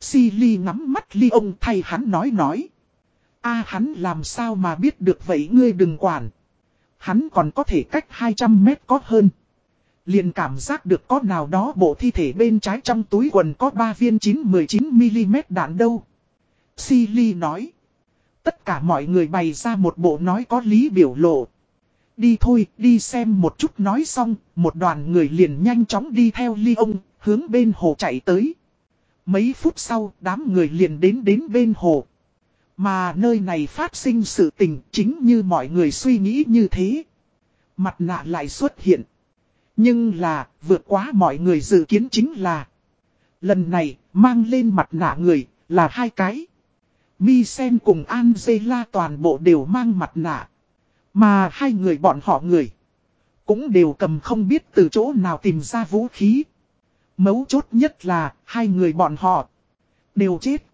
S1: Si ly ngắm mắt ly ông thay hắn nói nói. a hắn làm sao mà biết được vậy ngươi đừng quản. Hắn còn có thể cách 200 mét có hơn. Liền cảm giác được có nào đó bộ thi thể bên trái trong túi quần có 3 viên 9-19mm đạn đâu. Silly nói. Tất cả mọi người bày ra một bộ nói có lý biểu lộ. Đi thôi, đi xem một chút nói xong, một đoàn người liền nhanh chóng đi theo ly ông, hướng bên hồ chạy tới. Mấy phút sau, đám người liền đến đến bên hồ. Mà nơi này phát sinh sự tình chính như mọi người suy nghĩ như thế. Mặt nạ lại xuất hiện. Nhưng là, vượt quá mọi người dự kiến chính là. Lần này, mang lên mặt nạ người, là hai cái. Mi Sen cùng Angela toàn bộ đều mang mặt nạ. Mà hai người bọn họ người. Cũng đều cầm không biết từ chỗ nào tìm ra vũ khí. Mấu chốt nhất là hai người bọn họ. Đều chết.